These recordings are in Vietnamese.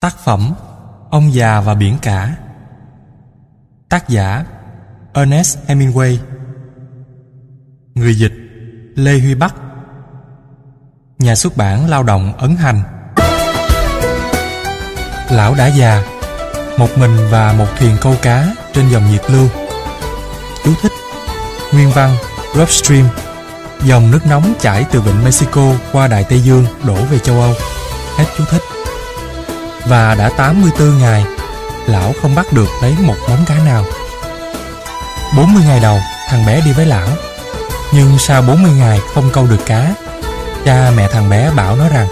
Tác phẩm Ông già và biển cả. Tác giả Ernest Hemingway. Người dịch Lê Huy Bắc. Nhà xuất bản Lao động Ấn Hành. Lão đã già. Một mình và một thuyền câu cá trên dòng nhiệt lưu. Chú thích Nguyên văn Gulf Stream. Dòng nước nóng chảy từ vịnh Mexico qua Đại Tây Dương đổ về châu Âu. Hết chú thích và đã 84 ngày, Lão không bắt được lấy một móng cá nào. 40 ngày đầu, Thằng bé đi với lão. Nhưng sau 40 ngày không câu được cá, Cha mẹ thằng bé bảo nó rằng,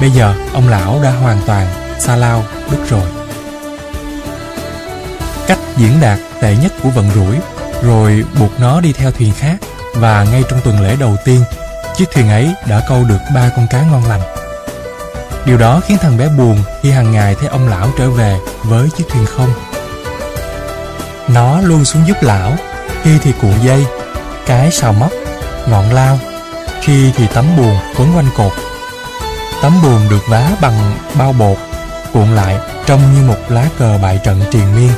Bây giờ ông lão đã hoàn toàn Xa lao, đứt rồi. Cách diễn đạt tệ nhất của vận rủi, Rồi buộc nó đi theo thuyền khác. Và ngay trong tuần lễ đầu tiên, Chiếc thuyền ấy đã câu được ba con cá ngon lành. Điều đó khiến thằng bé buồn khi hàng ngày thấy ông lão trở về với chiếc thuyền không. Nó luôn xuống giúp lão, khi thì cuộn dây, cái sào móc, ngọn lao, khi thì tấm buồn quấn quanh cột. Tấm buồn được vá bằng bao bột, cuộn lại trông như một lá cờ bại trận triền miên.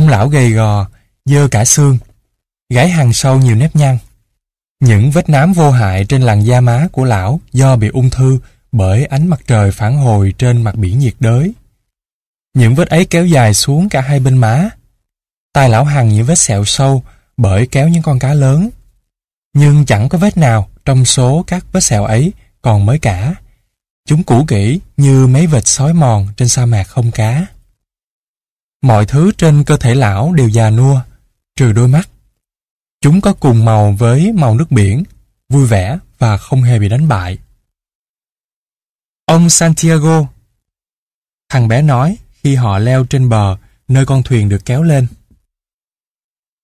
Ông lão gầy gò, dơ cả xương, gái hàng sâu nhiều nếp nhăn. Những vết nám vô hại trên làn da má của lão do bị ung thư bởi ánh mặt trời phản hồi trên mặt biển nhiệt đới. Những vết ấy kéo dài xuống cả hai bên má. Tai lão hằng những vết sẹo sâu bởi kéo những con cá lớn. Nhưng chẳng có vết nào trong số các vết sẹo ấy còn mới cả. Chúng cũ kỹ như mấy vệt sói mòn trên sa mạc không cá. Mọi thứ trên cơ thể lão đều già nua, trừ đôi mắt. Chúng có cùng màu với màu nước biển, vui vẻ và không hề bị đánh bại. Ông Santiago Thằng bé nói khi họ leo trên bờ nơi con thuyền được kéo lên.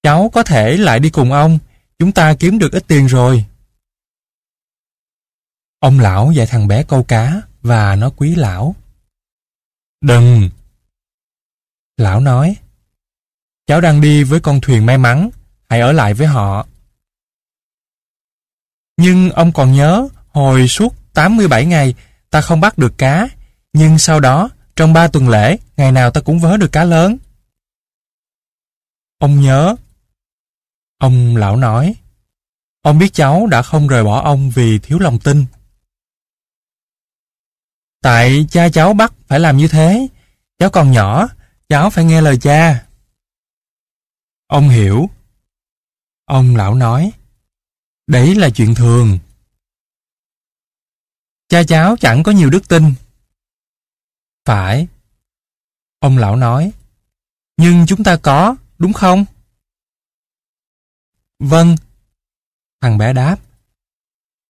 Cháu có thể lại đi cùng ông, chúng ta kiếm được ít tiền rồi. Ông lão dạy thằng bé câu cá và nó quý lão. Đừng, Lão nói, cháu đang đi với con thuyền may mắn, hãy ở lại với họ. Nhưng ông còn nhớ, hồi suốt 87 ngày, ta không bắt được cá, nhưng sau đó, trong ba tuần lễ, ngày nào ta cũng vớ được cá lớn. Ông nhớ. Ông lão nói, ông biết cháu đã không rời bỏ ông vì thiếu lòng tin. Tại cha cháu bắt phải làm như thế, cháu còn nhỏ, Cháu phải nghe lời cha. Ông hiểu. Ông lão nói. Đấy là chuyện thường. Cha cháu chẳng có nhiều đức tin. Phải. Ông lão nói. Nhưng chúng ta có, đúng không? Vâng. Thằng bé đáp.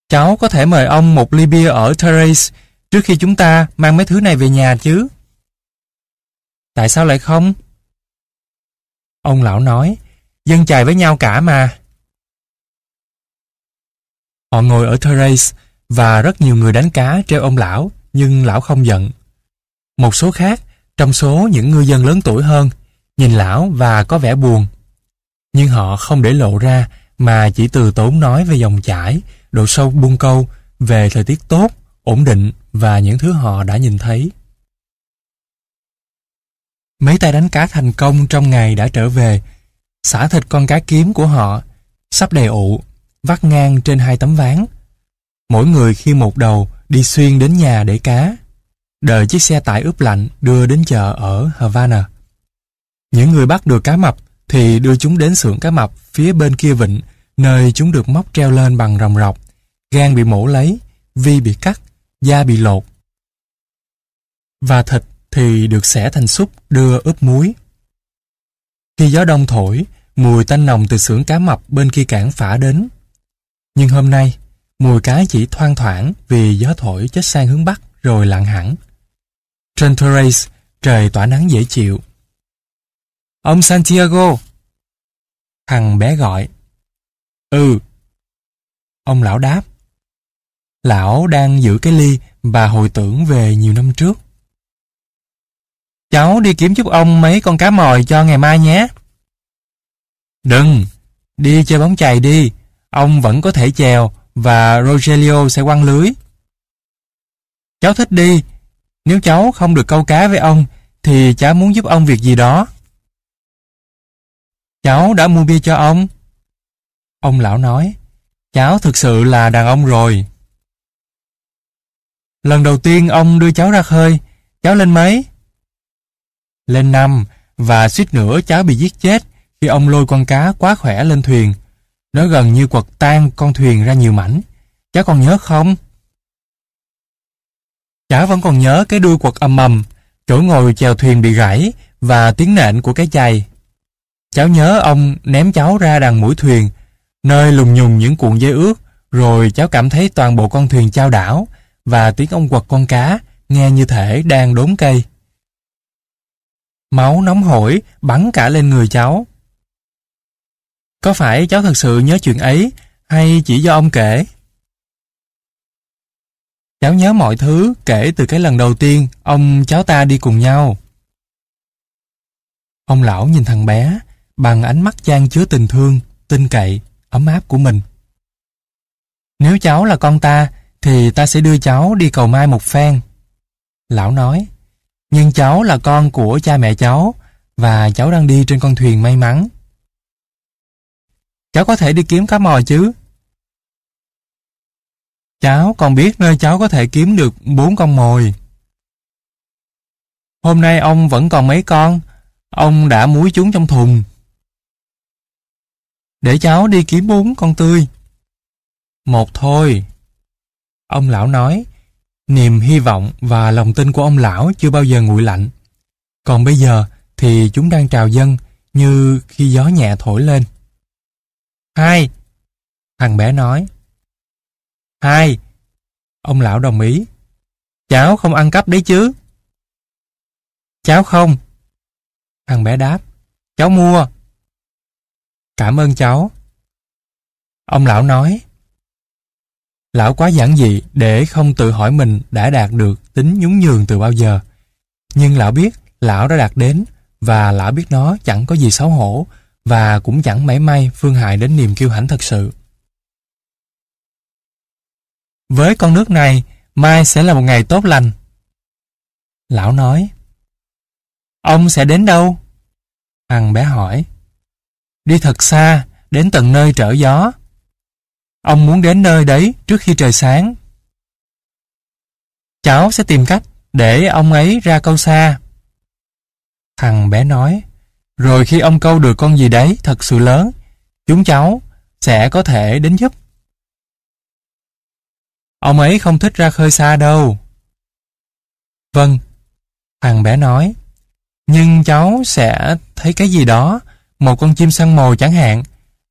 Cháu có thể mời ông một ly bia ở Terrace trước khi chúng ta mang mấy thứ này về nhà chứ? Tại sao lại không? Ông lão nói, dân chài với nhau cả mà. Họ ngồi ở terrace và rất nhiều người đánh cá treo ông lão, nhưng lão không giận. Một số khác, trong số những ngư dân lớn tuổi hơn, nhìn lão và có vẻ buồn. Nhưng họ không để lộ ra mà chỉ từ tốn nói về dòng chảy, độ sâu buông câu, về thời tiết tốt, ổn định và những thứ họ đã nhìn thấy. Mấy tay đánh cá thành công trong ngày đã trở về, xả thịt con cá kiếm của họ, sắp đầy ụ, vắt ngang trên hai tấm ván. Mỗi người khi một đầu đi xuyên đến nhà để cá, đợi chiếc xe tải ướp lạnh đưa đến chợ ở Havana. Những người bắt được cá mập thì đưa chúng đến xưởng cá mập phía bên kia vịnh, nơi chúng được móc treo lên bằng rồng rọc, gan bị mổ lấy, vi bị cắt, da bị lột. Và thịt thì được xẻ thành xúc đưa ướp muối. Khi gió đông thổi, mùi tanh nồng từ xưởng cá mập bên kia cảng phả đến. Nhưng hôm nay, mùi cá chỉ thoang thoảng vì gió thổi chết sang hướng bắc rồi lặng hẳn. Trên terrace, trời tỏa nắng dễ chịu. Ông Santiago! Thằng bé gọi. Ừ. Ông lão đáp. Lão đang giữ cái ly và hồi tưởng về nhiều năm trước. Cháu đi kiếm giúp ông mấy con cá mòi cho ngày mai nhé. Đừng, đi chơi bóng chày đi. Ông vẫn có thể chèo và Rogelio sẽ quăng lưới. Cháu thích đi. Nếu cháu không được câu cá với ông thì cháu muốn giúp ông việc gì đó. Cháu đã mua bia cho ông. Ông lão nói, cháu thực sự là đàn ông rồi. Lần đầu tiên ông đưa cháu ra khơi, cháu lên mấy? Lên năm, và suýt nữa cháu bị giết chết khi ông lôi con cá quá khỏe lên thuyền. Nó gần như quật tan con thuyền ra nhiều mảnh. Cháu còn nhớ không? Cháu vẫn còn nhớ cái đuôi quật âm mầm chỗ ngồi chèo thuyền bị gãy và tiếng nện của cái chày. Cháu nhớ ông ném cháu ra đằng mũi thuyền, nơi lùng nhùng những cuộn dây ướt, rồi cháu cảm thấy toàn bộ con thuyền trao đảo và tiếng ông quật con cá nghe như thể đang đốn cây. Máu nóng hổi bắn cả lên người cháu. Có phải cháu thật sự nhớ chuyện ấy hay chỉ do ông kể? Cháu nhớ mọi thứ kể từ cái lần đầu tiên ông cháu ta đi cùng nhau. Ông lão nhìn thằng bé bằng ánh mắt chan chứa tình thương, tin cậy, ấm áp của mình. Nếu cháu là con ta, thì ta sẽ đưa cháu đi cầu mai một phen. Lão nói, nhưng cháu là con của cha mẹ cháu, và cháu đang đi trên con thuyền may mắn. Cháu có thể đi kiếm cá mò chứ? Cháu còn biết nơi cháu có thể kiếm được bốn con mồi. Hôm nay ông vẫn còn mấy con, ông đã muối chúng trong thùng. Để cháu đi kiếm bốn con tươi. Một thôi. Ông lão nói, niềm hy vọng và lòng tin của ông lão chưa bao giờ nguội lạnh. Còn bây giờ thì chúng đang trào dâng như khi gió nhẹ thổi lên. Hai. Thằng bé nói. Hai. Ông lão đồng ý. Cháu không ăn cắp đấy chứ? Cháu không. Thằng bé đáp. Cháu mua. Cảm ơn cháu. Ông lão nói. Lão quá giản dị để không tự hỏi mình đã đạt được tính nhún nhường từ bao giờ. Nhưng lão biết lão đã đạt đến và lão biết nó chẳng có gì xấu hổ và cũng chẳng mảy may phương hại đến niềm kiêu hãnh thật sự. Với con nước này, mai sẽ là một ngày tốt lành. Lão nói. Ông sẽ đến đâu? Thằng bé hỏi. Đi thật xa, đến tận nơi trở gió. Ông muốn đến nơi đấy trước khi trời sáng. Cháu sẽ tìm cách để ông ấy ra câu xa. Thằng bé nói, rồi khi ông câu được con gì đấy thật sự lớn, chúng cháu sẽ có thể đến giúp. Ông ấy không thích ra khơi xa đâu. Vâng, thằng bé nói, nhưng cháu sẽ thấy cái gì đó, một con chim săn mồi chẳng hạn,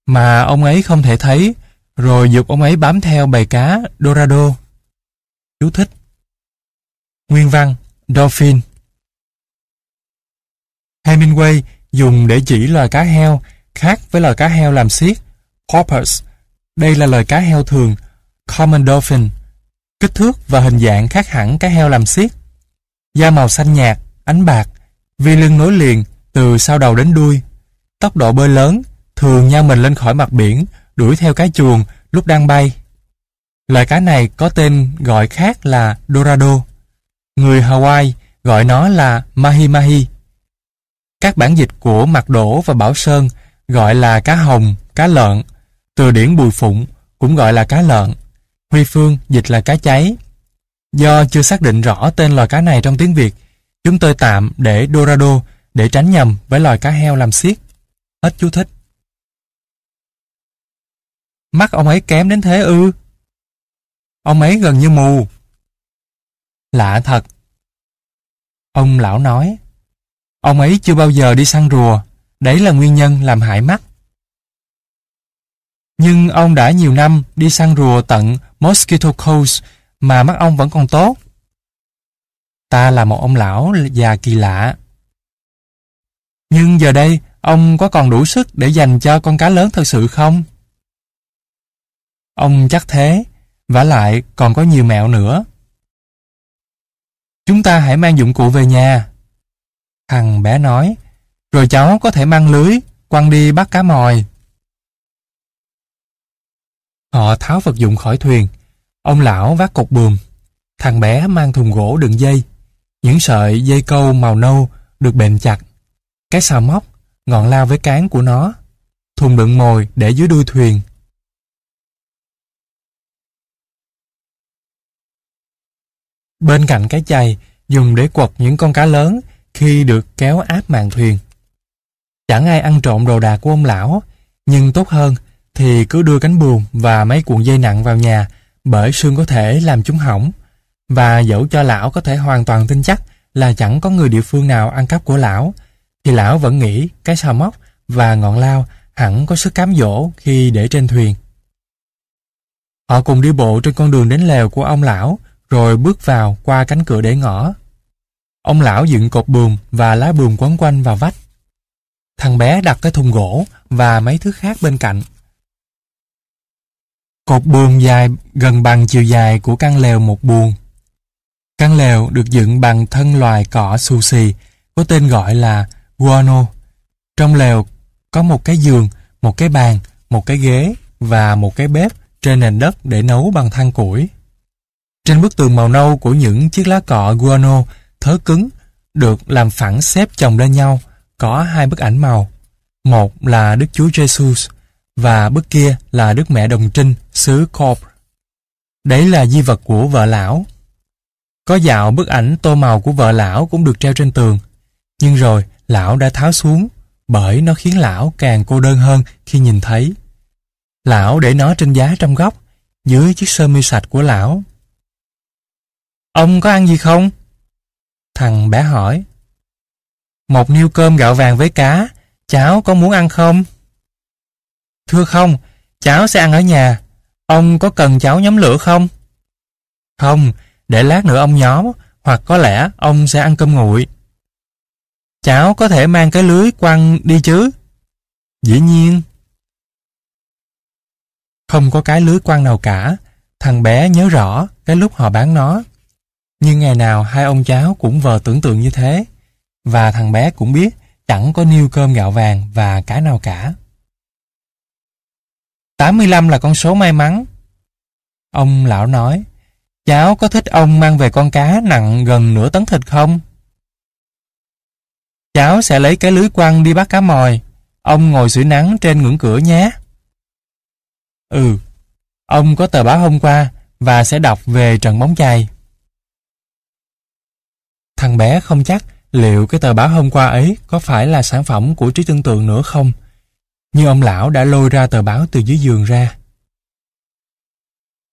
mà ông ấy không thể thấy rồi dục ông ấy bám theo bầy cá Dorado. Chú thích. Nguyên văn Dolphin Hemingway dùng để chỉ loài cá heo khác với loài cá heo làm xiết Porpoise. Đây là loài cá heo thường Common Dolphin. Kích thước và hình dạng khác hẳn cá heo làm xiết. Da màu xanh nhạt, ánh bạc, vi lưng nối liền từ sau đầu đến đuôi. Tốc độ bơi lớn, thường nhau mình lên khỏi mặt biển đuổi theo cái chuồng lúc đang bay. Loài cá này có tên gọi khác là Dorado. Người Hawaii gọi nó là Mahi Mahi. Các bản dịch của Mạc Đỗ và Bảo Sơn gọi là cá hồng, cá lợn. Từ điển Bùi Phụng cũng gọi là cá lợn. Huy Phương dịch là cá cháy. Do chưa xác định rõ tên loài cá này trong tiếng Việt, chúng tôi tạm để Dorado để tránh nhầm với loài cá heo làm xiết. Hết chú thích. Mắt ông ấy kém đến thế ư? Ông ấy gần như mù. Lạ thật. Ông lão nói. Ông ấy chưa bao giờ đi săn rùa. Đấy là nguyên nhân làm hại mắt. Nhưng ông đã nhiều năm đi săn rùa tận Mosquito Coast mà mắt ông vẫn còn tốt. Ta là một ông lão già kỳ lạ. Nhưng giờ đây, ông có còn đủ sức để dành cho con cá lớn thật sự không? Ông chắc thế, vả lại còn có nhiều mẹo nữa. Chúng ta hãy mang dụng cụ về nhà. Thằng bé nói, rồi cháu có thể mang lưới, quăng đi bắt cá mòi. Họ tháo vật dụng khỏi thuyền. Ông lão vác cột buồm. Thằng bé mang thùng gỗ đựng dây. Những sợi dây câu màu nâu được bền chặt. Cái xà móc, ngọn lao với cán của nó. Thùng đựng mồi để dưới đuôi thuyền. Bên cạnh cái chày, dùng để quật những con cá lớn khi được kéo áp màn thuyền. Chẳng ai ăn trộm đồ đạc của ông lão, nhưng tốt hơn thì cứ đưa cánh buồm và mấy cuộn dây nặng vào nhà bởi sương có thể làm chúng hỏng. Và dẫu cho lão có thể hoàn toàn tin chắc là chẳng có người địa phương nào ăn cắp của lão, thì lão vẫn nghĩ cái xào móc và ngọn lao hẳn có sức cám dỗ khi để trên thuyền. Họ cùng đi bộ trên con đường đến lều của ông lão, rồi bước vào qua cánh cửa để ngõ. Ông lão dựng cột bùm và lá bùm quấn quanh vào vách. Thằng bé đặt cái thùng gỗ và mấy thứ khác bên cạnh. Cột buồng dài gần bằng chiều dài của căn lều một buồng. Căn lều được dựng bằng thân loài cỏ xù xì, có tên gọi là guano. Trong lều có một cái giường, một cái bàn, một cái ghế và một cái bếp trên nền đất để nấu bằng than củi. Trên bức tường màu nâu của những chiếc lá cọ guano thớ cứng được làm phẳng xếp chồng lên nhau, có hai bức ảnh màu. Một là Đức Chúa Jesus và bức kia là Đức Mẹ Đồng Trinh, xứ Corp. Đấy là di vật của vợ lão. Có dạo bức ảnh tô màu của vợ lão cũng được treo trên tường. Nhưng rồi lão đã tháo xuống, bởi nó khiến lão càng cô đơn hơn khi nhìn thấy. Lão để nó trên giá trong góc, dưới chiếc sơ mi sạch của lão. Ông có ăn gì không? Thằng bé hỏi. Một niêu cơm gạo vàng với cá, cháu có muốn ăn không? Thưa không, cháu sẽ ăn ở nhà. Ông có cần cháu nhóm lửa không? Không, để lát nữa ông nhóm, hoặc có lẽ ông sẽ ăn cơm nguội. Cháu có thể mang cái lưới quăng đi chứ? Dĩ nhiên. Không có cái lưới quăng nào cả, thằng bé nhớ rõ cái lúc họ bán nó. Nhưng ngày nào hai ông cháu cũng vờ tưởng tượng như thế. Và thằng bé cũng biết chẳng có niêu cơm gạo vàng và cái nào cả. 85 là con số may mắn. Ông lão nói, cháu có thích ông mang về con cá nặng gần nửa tấn thịt không? Cháu sẽ lấy cái lưới quăng đi bắt cá mòi. Ông ngồi sưởi nắng trên ngưỡng cửa nhé. Ừ, ông có tờ báo hôm qua và sẽ đọc về trận bóng chày. Thằng bé không chắc liệu cái tờ báo hôm qua ấy có phải là sản phẩm của trí tưởng tượng nữa không. Nhưng ông lão đã lôi ra tờ báo từ dưới giường ra.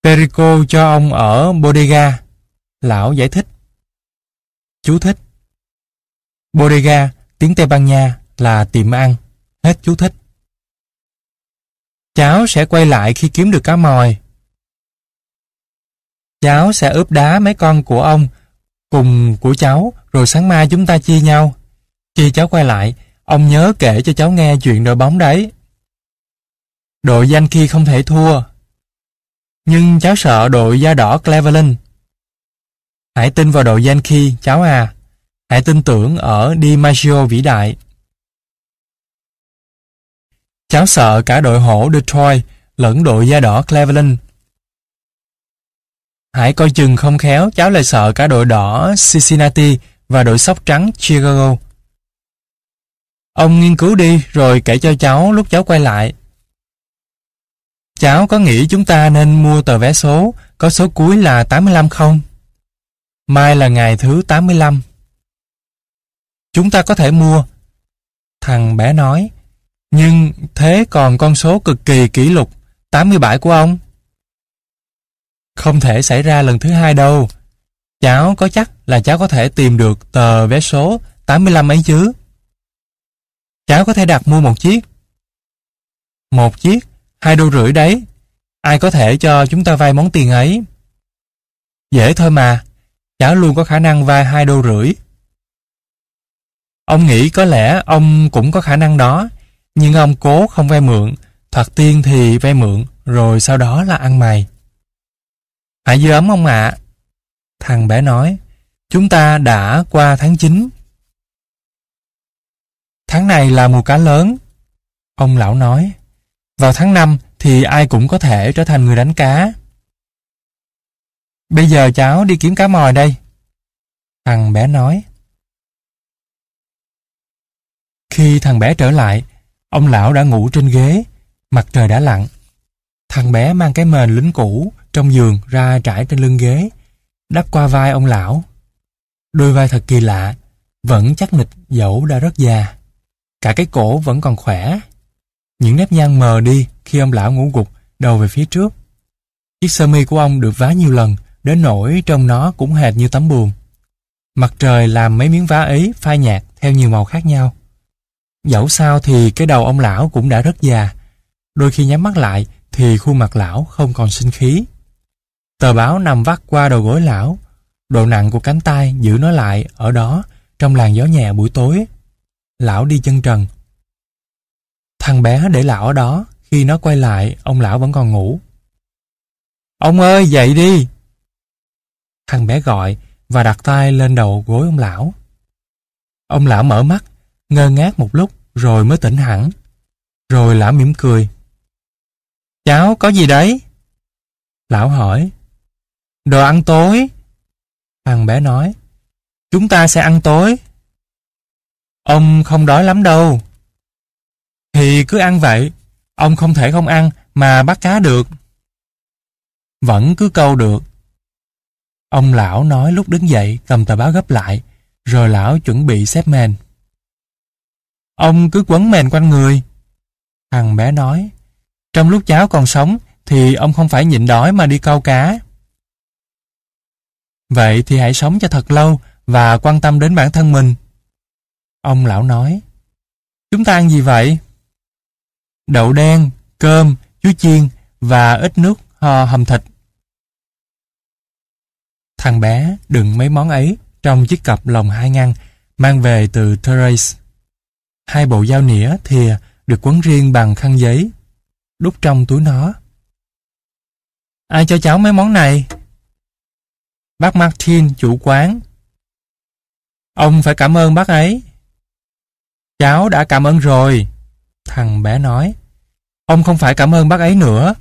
Perico cho ông ở bodega. Lão giải thích. Chú thích. Bodega, tiếng Tây Ban Nha là tiệm ăn. Hết chú thích. Cháu sẽ quay lại khi kiếm được cá mòi. Cháu sẽ ướp đá mấy con của ông cùng của cháu, rồi sáng mai chúng ta chia nhau. Khi cháu quay lại, ông nhớ kể cho cháu nghe chuyện đội bóng đấy. Đội danh khi không thể thua. Nhưng cháu sợ đội da đỏ Cleveland. Hãy tin vào đội danh khi, cháu à. Hãy tin tưởng ở DiMaggio vĩ đại. Cháu sợ cả đội hổ Detroit lẫn đội da đỏ Cleveland Hãy coi chừng không khéo, cháu lại sợ cả đội đỏ Cincinnati và đội sóc trắng Chicago. Ông nghiên cứu đi rồi kể cho cháu lúc cháu quay lại. Cháu có nghĩ chúng ta nên mua tờ vé số có số cuối là 85 không? Mai là ngày thứ 85. Chúng ta có thể mua. Thằng bé nói. Nhưng thế còn con số cực kỳ kỷ lục 87 của ông? Không thể xảy ra lần thứ hai đâu. Cháu có chắc là cháu có thể tìm được tờ vé số 85 ấy chứ? Cháu có thể đặt mua một chiếc. Một chiếc, hai đô rưỡi đấy. Ai có thể cho chúng ta vay món tiền ấy? Dễ thôi mà, cháu luôn có khả năng vay hai đô rưỡi. Ông nghĩ có lẽ ông cũng có khả năng đó, nhưng ông cố không vay mượn, thoạt tiên thì vay mượn, rồi sau đó là ăn mày. Hãy dư ấm ông ạ. Thằng bé nói, chúng ta đã qua tháng 9. Tháng này là mùa cá lớn. Ông lão nói, vào tháng 5 thì ai cũng có thể trở thành người đánh cá. Bây giờ cháu đi kiếm cá mòi đây. Thằng bé nói. Khi thằng bé trở lại, ông lão đã ngủ trên ghế, mặt trời đã lặn. Thằng bé mang cái mền lính cũ trong giường ra trải trên lưng ghế, đắp qua vai ông lão. Đôi vai thật kỳ lạ, vẫn chắc nịch dẫu đã rất già. Cả cái cổ vẫn còn khỏe. Những nếp nhăn mờ đi khi ông lão ngủ gục đầu về phía trước. Chiếc sơ mi của ông được vá nhiều lần, đến nỗi trong nó cũng hệt như tấm buồn. Mặt trời làm mấy miếng vá ấy phai nhạt theo nhiều màu khác nhau. Dẫu sao thì cái đầu ông lão cũng đã rất già. Đôi khi nhắm mắt lại thì khuôn mặt lão không còn sinh khí. Tờ báo nằm vắt qua đầu gối lão. Độ nặng của cánh tay giữ nó lại ở đó trong làn gió nhẹ buổi tối. Lão đi chân trần. Thằng bé để lão ở đó. Khi nó quay lại, ông lão vẫn còn ngủ. Ông ơi, dậy đi! Thằng bé gọi và đặt tay lên đầu gối ông lão. Ông lão mở mắt, ngơ ngác một lúc rồi mới tỉnh hẳn. Rồi lão mỉm cười. Cháu có gì đấy? Lão hỏi. Đồ ăn tối. Thằng bé nói. Chúng ta sẽ ăn tối. Ông không đói lắm đâu. Thì cứ ăn vậy. Ông không thể không ăn mà bắt cá được. Vẫn cứ câu được. Ông lão nói lúc đứng dậy cầm tờ báo gấp lại, rồi lão chuẩn bị xếp mền. Ông cứ quấn mền quanh người. Thằng bé nói, trong lúc cháu còn sống thì ông không phải nhịn đói mà đi câu cá. Vậy thì hãy sống cho thật lâu và quan tâm đến bản thân mình. Ông lão nói, chúng ta ăn gì vậy? Đậu đen, cơm, chuối chiên và ít nước ho hầm thịt. Thằng bé đựng mấy món ấy trong chiếc cặp lồng hai ngăn mang về từ Therese. Hai bộ dao nĩa thìa được quấn riêng bằng khăn giấy, đút trong túi nó. Ai cho cháu mấy món này? Bác Martin, chủ quán. Ông phải cảm ơn bác ấy. Cháu đã cảm ơn rồi. Thằng bé nói. Ông không phải cảm ơn bác ấy nữa.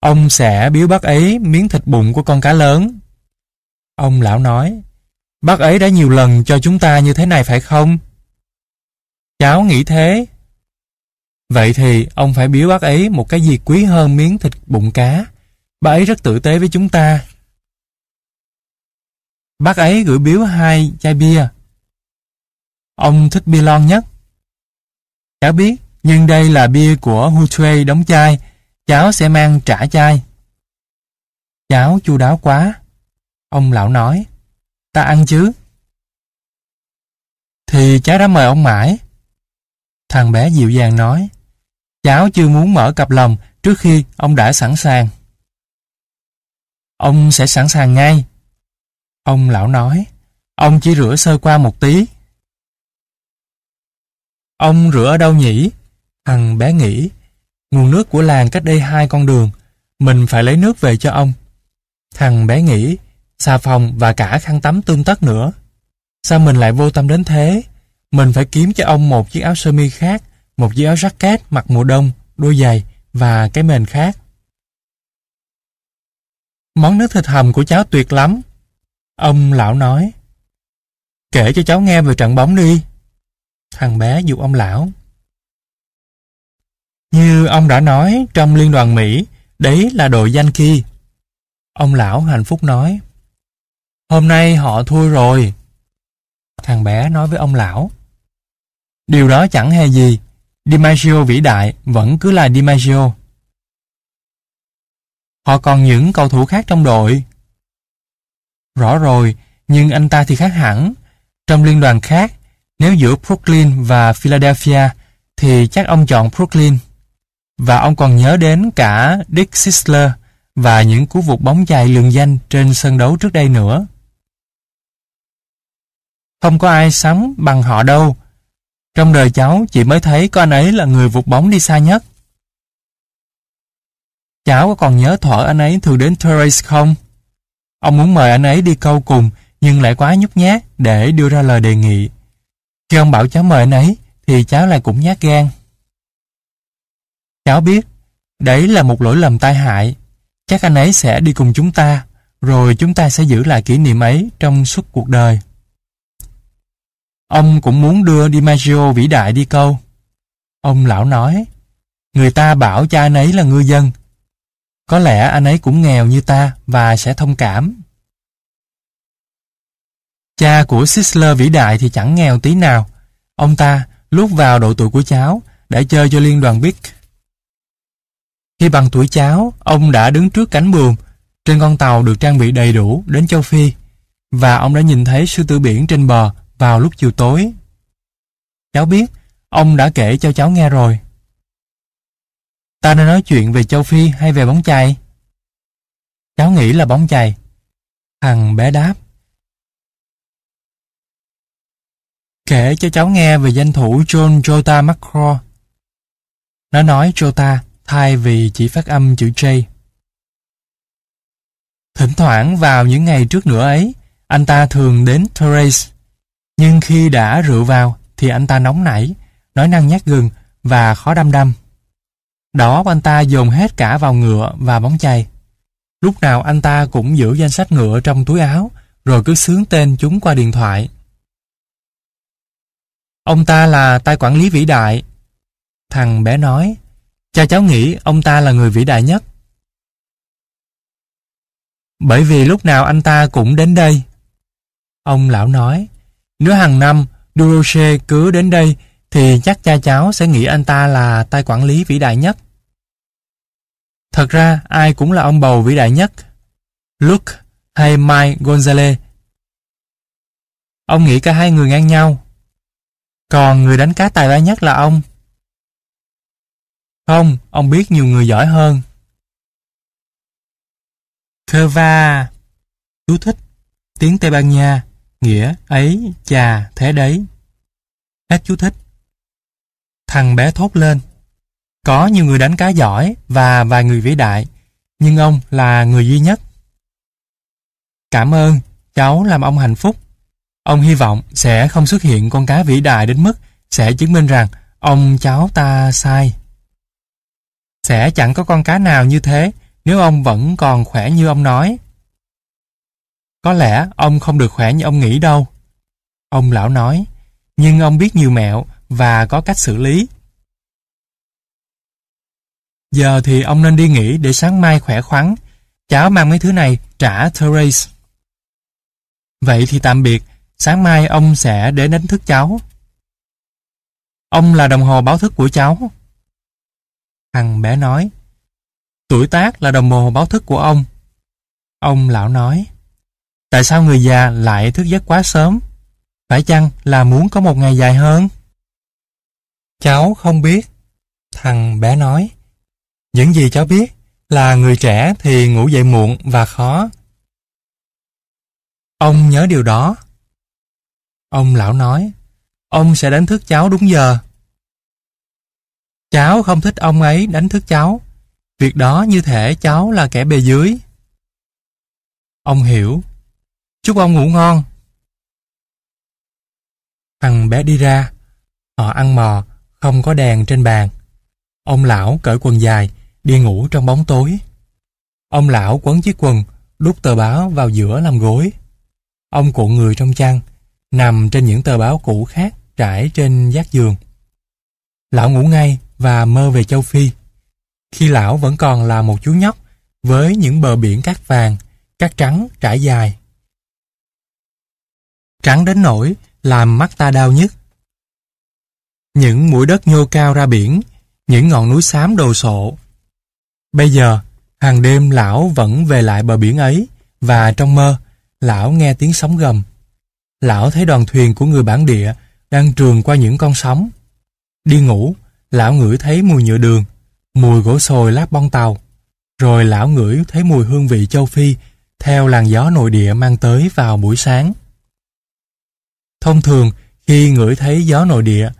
Ông sẽ biếu bác ấy miếng thịt bụng của con cá lớn. Ông lão nói, bác ấy đã nhiều lần cho chúng ta như thế này phải không? Cháu nghĩ thế. Vậy thì ông phải biếu bác ấy một cái gì quý hơn miếng thịt bụng cá. Bà ấy rất tử tế với chúng ta. Bác ấy gửi biếu hai chai bia. Ông thích bia lon nhất. Cháu biết, nhưng đây là bia của Hutue đóng chai cháu sẽ mang trả chai. Cháu chu đáo quá. Ông lão nói, ta ăn chứ. Thì cháu đã mời ông mãi. Thằng bé dịu dàng nói, cháu chưa muốn mở cặp lòng trước khi ông đã sẵn sàng. Ông sẽ sẵn sàng ngay. Ông lão nói, ông chỉ rửa sơ qua một tí. Ông rửa ở đâu nhỉ? Thằng bé nghĩ, Nguồn nước của làng cách đây hai con đường. Mình phải lấy nước về cho ông. Thằng bé nghĩ, xà phòng và cả khăn tắm tương tất nữa. Sao mình lại vô tâm đến thế? Mình phải kiếm cho ông một chiếc áo sơ mi khác, một chiếc áo jacket mặc mùa đông, đôi giày và cái mền khác. Món nước thịt hầm của cháu tuyệt lắm. Ông lão nói. Kể cho cháu nghe về trận bóng đi. Thằng bé dụ ông lão. Như ông đã nói trong Liên đoàn Mỹ, đấy là đội danh khi. Ông lão hạnh phúc nói, Hôm nay họ thua rồi. Thằng bé nói với ông lão, Điều đó chẳng hề gì, DiMaggio vĩ đại vẫn cứ là DiMaggio. Họ còn những cầu thủ khác trong đội. Rõ rồi, nhưng anh ta thì khác hẳn. Trong liên đoàn khác, nếu giữa Brooklyn và Philadelphia, thì chắc ông chọn Brooklyn. Và ông còn nhớ đến cả Dick Sisler và những cú vụt bóng dài lường danh trên sân đấu trước đây nữa. Không có ai sắm bằng họ đâu. Trong đời cháu chỉ mới thấy con ấy là người vụt bóng đi xa nhất. Cháu có còn nhớ thuở anh ấy thường đến Terrace không? Ông muốn mời anh ấy đi câu cùng nhưng lại quá nhút nhát để đưa ra lời đề nghị. Khi ông bảo cháu mời anh ấy thì cháu lại cũng nhát gan. Cháu biết, đấy là một lỗi lầm tai hại. Chắc anh ấy sẽ đi cùng chúng ta, rồi chúng ta sẽ giữ lại kỷ niệm ấy trong suốt cuộc đời. Ông cũng muốn đưa DiMaggio vĩ đại đi câu. Ông lão nói, người ta bảo cha anh ấy là ngư dân. Có lẽ anh ấy cũng nghèo như ta và sẽ thông cảm. Cha của Sisler vĩ đại thì chẳng nghèo tí nào. Ông ta, lúc vào độ tuổi của cháu, đã chơi cho liên đoàn Bic. Khi bằng tuổi cháu, ông đã đứng trước cánh buồm, trên con tàu được trang bị đầy đủ đến châu Phi, và ông đã nhìn thấy sư tử biển trên bờ vào lúc chiều tối. Cháu biết, ông đã kể cho cháu nghe rồi. Ta nên nói chuyện về châu Phi hay về bóng chày? Cháu nghĩ là bóng chày. Thằng bé đáp. Kể cho cháu nghe về danh thủ John Jota McCraw. Nó nói Jota thay vì chỉ phát âm chữ J. Thỉnh thoảng vào những ngày trước nữa ấy, anh ta thường đến Therese. Nhưng khi đã rượu vào thì anh ta nóng nảy, nói năng nhát gừng và khó đăm đăm. Đó anh ta dồn hết cả vào ngựa và bóng chày. Lúc nào anh ta cũng giữ danh sách ngựa trong túi áo, rồi cứ sướng tên chúng qua điện thoại. Ông ta là tay quản lý vĩ đại. Thằng bé nói, cha cháu nghĩ ông ta là người vĩ đại nhất. Bởi vì lúc nào anh ta cũng đến đây. Ông lão nói, nếu hàng năm Duroche cứ đến đây thì chắc cha cháu sẽ nghĩ anh ta là tay quản lý vĩ đại nhất. Thật ra ai cũng là ông bầu vĩ đại nhất. Luke hay Mike Gonzalez. Ông nghĩ cả hai người ngang nhau. Còn người đánh cá tài ba nhất là ông. Không, ông biết nhiều người giỏi hơn. Curva Chú thích Tiếng Tây Ban Nha Nghĩa ấy, chà, thế đấy. Hết chú thích. Thằng bé thốt lên. Có nhiều người đánh cá giỏi và vài người vĩ đại, nhưng ông là người duy nhất. Cảm ơn, cháu làm ông hạnh phúc. Ông hy vọng sẽ không xuất hiện con cá vĩ đại đến mức sẽ chứng minh rằng ông cháu ta sai. Sẽ chẳng có con cá nào như thế nếu ông vẫn còn khỏe như ông nói. Có lẽ ông không được khỏe như ông nghĩ đâu. Ông lão nói, nhưng ông biết nhiều mẹo và có cách xử lý. Giờ thì ông nên đi nghỉ để sáng mai khỏe khoắn. Cháu mang mấy thứ này trả Therese. Vậy thì tạm biệt, sáng mai ông sẽ đến đánh thức cháu. Ông là đồng hồ báo thức của cháu. Thằng bé nói, tuổi tác là đồng hồ báo thức của ông. Ông lão nói, tại sao người già lại thức giấc quá sớm? Phải chăng là muốn có một ngày dài hơn? Cháu không biết. Thằng bé nói, những gì cháu biết là người trẻ thì ngủ dậy muộn và khó. Ông nhớ điều đó. Ông lão nói, ông sẽ đánh thức cháu đúng giờ. Cháu không thích ông ấy đánh thức cháu. Việc đó như thể cháu là kẻ bề dưới. Ông hiểu. Chúc ông ngủ ngon. Thằng bé đi ra. Họ ăn mò, không có đèn trên bàn. Ông lão cởi quần dài, đi ngủ trong bóng tối. Ông lão quấn chiếc quần, đút tờ báo vào giữa làm gối. Ông cuộn người trong chăn, nằm trên những tờ báo cũ khác trải trên giác giường. Lão ngủ ngay và mơ về châu Phi. Khi lão vẫn còn là một chú nhóc với những bờ biển cát vàng, cát trắng trải dài. Trắng đến nỗi làm mắt ta đau nhức. Những mũi đất nhô cao ra biển, những ngọn núi xám đồ sộ. Bây giờ, hàng đêm lão vẫn về lại bờ biển ấy và trong mơ, lão nghe tiếng sóng gầm. Lão thấy đoàn thuyền của người bản địa đang trườn qua những con sóng. Đi ngủ, lão ngửi thấy mùi nhựa đường, mùi gỗ sồi lát bong tàu. Rồi lão ngửi thấy mùi hương vị châu Phi theo làn gió nội địa mang tới vào buổi sáng. Thông thường, khi ngửi thấy gió nội địa,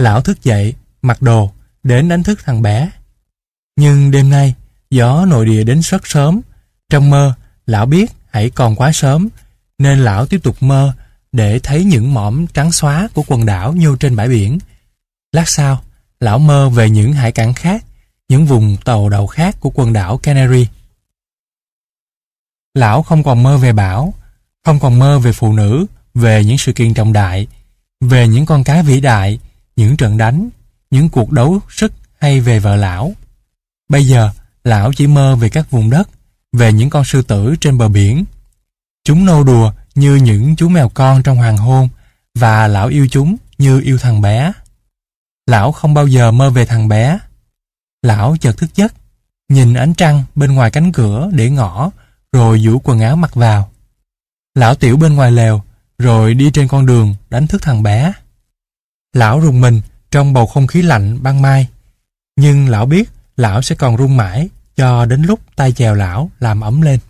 lão thức dậy, mặc đồ, đến đánh thức thằng bé. Nhưng đêm nay, gió nội địa đến rất sớm. Trong mơ, lão biết hãy còn quá sớm, nên lão tiếp tục mơ để thấy những mỏm trắng xóa của quần đảo nhô trên bãi biển. Lát sau, lão mơ về những hải cảng khác, những vùng tàu đầu khác của quần đảo Canary. Lão không còn mơ về bão, không còn mơ về phụ nữ, về những sự kiện trọng đại, về những con cá vĩ đại, những trận đánh, những cuộc đấu sức hay về vợ lão. Bây giờ, lão chỉ mơ về các vùng đất, về những con sư tử trên bờ biển. Chúng nô đùa như những chú mèo con trong hoàng hôn và lão yêu chúng như yêu thằng bé. Lão không bao giờ mơ về thằng bé. Lão chợt thức giấc, nhìn ánh trăng bên ngoài cánh cửa để ngõ rồi vũ quần áo mặc vào. Lão tiểu bên ngoài lều, rồi đi trên con đường đánh thức thằng bé. Lão rùng mình trong bầu không khí lạnh ban mai, nhưng lão biết lão sẽ còn run mãi cho đến lúc tay chèo lão làm ấm lên.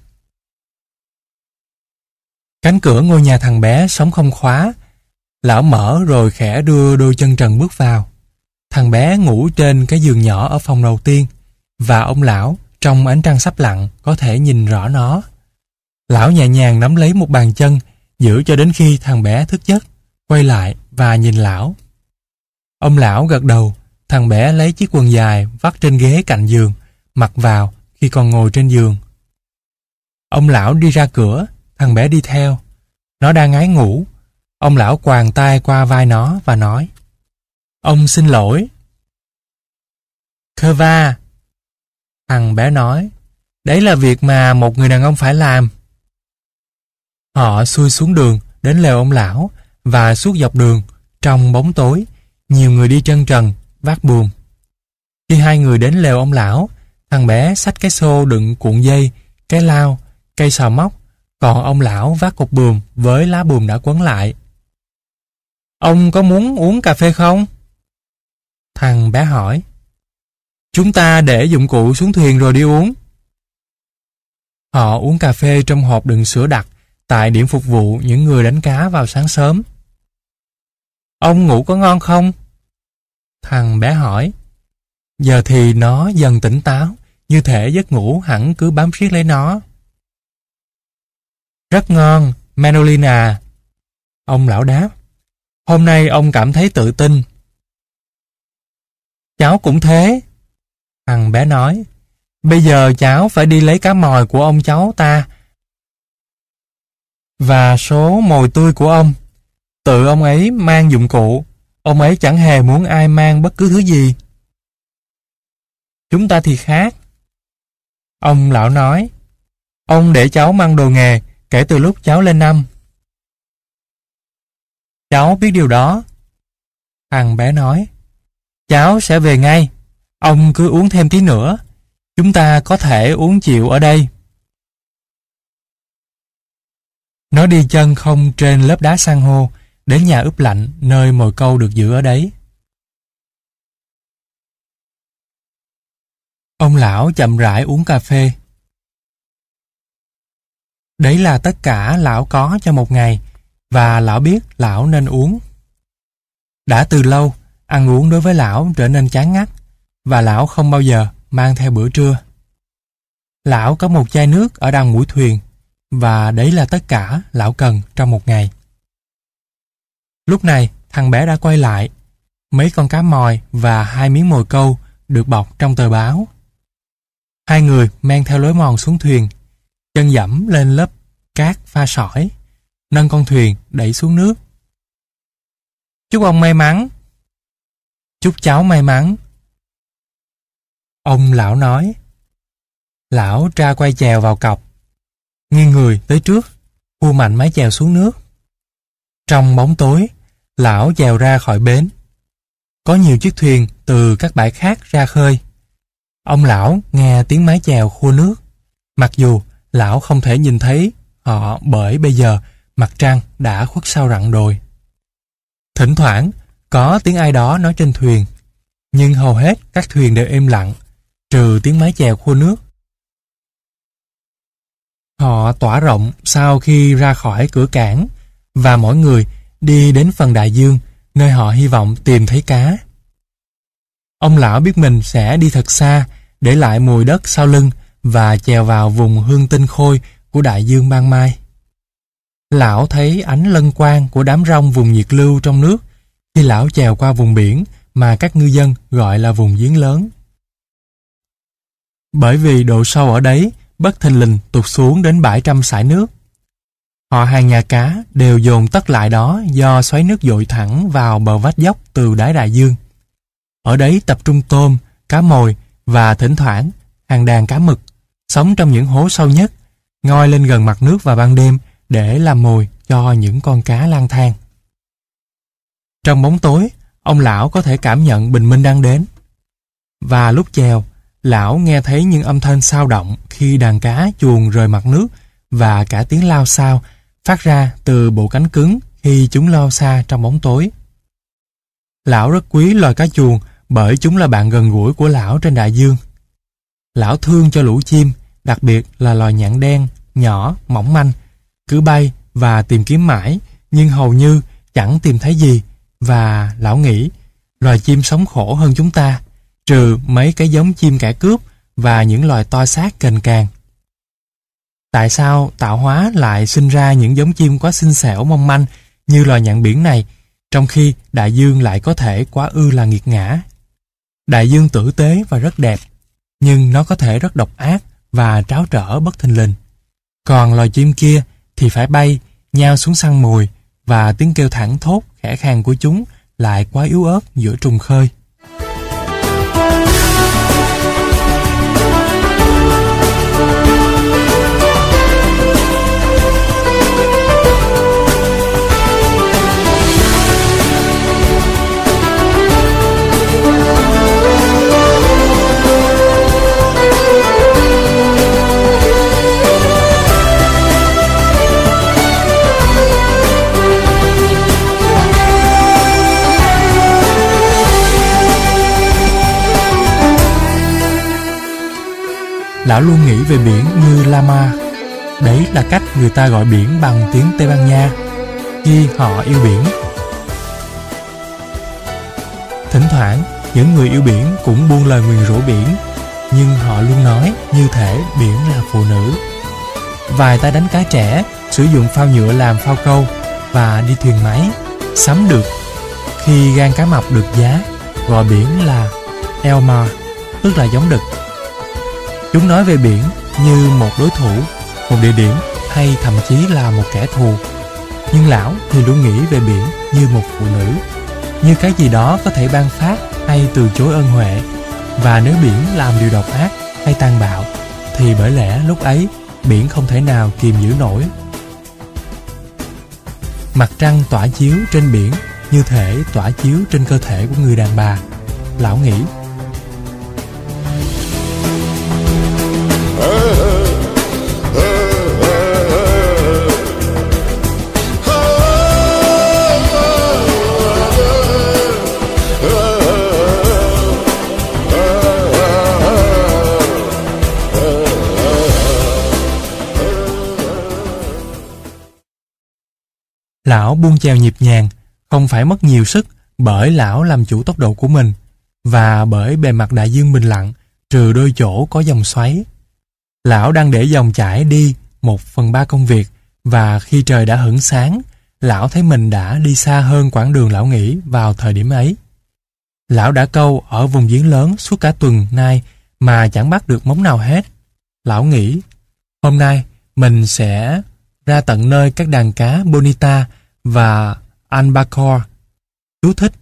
Cánh cửa ngôi nhà thằng bé sống không khóa, lão mở rồi khẽ đưa đôi chân trần bước vào. Thằng bé ngủ trên cái giường nhỏ ở phòng đầu tiên, và ông lão trong ánh trăng sắp lặn có thể nhìn rõ nó. Lão nhẹ nhàng nắm lấy một bàn chân, giữ cho đến khi thằng bé thức giấc, quay lại và nhìn lão. Ông lão gật đầu, thằng bé lấy chiếc quần dài vắt trên ghế cạnh giường, mặc vào khi còn ngồi trên giường. Ông lão đi ra cửa, thằng bé đi theo. Nó đang ngái ngủ. Ông lão quàng tay qua vai nó và nói Ông xin lỗi. Khơ va. Thằng bé nói Đấy là việc mà một người đàn ông phải làm. Họ xuôi xuống đường đến lều ông lão và suốt dọc đường trong bóng tối nhiều người đi chân trần, vác buồm. Khi hai người đến lều ông lão, thằng bé xách cái xô đựng cuộn dây, cái lao, cây sò móc, còn ông lão vác cục buồm với lá buồm đã quấn lại. Ông có muốn uống cà phê không? Thằng bé hỏi. Chúng ta để dụng cụ xuống thuyền rồi đi uống. Họ uống cà phê trong hộp đựng sữa đặc tại điểm phục vụ những người đánh cá vào sáng sớm. Ông ngủ có ngon không? Thằng bé hỏi. Giờ thì nó dần tỉnh táo, như thể giấc ngủ hẳn cứ bám riết lấy nó. Rất ngon, Manolina. Ông lão đáp. Hôm nay ông cảm thấy tự tin. Cháu cũng thế. Thằng bé nói. Bây giờ cháu phải đi lấy cá mòi của ông cháu ta. Và số mồi tươi của ông. Tự ông ấy mang dụng cụ. Ông ấy chẳng hề muốn ai mang bất cứ thứ gì. Chúng ta thì khác. Ông lão nói. Ông để cháu mang đồ nghề kể từ lúc cháu lên năm. Cháu biết điều đó. Thằng bé nói, cháu sẽ về ngay, ông cứ uống thêm tí nữa, chúng ta có thể uống chịu ở đây. Nó đi chân không trên lớp đá san hô, đến nhà ướp lạnh nơi mồi câu được giữ ở đấy. Ông lão chậm rãi uống cà phê, Đấy là tất cả lão có cho một ngày, và lão biết lão nên uống. Đã từ lâu, ăn uống đối với lão trở nên chán ngắt, và lão không bao giờ mang theo bữa trưa. Lão có một chai nước ở đằng mũi thuyền, và đấy là tất cả lão cần trong một ngày. Lúc này, thằng bé đã quay lại. Mấy con cá mòi và hai miếng mồi câu được bọc trong tờ báo. Hai người men theo lối mòn xuống thuyền chân dẫm lên lớp cát pha sỏi, nâng con thuyền đẩy xuống nước. Chúc ông may mắn. Chúc cháu may mắn. Ông lão nói. Lão tra quay chèo vào cọc, nghiêng người tới trước, khu mạnh mái chèo xuống nước. Trong bóng tối, lão dèo ra khỏi bến. Có nhiều chiếc thuyền từ các bãi khác ra khơi. Ông lão nghe tiếng mái chèo khua nước, mặc dù Lão không thể nhìn thấy họ bởi bây giờ mặt trăng đã khuất sau rặng đồi. Thỉnh thoảng, có tiếng ai đó nói trên thuyền, nhưng hầu hết các thuyền đều im lặng, trừ tiếng mái chèo khu nước. Họ tỏa rộng sau khi ra khỏi cửa cảng, và mỗi người đi đến phần đại dương, nơi họ hy vọng tìm thấy cá. Ông lão biết mình sẽ đi thật xa, để lại mùi đất sau lưng và chèo vào vùng hương tinh khôi của đại dương ban mai. Lão thấy ánh lân quang của đám rong vùng nhiệt lưu trong nước khi lão chèo qua vùng biển mà các ngư dân gọi là vùng giếng lớn. Bởi vì độ sâu ở đấy bất thình lình tụt xuống đến 700 sải nước. Họ hàng nhà cá đều dồn tất lại đó do xoáy nước dội thẳng vào bờ vách dốc từ đáy đại dương. Ở đấy tập trung tôm, cá mồi và thỉnh thoảng hàng đàn cá mực sống trong những hố sâu nhất, ngoi lên gần mặt nước vào ban đêm để làm mồi cho những con cá lang thang. Trong bóng tối, ông lão có thể cảm nhận bình minh đang đến. Và lúc chèo, lão nghe thấy những âm thanh sao động khi đàn cá chuồn rời mặt nước và cả tiếng lao sao phát ra từ bộ cánh cứng khi chúng lao xa trong bóng tối. Lão rất quý loài cá chuồn bởi chúng là bạn gần gũi của lão trên đại dương. Lão thương cho lũ chim, đặc biệt là loài nhạn đen, nhỏ, mỏng manh, cứ bay và tìm kiếm mãi, nhưng hầu như chẳng tìm thấy gì, và lão nghĩ loài chim sống khổ hơn chúng ta, trừ mấy cái giống chim kẻ cướp và những loài to xác cành càng. Tại sao tạo hóa lại sinh ra những giống chim quá xinh xẻo mong manh như loài nhạn biển này, trong khi đại dương lại có thể quá ư là nghiệt ngã? Đại dương tử tế và rất đẹp, nhưng nó có thể rất độc ác và tráo trở bất thình lình. Còn loài chim kia thì phải bay, nhao xuống săn mồi và tiếng kêu thẳng thốt khẽ khàng của chúng lại quá yếu ớt giữa trùng khơi. Lão luôn nghĩ về biển như Lama. Đấy là cách người ta gọi biển bằng tiếng Tây Ban Nha khi họ yêu biển. Thỉnh thoảng, những người yêu biển cũng buông lời nguyền rủa biển, nhưng họ luôn nói như thể biển là phụ nữ. Vài tay đánh cá trẻ sử dụng phao nhựa làm phao câu và đi thuyền máy, sắm được. Khi gan cá mập được giá, gọi biển là Elmar, tức là giống đực. Chúng nói về biển như một đối thủ, một địa điểm hay thậm chí là một kẻ thù. Nhưng lão thì luôn nghĩ về biển như một phụ nữ, như cái gì đó có thể ban phát hay từ chối ân huệ. Và nếu biển làm điều độc ác hay tàn bạo, thì bởi lẽ lúc ấy biển không thể nào kìm giữ nổi. Mặt trăng tỏa chiếu trên biển như thể tỏa chiếu trên cơ thể của người đàn bà. Lão nghĩ Lão buông chèo nhịp nhàng, không phải mất nhiều sức bởi lão làm chủ tốc độ của mình và bởi bề mặt đại dương bình lặng trừ đôi chỗ có dòng xoáy. Lão đang để dòng chảy đi một phần ba công việc và khi trời đã hửng sáng, lão thấy mình đã đi xa hơn quãng đường lão nghĩ vào thời điểm ấy. Lão đã câu ở vùng giếng lớn suốt cả tuần nay mà chẳng bắt được móng nào hết. Lão nghĩ, hôm nay mình sẽ ra tận nơi các đàn cá Bonita và Albacore. Chú thích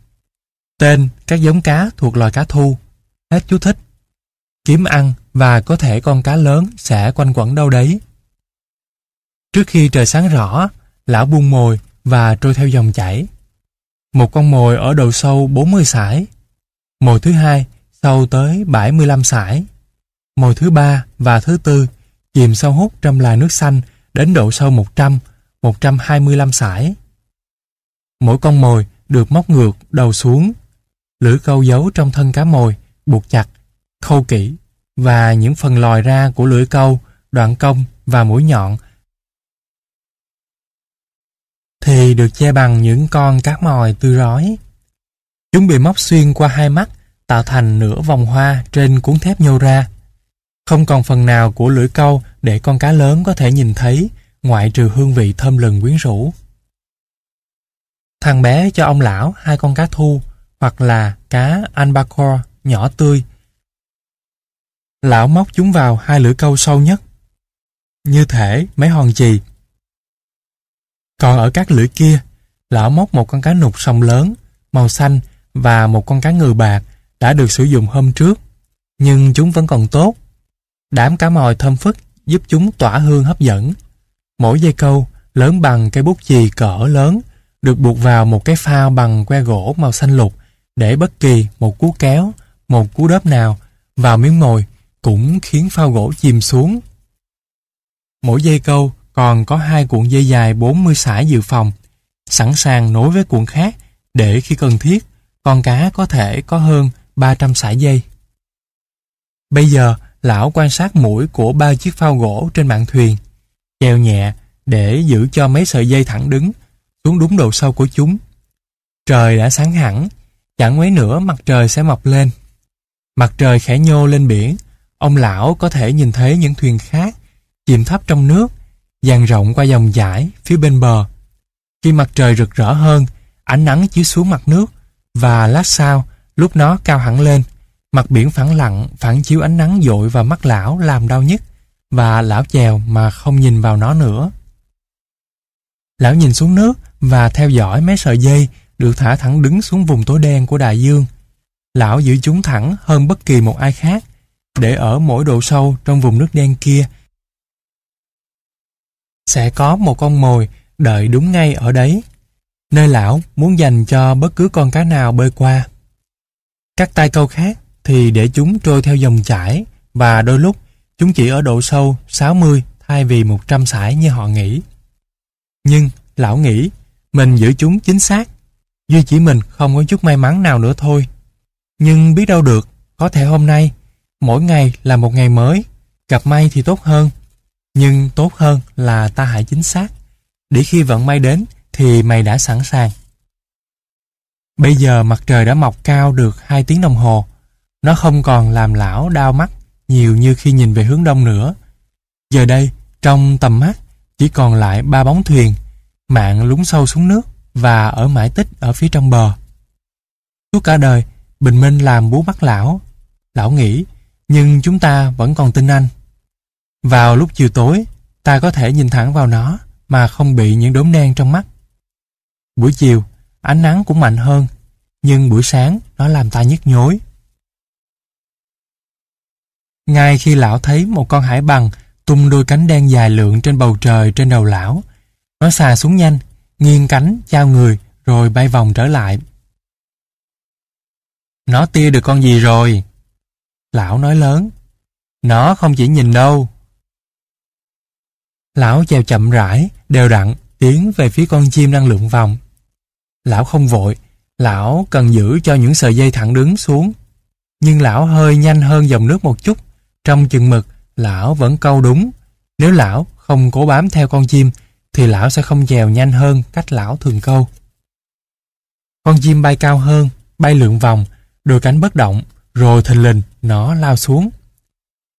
Tên các giống cá thuộc loài cá thu. Hết chú thích. Kiếm ăn và có thể con cá lớn sẽ quanh quẩn đâu đấy. Trước khi trời sáng rõ, lão buông mồi và trôi theo dòng chảy. Một con mồi ở độ sâu 40 sải. Mồi thứ hai sâu tới 75 sải. Mồi thứ ba và thứ tư chìm sâu hút trong là nước xanh đến độ sâu 100, 125 sải. Mỗi con mồi được móc ngược đầu xuống, lưỡi câu giấu trong thân cá mồi, buộc chặt, khâu kỹ và những phần lòi ra của lưỡi câu, đoạn cong và mũi nhọn thì được che bằng những con cá mòi tươi rói. Chúng bị móc xuyên qua hai mắt, tạo thành nửa vòng hoa trên cuốn thép nhô ra. Không còn phần nào của lưỡi câu để con cá lớn có thể nhìn thấy, ngoại trừ hương vị thơm lừng quyến rũ. Thằng bé cho ông lão hai con cá thu, hoặc là cá albacore nhỏ tươi. Lão móc chúng vào hai lưỡi câu sâu nhất, như thể mấy hòn chì. Còn ở các lưỡi kia, lão móc một con cá nục sông lớn, màu xanh và một con cá ngừ bạc đã được sử dụng hôm trước, nhưng chúng vẫn còn tốt. Đám cá mòi thơm phức giúp chúng tỏa hương hấp dẫn. Mỗi dây câu lớn bằng cây bút chì cỡ lớn được buộc vào một cái phao bằng que gỗ màu xanh lục để bất kỳ một cú kéo, một cú đớp nào vào miếng mồi cũng khiến phao gỗ chìm xuống. Mỗi dây câu còn có hai cuộn dây dài 40 sải dự phòng, sẵn sàng nối với cuộn khác để khi cần thiết, con cá có thể có hơn 300 sải dây. Bây giờ, lão quan sát mũi của ba chiếc phao gỗ trên mạn thuyền, chèo nhẹ để giữ cho mấy sợi dây thẳng đứng xuống đúng độ sâu của chúng. Trời đã sáng hẳn, chẳng mấy nữa mặt trời sẽ mọc lên. Mặt trời khẽ nhô lên biển, ông lão có thể nhìn thấy những thuyền khác chìm thấp trong nước, dàn rộng qua dòng dải phía bên bờ. Khi mặt trời rực rỡ hơn, ánh nắng chiếu xuống mặt nước và lát sau, lúc nó cao hẳn lên, mặt biển phẳng lặng phản chiếu ánh nắng dội vào mắt lão làm đau nhất và lão chèo mà không nhìn vào nó nữa. Lão nhìn xuống nước và theo dõi mấy sợi dây được thả thẳng đứng xuống vùng tối đen của đại dương. Lão giữ chúng thẳng hơn bất kỳ một ai khác, để ở mỗi độ sâu trong vùng nước đen kia sẽ có một con mồi đợi đúng ngay ở đấy, nơi lão muốn dành cho bất cứ con cá nào bơi qua. Các tay câu khác thì để chúng trôi theo dòng chảy và đôi lúc chúng chỉ ở độ sâu 60 thay vì 100 sải như họ nghĩ. Nhưng lão nghĩ mình giữ chúng chính xác, duy chỉ mình không có chút may mắn nào nữa thôi. Nhưng biết đâu được, có thể hôm nay, mỗi ngày là một ngày mới, gặp may thì tốt hơn. Nhưng tốt hơn là ta hãy chính xác, để khi vận may đến thì mày đã sẵn sàng. Bây giờ mặt trời đã mọc cao được 2 tiếng đồng hồ, nó không còn làm lão đau mắt nhiều như khi nhìn về hướng đông nữa. Giờ đây, trong tầm mắt, chỉ còn lại ba bóng thuyền, mạng lún sâu xuống nước và ở mãi tích ở phía trong bờ. Suốt cả đời, Bình Minh làm bú mắt lão. Lão nghĩ, nhưng chúng ta vẫn còn tin anh. Vào lúc chiều tối, ta có thể nhìn thẳng vào nó mà không bị những đốm đen trong mắt. Buổi chiều, ánh nắng cũng mạnh hơn, nhưng buổi sáng nó làm ta nhức nhối. Ngay khi lão thấy một con hải bằng tung đôi cánh đen dài lượn trên bầu trời trên đầu lão, nó xà xuống nhanh, nghiêng cánh, trao người, rồi bay vòng trở lại. Nó tia được con gì rồi? Lão nói lớn. Nó không chỉ nhìn đâu. Lão chèo chậm rãi, đều đặn, tiến về phía con chim đang lượn vòng. Lão không vội, lão cần giữ cho những sợi dây thẳng đứng xuống. Nhưng lão hơi nhanh hơn dòng nước một chút, trong chừng mực, lão vẫn câu đúng. Nếu lão không cố bám theo con chim, thì lão sẽ không dèo nhanh hơn cách lão thường câu. Con chim bay cao hơn, bay lượn vòng, đôi cánh bất động, rồi thình lình nó lao xuống.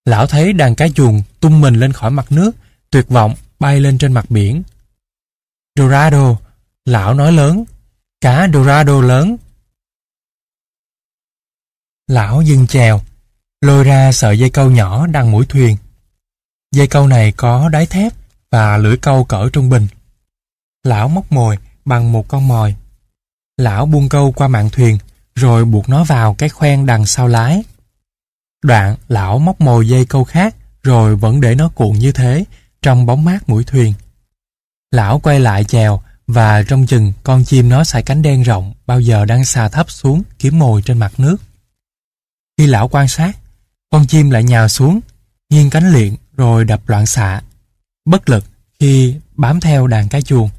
Lão thấy đàn cá chuồng tung mình lên khỏi mặt nước, tuyệt vọng bay lên trên mặt biển. Dorado, lão nói lớn, cá Dorado lớn. Lão dừng chèo, lôi ra sợi dây câu nhỏ đằng mũi thuyền. Dây câu này có đáy thép và lưỡi câu cỡ trung bình. Lão móc mồi bằng một con mồi. Lão buông câu qua mạng thuyền, rồi buộc nó vào cái khoen đằng sau lái. Đoạn, lão móc mồi dây câu khác, rồi vẫn để nó cuộn như thế, trong bóng mát mũi thuyền. Lão quay lại chèo, và trong chừng con chim nó xài cánh đen rộng bao giờ đang xà thấp xuống kiếm mồi trên mặt nước. Khi lão quan sát, con chim lại nhào xuống, nghiêng cánh liện rồi đập loạn xạ bất lực khi bám theo đàn cá chuồng.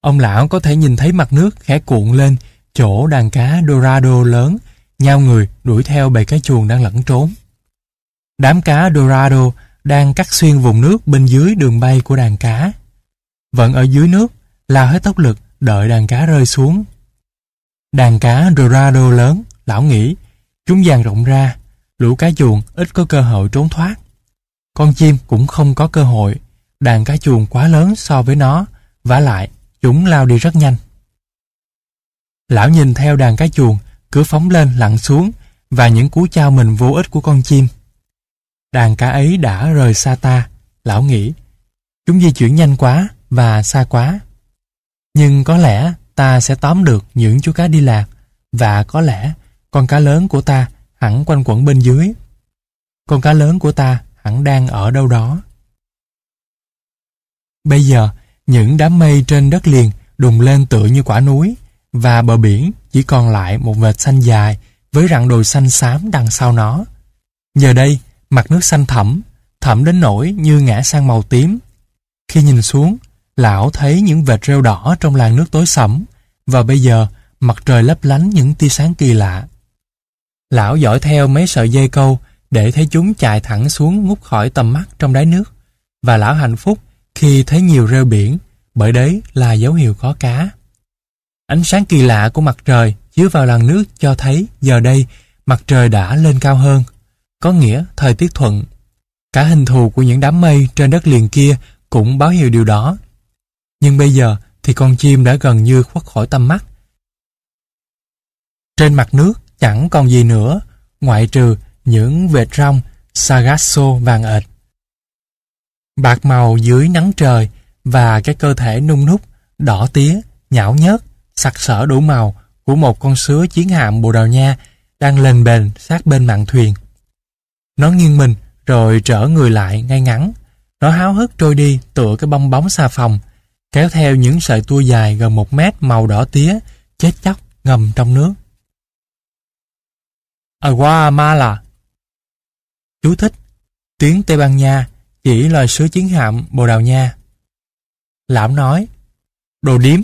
Ông lão có thể nhìn thấy mặt nước khẽ cuộn lên chỗ đàn cá Dorado lớn nhau người đuổi theo bầy cá chuồng đang lẫn trốn. Đám cá Dorado đang cắt xuyên vùng nước bên dưới đường bay của đàn cá. Vẫn ở dưới nước lao hết tốc lực đợi đàn cá rơi xuống. Đàn cá Dorado lớn, lão nghĩ, chúng dàn rộng ra, lũ cá chuồng ít có cơ hội trốn thoát. Con chim cũng không có cơ hội, đàn cá chuồng quá lớn so với nó, vả lại, chúng lao đi rất nhanh. Lão nhìn theo đàn cá chuồng, cứ phóng lên lặn xuống và những cú chao mình vô ích của con chim. Đàn cá ấy đã rời xa ta, lão nghĩ. Chúng di chuyển nhanh quá và xa quá. Nhưng có lẽ ta sẽ tóm được những chú cá đi lạc và có lẽ con cá lớn của ta hẳn quanh quẩn bên dưới. Con cá lớn của ta hẳn đang ở đâu đó. Bây giờ, những đám mây trên đất liền đùng lên tựa như quả núi và bờ biển chỉ còn lại một vệt xanh dài với rặng đồi xanh xám đằng sau nó. Giờ đây, mặt nước xanh thẳm, thẳm đến nỗi như ngã sang màu tím. Khi nhìn xuống, lão thấy những vệt rêu đỏ trong làn nước tối sẫm và bây giờ mặt trời lấp lánh những tia sáng kỳ lạ. Lão dõi theo mấy sợi dây câu để thấy chúng chạy thẳng xuống ngút khỏi tầm mắt trong đáy nước và lão hạnh phúc khi thấy nhiều rêu biển bởi đấy là dấu hiệu có cá. Ánh sáng kỳ lạ của mặt trời chiếu vào làn nước cho thấy giờ đây mặt trời đã lên cao hơn, có nghĩa thời tiết thuận. Cả hình thù của những đám mây trên đất liền kia cũng báo hiệu điều đó. Nhưng bây giờ thì con chim đã gần như khuất khỏi tầm mắt. Trên mặt nước chẳng còn gì nữa, ngoại trừ những vệt rong Sagasso vàng ệt. Bạc màu dưới nắng trời và cái cơ thể nung núc, đỏ tía, nhão nhớt, sặc sỡ đủ màu của một con sứa chiến hạm Bồ Đào Nha đang lên bền sát bên mạn thuyền. Nó nghiêng mình rồi trở người lại ngay ngắn. Nó háo hức trôi đi tựa cái bong bóng xà phòng, kéo theo những sợi tua dài gần một mét màu đỏ tía, chết chóc ngầm trong nước. Aguamala Chú thích Tiếng Tây Ban Nha chỉ loài sứ chiến hạm Bồ Đào Nha. Lão nói Đồ điếm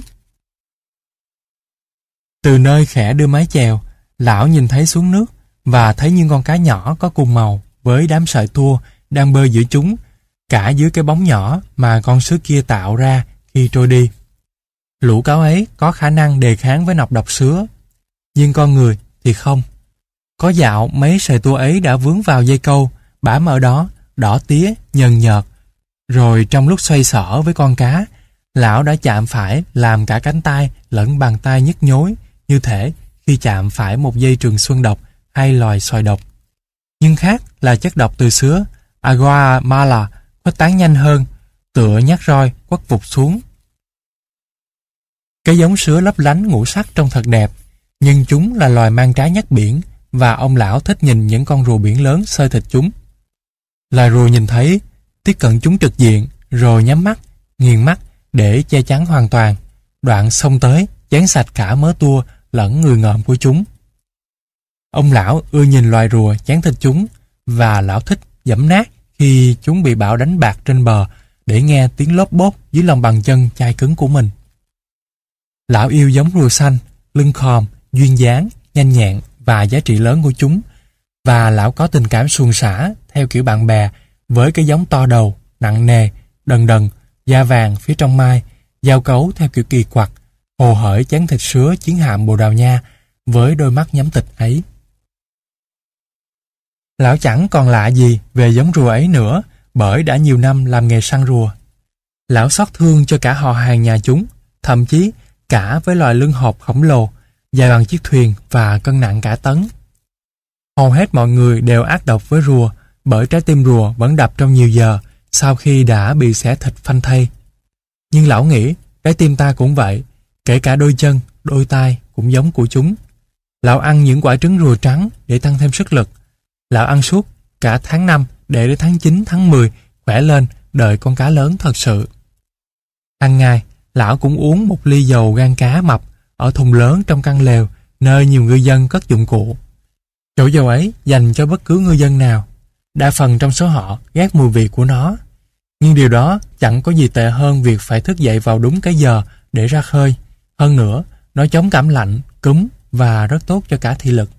Từ nơi khẽ đưa mái chèo, lão nhìn thấy xuống nước và thấy những con cá nhỏ có cùng màu với đám sợi tua đang bơi giữa chúng, cả dưới cái bóng nhỏ mà con sứa kia tạo ra khi trôi đi. Lũ cáo ấy có khả năng đề kháng với nọc độc sứa, nhưng con người thì không. Có dạo mấy sợi tua ấy đã vướng vào dây câu, bám ở đó, đỏ tía, nhần nhợt. Rồi trong lúc xoay sở với con cá, lão đã chạm phải làm cả cánh tay lẫn bàn tay nhức nhối, như thể khi chạm phải một dây trường xuân độc hay loài sòi độc. Nhưng khác là chất độc từ sứa, Aguamala khuếch tán nhanh hơn, tựa nhát roi quất vụt xuống. Cái giống sứa lấp lánh ngũ sắc trông thật đẹp, nhưng chúng là loài mang trái nhất biển và ông lão thích nhìn những con rùa biển lớn xơi thịt chúng. Loài rùa nhìn thấy, tiếp cận chúng trực diện, rồi nhắm mắt, nghiền mắt để che chắn hoàn toàn. Đoạn xông tới, chán sạch cả mớ tua lẫn người ngợm của chúng. Ông lão ưa nhìn loài rùa chán thịt chúng và lão thích dẫm nát khi chúng bị bão đánh bạc trên bờ để nghe tiếng lốp bốp dưới lòng bàn chân chai cứng của mình. Lão yêu giống rùa xanh, lưng khòm, duyên dáng, nhanh nhẹn và giá trị lớn của chúng và lão có tình cảm suôn xả theo kiểu bạn bè với cái giống to đầu, nặng nề, đần đần, da vàng phía trong mai, giao cấu theo kiểu kỳ quặc, hồ hởi chén thịt sứa chiến hạm Bồ Đào Nha với đôi mắt nhắm tịch ấy. Lão chẳng còn lạ gì về giống rùa ấy nữa bởi đã nhiều năm làm nghề săn rùa. Lão xót thương cho cả họ hàng nhà chúng, thậm chí cả với loài lưng hộp khổng lồ, dài bằng chiếc thuyền và cân nặng cả tấn. Hầu hết mọi người đều ác độc với rùa bởi trái tim rùa vẫn đập trong nhiều giờ sau khi đã bị xẻ thịt phanh thây. Nhưng lão nghĩ trái tim ta cũng vậy, kể cả đôi chân, đôi tai cũng giống của chúng. Lão ăn những quả trứng rùa trắng để tăng thêm sức lực. Lão ăn suốt cả tháng 5 để đến tháng 9, tháng 10 khỏe lên đợi con cá lớn thật sự. Hàng ngày, lão cũng uống một ly dầu gan cá mập ở thùng lớn trong căn lều nơi nhiều ngư dân cất dụng cụ. Chỗ dầu ấy dành cho bất cứ ngư dân nào. Đa phần trong số họ ghét mùi vị của nó. Nhưng điều đó chẳng có gì tệ hơn việc phải thức dậy vào đúng cái giờ để ra khơi. Hơn nữa, nó chống cảm lạnh, cúm và rất tốt cho cả thị lực.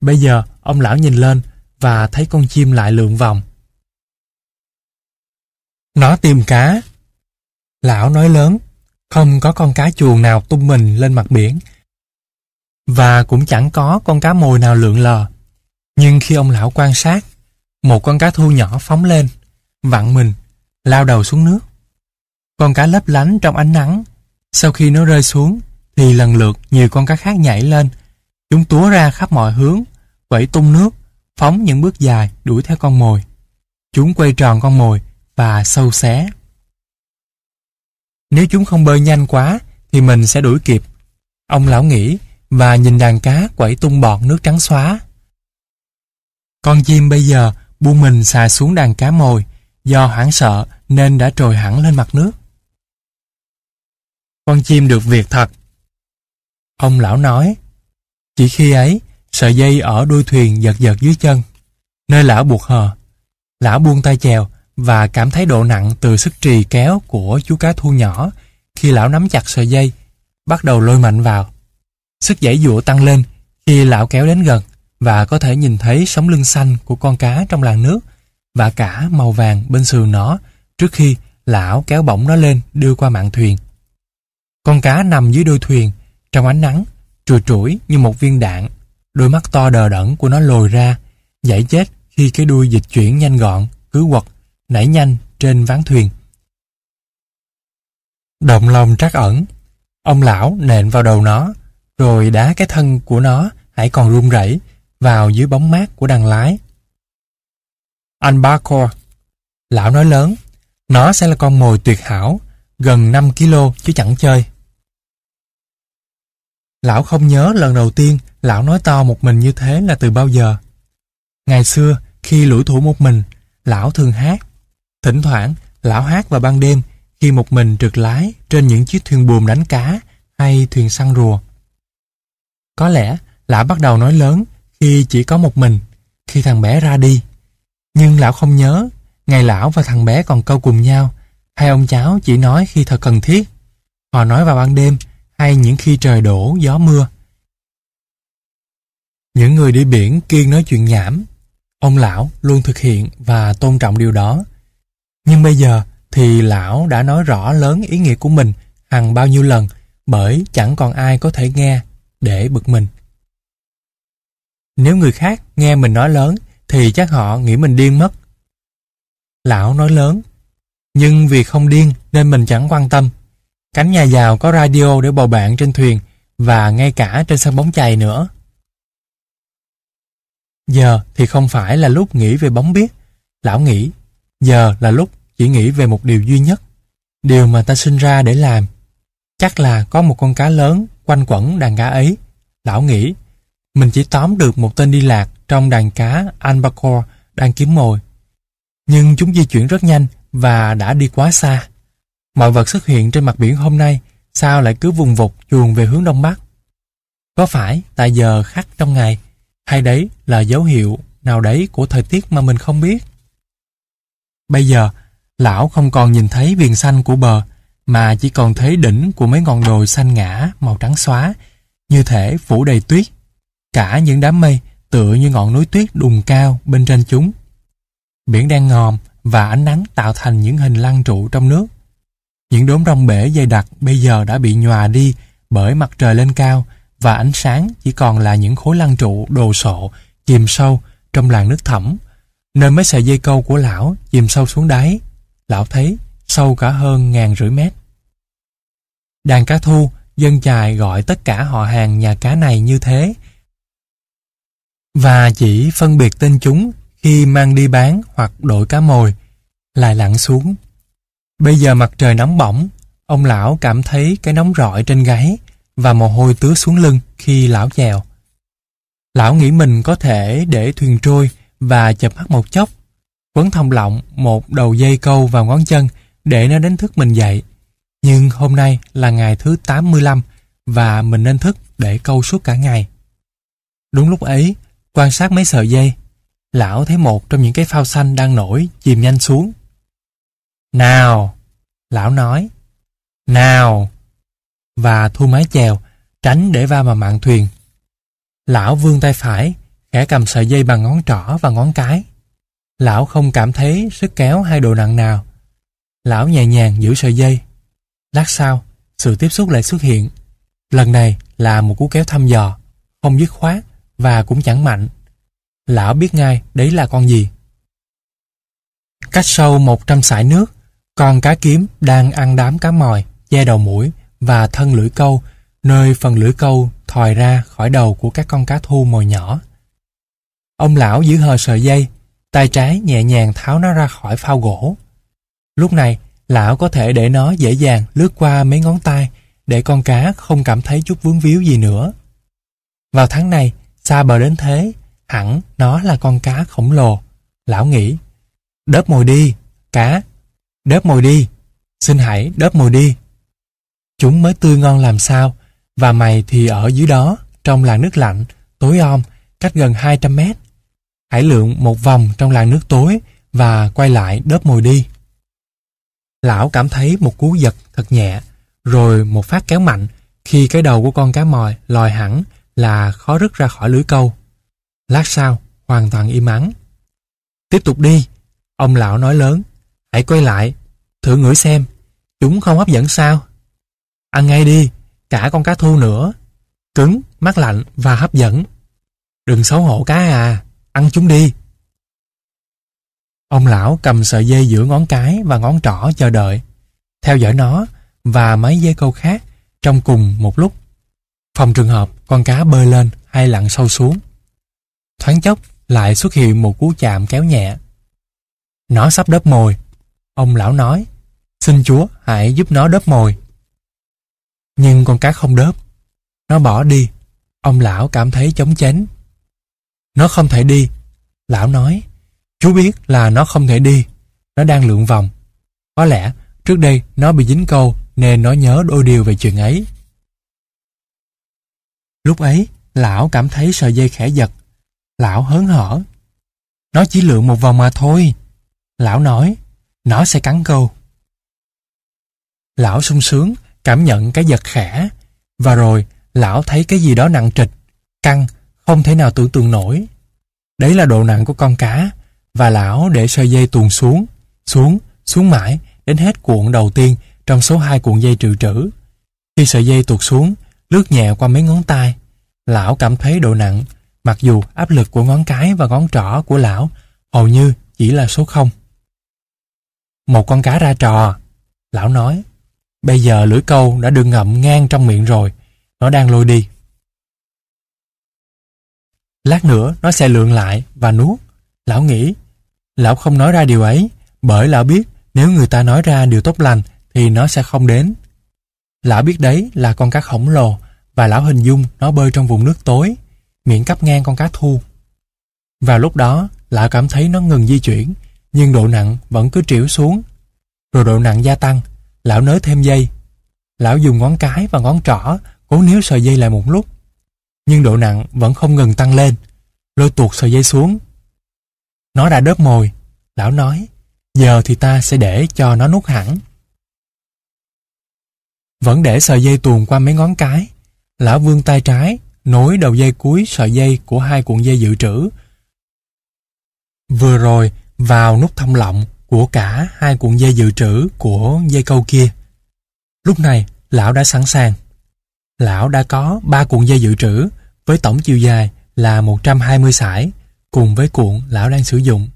Bây giờ, ông lão nhìn lên và thấy con chim lại lượn vòng. Nó tìm cá. Lão nói lớn, không có con cá chuồn nào tung mình lên mặt biển. Và cũng chẳng có con cá mồi nào lượn lờ. Nhưng khi ông lão quan sát, một con cá thu nhỏ phóng lên, vặn mình, lao đầu xuống nước. Con cá lấp lánh trong ánh nắng. Sau khi nó rơi xuống, thì lần lượt nhiều con cá khác nhảy lên. Chúng túa ra khắp mọi hướng, vẫy tung nước, phóng những bước dài đuổi theo con mồi. Chúng quay tròn con mồi và sâu xé. Nếu chúng không bơi nhanh quá thì mình sẽ đuổi kịp. Ông lão nghĩ và nhìn đàn cá quẩy tung bọt nước trắng xóa. Con chim bây giờ buông mình xà xuống đàn cá mồi do hoảng sợ nên đã trồi hẳn lên mặt nước. Con chim được việc thật. Ông lão nói, chỉ khi ấy, sợi dây ở đuôi thuyền giật giật dưới chân, nơi lão buộc hờ. Lão buông tay chèo và cảm thấy độ nặng từ sức trì kéo của chú cá thu nhỏ khi lão nắm chặt sợi dây, bắt đầu lôi mạnh vào. Sức giãy dụa tăng lên khi lão kéo đến gần và có thể nhìn thấy sống lưng xanh của con cá trong làn nước và cả màu vàng bên sườn nó trước khi lão kéo bổng nó lên đưa qua mạn thuyền. Con cá nằm dưới đuôi thuyền trong ánh nắng, trùi trũi như một viên đạn. Đôi mắt to đờ đẫn của nó lồi ra, giải chết khi cái đuôi dịch chuyển nhanh gọn, cứ quật, nảy nhanh trên ván thuyền. Động lòng trắc ẩn, ông lão nện vào đầu nó, rồi đá cái thân của nó hãy còn run rẩy vào dưới bóng mát của đằng lái. Anh Barcor, lão nói lớn, nó sẽ là con mồi tuyệt hảo, gần 5 kg chứ chẳng chơi. Lão không nhớ lần đầu tiên lão nói to một mình như thế là từ bao giờ. Ngày xưa, khi lủi thủ một mình, lão thường hát. Thỉnh thoảng, lão hát vào ban đêm khi một mình trượt lái trên những chiếc thuyền buồm đánh cá hay thuyền săn rùa. Có lẽ lão bắt đầu nói lớn khi chỉ có một mình, khi thằng bé ra đi. Nhưng lão không nhớ, ngày lão và thằng bé còn câu cùng nhau, hay ông cháu chỉ nói khi thật cần thiết. Họ nói vào ban đêm hay những khi trời đổ gió mưa. Những người đi biển kiên nói chuyện nhảm. Ông lão luôn thực hiện và tôn trọng điều đó. Nhưng bây giờ thì lão đã nói rõ lớn ý nghĩa của mình hằng bao nhiêu lần bởi chẳng còn ai có thể nghe để bực mình. Nếu người khác nghe mình nói lớn thì chắc họ nghĩ mình điên mất. Lão nói lớn, nhưng vì không điên nên mình chẳng quan tâm. Cánh nhà giàu có radio để bầu bạn trên thuyền và ngay cả trên sân bóng chày nữa. Giờ thì không phải là lúc nghĩ về bóng biết. Lão nghĩ, giờ là lúc chỉ nghĩ về một điều duy nhất. Điều mà ta sinh ra để làm. Chắc là có một con cá lớn quanh quẩn đàn cá ấy. Lão nghĩ, mình chỉ tóm được một tên đi lạc trong đàn cá albacore đang kiếm mồi. Nhưng chúng di chuyển rất nhanh và đã đi quá xa. Mọi vật xuất hiện trên mặt biển hôm nay sao lại cứ vùng vụt chuồn về hướng đông bắc? Có phải tại giờ khắc trong ngày hay đấy là dấu hiệu nào đấy của thời tiết mà mình không biết? Bây giờ, lão không còn nhìn thấy viền xanh của bờ mà chỉ còn thấy đỉnh của mấy ngọn đồi xanh ngã màu trắng xóa như thể phủ đầy tuyết. Cả những đám mây tựa như ngọn núi tuyết đùng cao bên trên chúng. Biển đang ngòm và ánh nắng tạo thành những hình lăng trụ trong nước. Những đốm rong bể dày đặc bây giờ đã bị nhòa đi bởi mặt trời lên cao và ánh sáng chỉ còn là những khối lăng trụ đồ sộ chìm sâu trong làn nước thẳm nơi mấy sợi dây câu của lão chìm sâu xuống đáy. Lão thấy sâu cả hơn ngàn rưỡi mét. Đàn cá thu, dân chài gọi tất cả họ hàng nhà cá này như thế và chỉ phân biệt tên chúng khi mang đi bán hoặc đổi cá mồi, lại lặn xuống. Bây giờ mặt trời nóng bỏng, ông lão cảm thấy cái nóng rọi trên gáy và mồ hôi tứa xuống lưng khi lão chèo. Lão nghĩ mình có thể để thuyền trôi và chập mắt một chốc, quấn thông lọng một đầu dây câu vào ngón chân để nó đánh thức mình dậy. Nhưng hôm nay là ngày thứ 85 và mình nên thức để câu suốt cả ngày. Đúng lúc ấy, quan sát mấy sợi dây, lão thấy một trong những cái phao xanh đang nổi chìm nhanh xuống. Nào! Lão nói. Nào! Và thu mái chèo, tránh để va vào mạng thuyền. Lão vươn tay phải, khẽ cầm sợi dây bằng ngón trỏ và ngón cái. Lão không cảm thấy sức kéo hay độ nặng nào. Lão nhẹ nhàng giữ sợi dây. Lát sau, sự tiếp xúc lại xuất hiện. Lần này là một cú kéo thăm dò, không dứt khoát và cũng chẳng mạnh. Lão biết ngay đấy là con gì. Cách sâu 100 sải nước, con cá kiếm đang ăn đám cá mòi, che đầu mũi và thân lưỡi câu, nơi phần lưỡi câu thòi ra khỏi đầu của các con cá thu mồi nhỏ. Ông lão giữ hờ sợi dây, tay trái nhẹ nhàng tháo nó ra khỏi phao gỗ. Lúc này, lão có thể để nó dễ dàng lướt qua mấy ngón tay để con cá không cảm thấy chút vướng víu gì nữa. Vào tháng này, xa bờ đến thế, hẳn nó là con cá khổng lồ. Lão nghĩ, đớp mồi đi, cá, đớp mồi đi, xin hãy đớp mồi đi. Chúng mới tươi ngon làm sao, và mày thì ở dưới đó, trong làng nước lạnh, tối om, cách gần 200 mét. Hãy lượn một vòng trong làn nước tối và quay lại đớp mồi đi. Lão cảm thấy một cú giật thật nhẹ, rồi một phát kéo mạnh khi cái đầu của con cá mòi lòi hẳn là khó rứt ra khỏi lưới câu. Lát sau, hoàn toàn im ắng. Tiếp tục đi, ông lão nói lớn. Hãy quay lại, thử ngửi xem, chúng không hấp dẫn sao? Ăn ngay đi, cả con cá thu nữa. Cứng, mát lạnh và hấp dẫn. Đừng xấu hổ cá à, ăn chúng đi. Ông lão cầm sợi dây giữa ngón cái và ngón trỏ chờ đợi, theo dõi nó và mấy dây câu khác trong cùng một lúc. Phòng trường hợp con cá bơi lên hay lặn sâu xuống. Thoáng chốc lại xuất hiện một cú chạm kéo nhẹ. Nó sắp đớp mồi. Ông lão nói, xin chúa hãy giúp nó đớp mồi. Nhưng con cá không đớp. Nó bỏ đi. Ông lão cảm thấy chống chánh. Nó không thể đi. Lão nói, chú biết là nó không thể đi. Nó đang lượn vòng. Có lẽ trước đây nó bị dính câu nên nó nhớ đôi điều về chuyện ấy. Lúc ấy, lão cảm thấy sợi dây khẽ giật. Lão hớn hở. Nó chỉ lượn một vòng mà thôi. Lão nói, nó sẽ cắn câu. Lão sung sướng, cảm nhận cái giật khẽ. Và rồi, lão thấy cái gì đó nặng trịch, căng, không thể nào tưởng tượng nổi. Đấy là độ nặng của con cá, và lão để sợi dây tuồn xuống, xuống, xuống mãi, đến hết cuộn đầu tiên trong số hai cuộn dây trừ trữ. Khi sợi dây tuột xuống, lướt nhẹ qua mấy ngón tay, lão cảm thấy độ nặng, mặc dù áp lực của ngón cái và ngón trỏ của lão hầu như chỉ là số không. Một con cá ra trò, lão nói. Bây giờ lưỡi câu đã được ngậm ngang trong miệng rồi, nó đang lôi đi. Lát nữa nó sẽ lượn lại và nuốt. Lão nghĩ, lão không nói ra điều ấy, bởi lão biết nếu người ta nói ra điều tốt lành thì nó sẽ không đến. Lão biết đấy là con cá khổng lồ và lão hình dung nó bơi trong vùng nước tối, miệng cắp ngang con cá thu. Vào lúc đó, lão cảm thấy nó ngừng di chuyển, nhưng độ nặng vẫn cứ trĩu xuống. Rồi độ nặng gia tăng, lão nới thêm dây. Lão dùng ngón cái và ngón trỏ cố níu sợi dây lại một lúc. Nhưng độ nặng vẫn không ngừng tăng lên, lôi tuột sợi dây xuống. Nó đã đớp mồi, lão nói, giờ thì ta sẽ để cho nó nút hẳn. Vẫn để sợi dây tuồn qua mấy ngón cái, lão vươn tay trái, nối đầu dây cuối sợi dây của hai cuộn dây dự trữ. Vừa rồi, vào nút thông lọng của cả hai cuộn dây dự trữ của dây câu kia. Lúc này, lão đã sẵn sàng. Lão đã có ba cuộn dây dự trữ với tổng chiều dài là 120 sải cùng với cuộn lão đang sử dụng.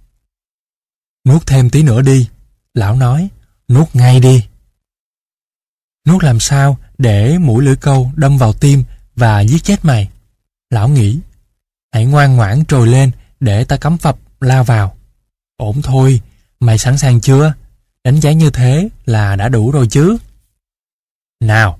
Nuốt thêm tí nữa đi, lão nói, nuốt ngay đi. Nuốt làm sao để mũi lưỡi câu đâm vào tim và giết chết mày? Lão nghĩ, hãy ngoan ngoãn trồi lên để ta cắm phập lao vào. Ổn thôi, mày sẵn sàng chưa? Đánh giá như thế là đã đủ rồi chứ. Nào,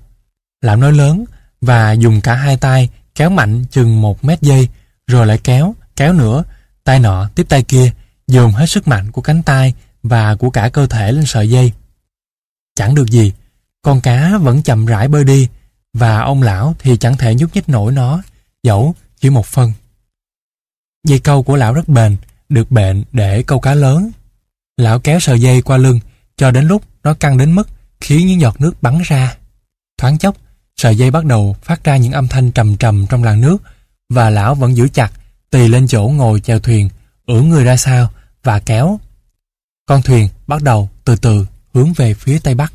lão nói lớn và dùng cả hai tay kéo mạnh chừng một mét dây rồi lại kéo, kéo nữa, tay nọ tiếp tay kia, dồn hết sức mạnh của cánh tay và của cả cơ thể lên sợi dây. Chẳng được gì, con cá vẫn chậm rãi bơi đi và ông lão thì chẳng thể nhúc nhích nổi nó, dẫu chỉ một phân. Dây câu của lão rất bền, được bệnh để câu cá lớn. Lão kéo sợi dây qua lưng cho đến lúc nó căng đến mức khiến những giọt nước bắn ra. Thoáng chốc, sợi dây bắt đầu phát ra những âm thanh trầm trầm trong làn nước và lão vẫn giữ chặt, tì lên chỗ ngồi chèo thuyền, ưỡn người ra sao và kéo. Con thuyền bắt đầu từ từ hướng về phía tây bắc.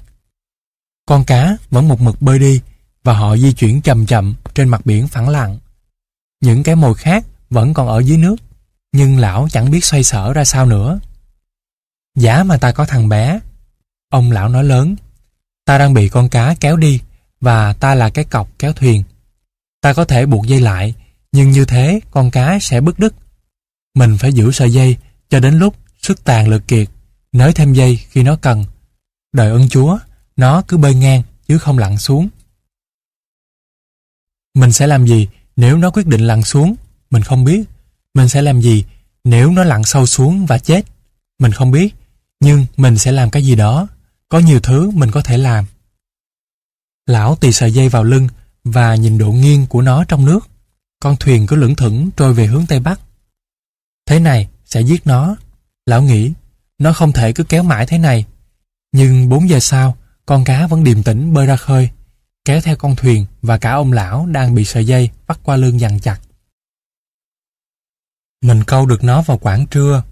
Con cá vẫn một mực bơi đi và họ di chuyển chậm chậm trên mặt biển phẳng lặng. Những cái mồi khác vẫn còn ở dưới nước, nhưng lão chẳng biết xoay sở ra sao nữa. Giá mà ta có thằng bé. Ông lão nói lớn. Ta đang bị con cá kéo đi và ta là cái cọc kéo thuyền. Ta có thể buộc dây lại, nhưng như thế con cá sẽ bứt đứt. Mình phải giữ sợi dây cho đến lúc sức tàn lực kiệt, nới thêm dây khi nó cần. Đợi ơn Chúa, nó cứ bơi ngang chứ không lặn xuống. Mình sẽ làm gì nếu nó quyết định lặn xuống? Mình không biết. Mình sẽ làm gì nếu nó lặn sâu xuống và chết? Mình không biết. Nhưng mình sẽ làm cái gì đó. Có nhiều thứ mình có thể làm. Lão tì sợi dây vào lưng và nhìn độ nghiêng của nó trong nước. Con thuyền cứ lững thững trôi về hướng Tây Bắc. Thế này sẽ giết nó. Lão nghĩ, nó không thể cứ kéo mãi thế này. Nhưng 4 giờ sau, con cá vẫn điềm tĩnh bơi ra khơi, kéo theo con thuyền và cả ông lão đang bị sợi dây bắt qua lưng dằn chặt. Mình câu được nó vào quảng trưa.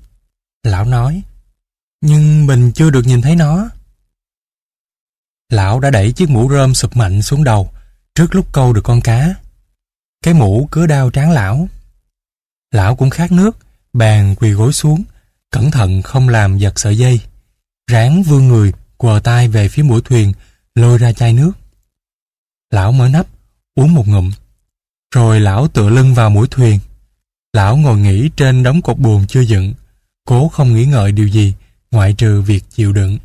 Lão nói, nhưng mình chưa được nhìn thấy nó. Lão đã đẩy chiếc mũ rơm sụp mạnh xuống đầu trước lúc câu được con cá. Cái mũ cứ đau tráng lão. Lão cũng khát nước, bàn quỳ gối xuống, cẩn thận không làm giật sợi dây. Ráng vươn người, quờ tay về phía mũi thuyền, lôi ra chai nước. Lão mở nắp, uống một ngụm. Rồi lão tựa lưng vào mũi thuyền. Lão ngồi nghỉ trên đống cột buồn chưa dựng, cố không nghĩ ngợi điều gì ngoại trừ việc chịu đựng.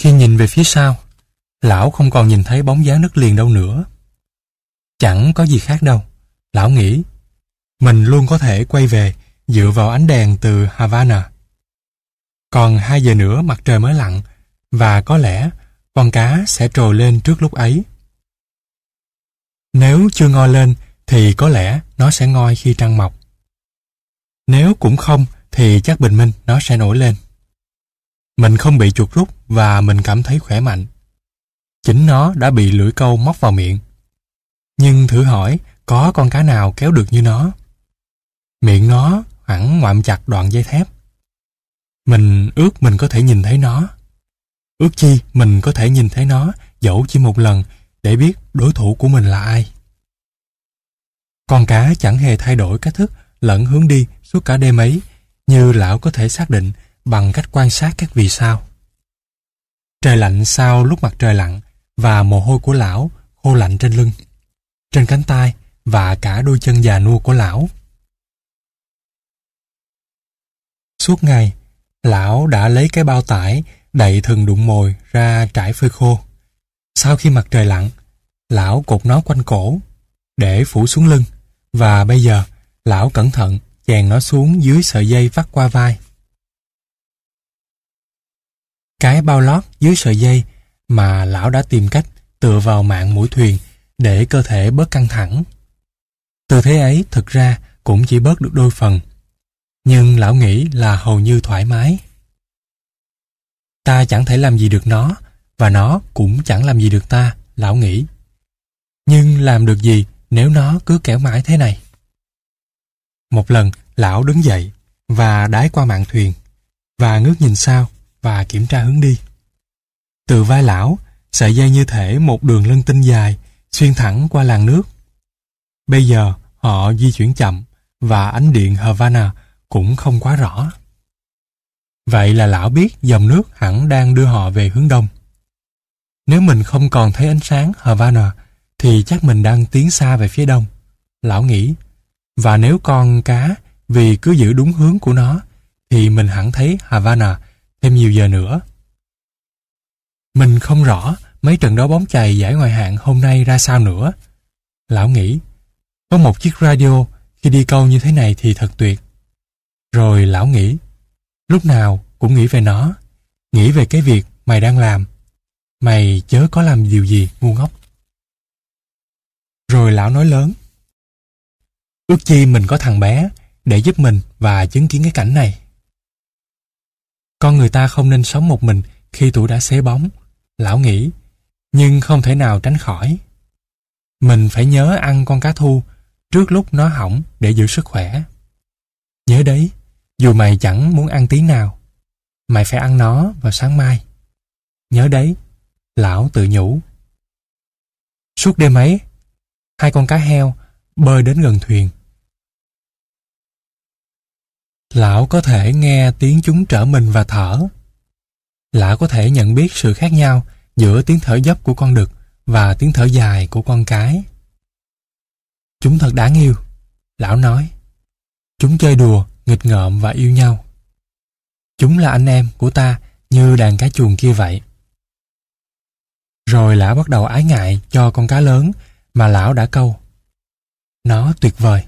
Khi nhìn về phía sau, lão không còn nhìn thấy bóng dáng đất liền đâu nữa. Chẳng có gì khác đâu, lão nghĩ. Mình luôn có thể quay về dựa vào ánh đèn từ Havana. Còn hai giờ nữa mặt trời mới lặn và có lẽ con cá sẽ trồi lên trước lúc ấy. Nếu chưa ngoi lên thì có lẽ nó sẽ ngoi khi trăng mọc. Nếu cũng không thì chắc bình minh nó sẽ nổi lên. Mình không bị chuột rút và mình cảm thấy khỏe mạnh. Chính nó đã bị lưỡi câu móc vào miệng. Nhưng thử hỏi, có con cá nào kéo được như nó. Miệng nó hẳn ngoạm chặt đoạn dây thép. Mình ước mình có thể nhìn thấy nó. Ước chi mình có thể nhìn thấy nó dẫu chỉ một lần để biết đối thủ của mình là ai. Con cá chẳng hề thay đổi cách thức lẫn hướng đi suốt cả đêm ấy như lão có thể xác định bằng cách quan sát các vì sao. Trời lạnh sau lúc mặt trời lặn và mồ hôi của lão khô lạnh trên lưng, trên cánh tay và cả đôi chân già nua của lão. Suốt ngày, lão đã lấy cái bao tải đậy thừng đụng mồi ra trải phơi khô. Sau khi mặt trời lặn, lão cột nó quanh cổ để phủ xuống lưng và bây giờ lão cẩn thận chèn nó xuống dưới sợi dây vắt qua vai. Cái bao lót dưới sợi dây mà lão đã tìm cách tựa vào mạng mũi thuyền để cơ thể bớt căng thẳng. Tư thế ấy thực ra cũng chỉ bớt được đôi phần, nhưng lão nghĩ là hầu như thoải mái. Ta chẳng thể làm gì được nó, và nó cũng chẳng làm gì được ta, lão nghĩ. Nhưng làm được gì nếu nó cứ kéo mãi thế này? Một lần, lão đứng dậy và đái qua mạng thuyền, và ngước nhìn sao và kiểm tra hướng đi. Từ vai lão, sợi dây như thể một đường lân tinh dài, xuyên thẳng qua làng nước. Bây giờ, họ di chuyển chậm, và ánh điện Havana cũng không quá rõ. Vậy là lão biết dòng nước hẳn đang đưa họ về hướng đông. Nếu mình không còn thấy ánh sáng Havana, thì chắc mình đang tiến xa về phía đông. Lão nghĩ, và nếu con cá vì cứ giữ đúng hướng của nó, thì mình hẳn thấy Havana thêm nhiều giờ nữa. Mình không rõ mấy trận đấu bóng chày giải ngoại hạng hôm nay ra sao nữa. Lão nghĩ, có một chiếc radio khi đi câu như thế này thì thật tuyệt. Rồi lão nghĩ, lúc nào cũng nghĩ về nó, nghĩ về cái việc mày đang làm. Mày chớ có làm điều gì ngu ngốc. Rồi lão nói lớn. Ước chi mình có thằng bé để giúp mình và chứng kiến cái cảnh này. Con người ta không nên sống một mình khi tuổi đã xế bóng, lão nghĩ, nhưng không thể nào tránh khỏi. Mình phải nhớ ăn con cá thu trước lúc nó hỏng để giữ sức khỏe. Nhớ đấy, dù mày chẳng muốn ăn tí nào, mày phải ăn nó vào sáng mai. Nhớ đấy, Lão tự nhủ. Suốt đêm ấy, hai con cá heo bơi đến gần thuyền. Lão có thể nghe tiếng chúng trở mình và thở. Lão có thể nhận biết sự khác nhau giữa tiếng thở dốc của con đực và tiếng thở dài của con cái. Chúng thật đáng yêu, lão nói. Chúng chơi đùa, nghịch ngợm và yêu nhau. Chúng là anh em của ta như đàn cá chuồng kia vậy. Rồi lão bắt đầu ái ngại cho con cá lớn mà lão đã câu. Nó tuyệt vời,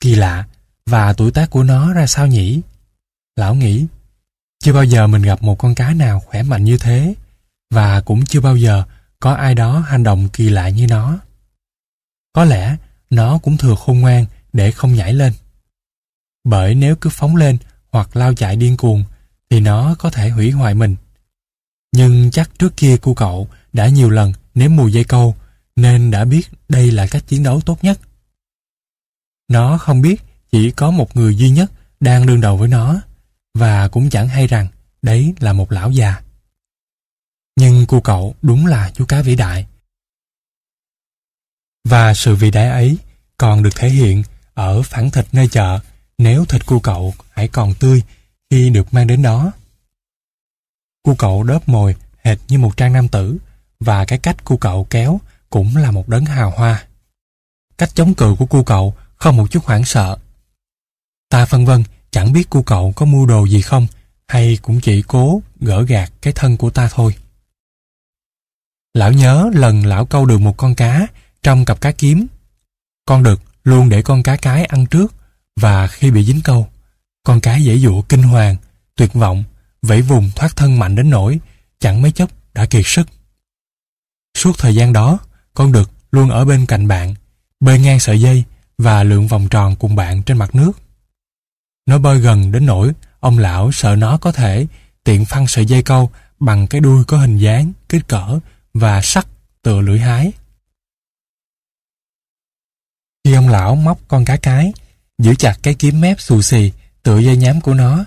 kỳ lạ và tuổi tác của nó ra sao nhỉ? Lão nghĩ, chưa bao giờ mình gặp một con cá nào khỏe mạnh như thế và cũng chưa bao giờ có ai đó hành động kỳ lạ như nó. Có lẽ nó cũng thừa khôn ngoan để không nhảy lên. Bởi nếu cứ phóng lên hoặc lao chạy điên cuồng thì nó có thể hủy hoại mình. Nhưng chắc trước kia cu cậu đã nhiều lần nếm mùi dây câu nên đã biết đây là cách chiến đấu tốt nhất. Nó không biết chỉ có một người duy nhất đang đương đầu với nó, và cũng chẳng hay rằng đấy là một lão già. Nhưng cô cậu đúng là chú cá vĩ đại. Và sự vĩ đại ấy còn được thể hiện ở phản thịt nơi chợ, nếu thịt cu cậu hãy còn tươi khi được mang đến đó. Cu cậu đớp mồi hệt như một trang nam tử, và cái cách cu cậu kéo cũng là một đấng hào hoa. Cách chống cự của cu cậu không một chút hoảng sợ. Ta phân vân chẳng biết cô cậu có mua đồ gì không hay cũng chỉ cố gỡ gạt cái thân của ta thôi. Lão nhớ lần lão câu được một con cá trong cặp cá kiếm. Con đực luôn để con cá cái ăn trước và khi bị dính câu, con cá dễ dụ kinh hoàng, tuyệt vọng, vẫy vùng thoát thân mạnh đến nỗi chẳng mấy chốc đã kiệt sức. Suốt thời gian đó, con đực luôn ở bên cạnh bạn, bơi ngang sợi dây và lượn vòng tròn cùng bạn trên mặt nước. Nó bơi gần đến nỗi ông lão sợ nó có thể tiện phăng sợi dây câu bằng cái đuôi có hình dáng, kích cỡ và sắc tựa lưỡi hái. Khi ông lão móc con cá cái, giữ chặt cái kiếm mép xù xì tựa dây nhám của nó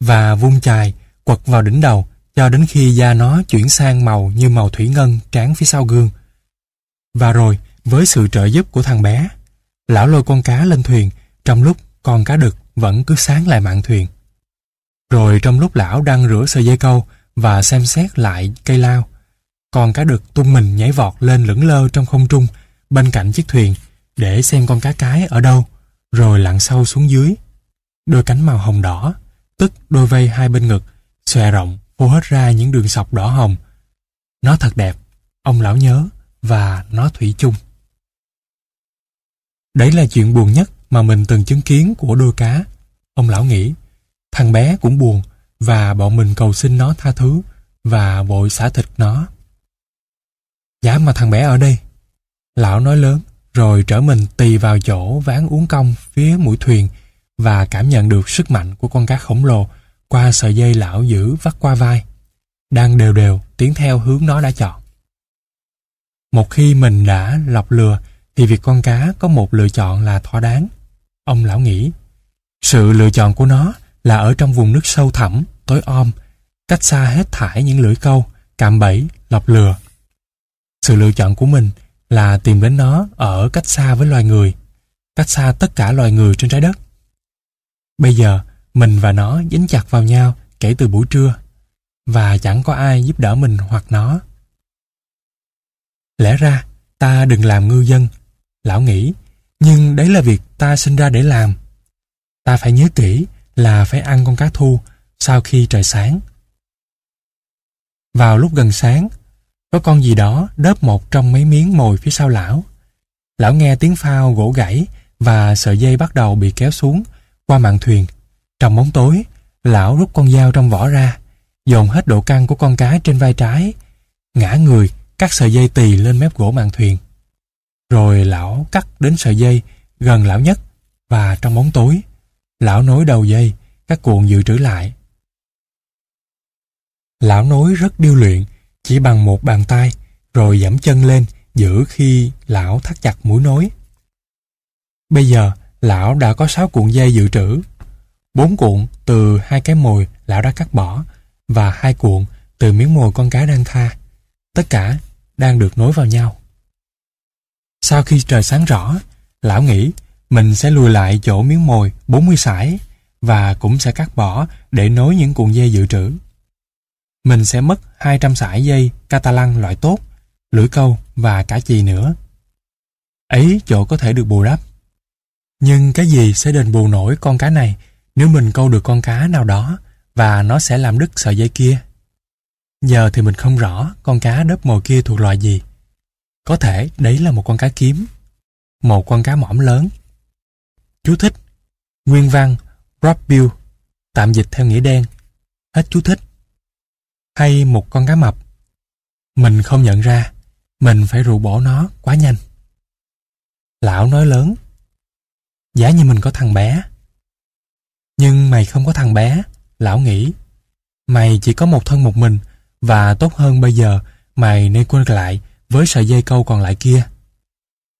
và vung chài quật vào đỉnh đầu cho đến khi da nó chuyển sang màu như màu thủy ngân tráng phía sau gương. Và rồi, với sự trợ giúp của thằng bé, lão lôi con cá lên thuyền trong lúc con cá đực vẫn cứ sáng lại mạn thuyền. Rồi trong lúc lão đang rửa sợi dây câu và xem xét lại cây lao, con cá đực tung mình nhảy vọt lên lững lơ trong không trung bên cạnh chiếc thuyền để xem con cá cái ở đâu, rồi lặn sâu xuống dưới. Đôi cánh màu hồng đỏ, tức đôi vây hai bên ngực, xòe rộng, phô hết ra những đường sọc đỏ hồng. Nó thật đẹp, ông lão nhớ, và nó thủy chung. Đấy là chuyện buồn nhất mà mình từng chứng kiến của đôi cá. Ông lão nghĩ, thằng bé cũng buồn, và bọn mình cầu xin nó tha thứ, và vội xả thịt nó. Giá mà thằng bé ở đây. Lão nói lớn, rồi trở mình tì vào chỗ ván uống cong phía mũi thuyền và cảm nhận được sức mạnh của con cá khổng lồ qua sợi dây lão giữ vắt qua vai, đang đều đều tiến theo hướng nó đã chọn. Một khi mình đã lọc lừa thì việc con cá có một lựa chọn là thỏa đáng. Ông lão nghĩ, sự lựa chọn của nó là ở trong vùng nước sâu thẳm, tối om, cách xa hết thải những lưỡi câu, cạm bẫy, lọc lừa. Sự lựa chọn của mình là tìm đến nó ở cách xa với loài người, cách xa tất cả loài người trên trái đất. Bây giờ, mình và nó dính chặt vào nhau kể từ buổi trưa, và chẳng có ai giúp đỡ mình hoặc nó. Lẽ ra, ta đừng làm ngư dân, lão nghĩ, nhưng đấy là việc ta sinh ra để làm. Ta phải nhớ kỹ là phải ăn con cá thu sau khi trời sáng. Vào lúc gần sáng, có con gì đó đớp một trong mấy miếng mồi phía sau lão. Lão nghe tiếng phao gỗ gãy và sợi dây bắt đầu bị kéo xuống qua mạn thuyền. Trong bóng tối, lão rút con dao trong vỏ ra, dồn hết độ căng của con cá trên vai trái, ngã người cắt sợi dây tì lên mép gỗ mạn thuyền. Rồi lão cắt đến sợi dây gần lão nhất và trong bóng tối, lão nối đầu dây, các cuộn dự trữ lại. Lão nối rất điêu luyện, chỉ bằng một bàn tay, rồi giảm chân lên giữ khi lão thắt chặt mũi nối. Bây giờ, lão đã có sáu cuộn dây dự trữ. Bốn cuộn từ hai cái mồi lão đã cắt bỏ và hai cuộn từ miếng mồi con cá đang tha. Tất cả đang được nối vào nhau. Sau khi trời sáng rõ, lão nghĩ mình sẽ lùi lại chỗ miếng mồi 40 sải và cũng sẽ cắt bỏ để nối những cuộn dây dự trữ. Mình sẽ mất 200 sải dây Catalan loại tốt, lưỡi câu và cả chì nữa. Ấy chỗ có thể được bù đắp. Nhưng cái gì sẽ đền bù nổi con cá này nếu mình câu được con cá nào đó và nó sẽ làm đứt sợi dây kia? Giờ thì mình không rõ con cá đớp mồi kia thuộc loại gì. Có thể đấy là một con cá kiếm, một con cá mỏm lớn. Chú thích Nguyên văn Robbill tạm dịch theo nghĩa đen. Hết chú thích. Hay một con cá mập. Mình không nhận ra, mình phải rụ bỏ nó quá nhanh. Lão nói lớn. giả như mình có thằng bé. Nhưng mày không có thằng bé, lão nghĩ. Mày chỉ có một thân một mình và tốt hơn bây giờ mày nên quên lại với sợi dây câu còn lại kia.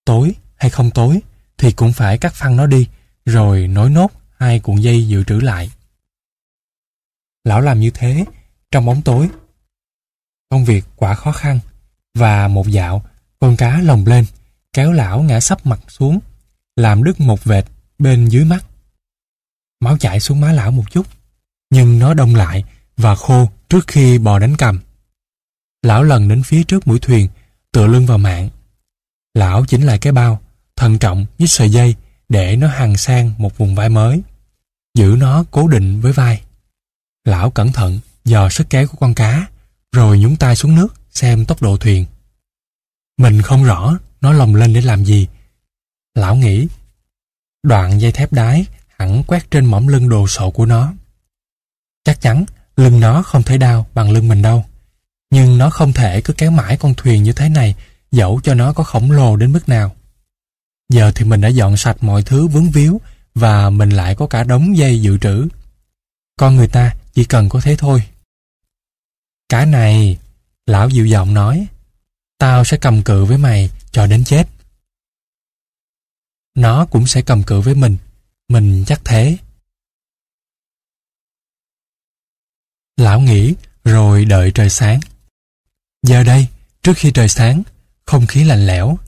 Tối hay không tối thì cũng phải cắt phăng nó đi rồi nối nốt hai cuộn dây dự trữ lại. Lão làm như thế trong bóng tối. Công việc quả khó khăn và một dạo con cá lồng lên kéo lão ngã sấp mặt xuống làm đứt một vệt bên dưới mắt. Máu chảy xuống má lão một chút nhưng nó đông lại và khô trước khi bò đánh cầm. Lão lần đến phía trước mũi thuyền, tựa lưng vào mạng. Lão chỉnh lại cái bao, thận trọng nhích sợi dây để nó hằng sang một vùng vai mới. Giữ nó cố định với vai. Lão cẩn thận dò sức kéo của con cá, rồi nhúng tay xuống nước xem tốc độ thuyền. Mình không rõ nó lồng lên để làm gì. Lão nghĩ, đoạn dây thép đái hẳn quét trên mỏm lưng đồ sộ của nó. Chắc chắn lưng nó không thể đau bằng lưng mình đâu. Nhưng nó không thể cứ kéo mãi con thuyền như thế này dẫu cho nó có khổng lồ đến mức nào. Giờ thì mình đã dọn sạch mọi thứ vướng víu và mình lại có cả đống dây dự trữ. Con người ta chỉ cần có thế thôi. cả này, lão dịu giọng nói, tao sẽ cầm cự với mày cho đến chết. Nó cũng sẽ cầm cự với mình, mình chắc thế. Lão nghĩ rồi đợi trời sáng. Giờ đây, trước khi trời sáng, không khí lạnh lẽo.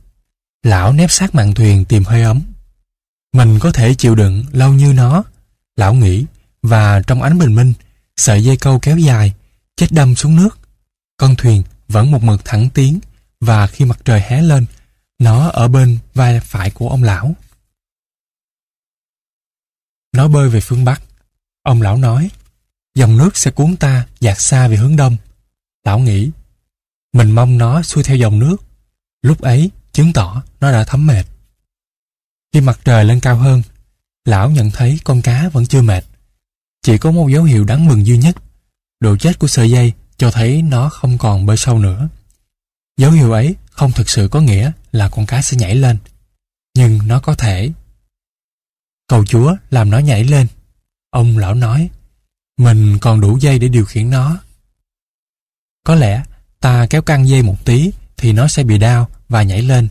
Lão nép sát mạn thuyền tìm hơi ấm. Mình có thể chịu đựng lâu như nó. Lão nghĩ, và trong ánh bình minh, sợi dây câu kéo dài, chết đâm xuống nước. Con thuyền vẫn một mực thẳng tiến, và khi mặt trời hé lên, nó ở bên vai phải của ông lão. Nó bơi về phương Bắc. Ông lão nói, dòng nước sẽ cuốn ta dạt xa về hướng đông. Lão nghĩ, mình mong nó xuôi theo dòng nước. Lúc ấy, chứng tỏ nó đã thấm mệt. Khi mặt trời lên cao hơn, lão nhận thấy con cá vẫn chưa mệt. Chỉ có một dấu hiệu đáng mừng duy nhất. Độ chết của sợi dây cho thấy nó không còn bơi sâu nữa. Dấu hiệu ấy không thực sự có nghĩa là con cá sẽ nhảy lên. Nhưng nó có thể. Cầu chúa làm nó nhảy lên. Ông lão nói, mình còn đủ dây để điều khiển nó. Có lẽ ta kéo căng dây một tí thì nó sẽ bị đau và nhảy lên.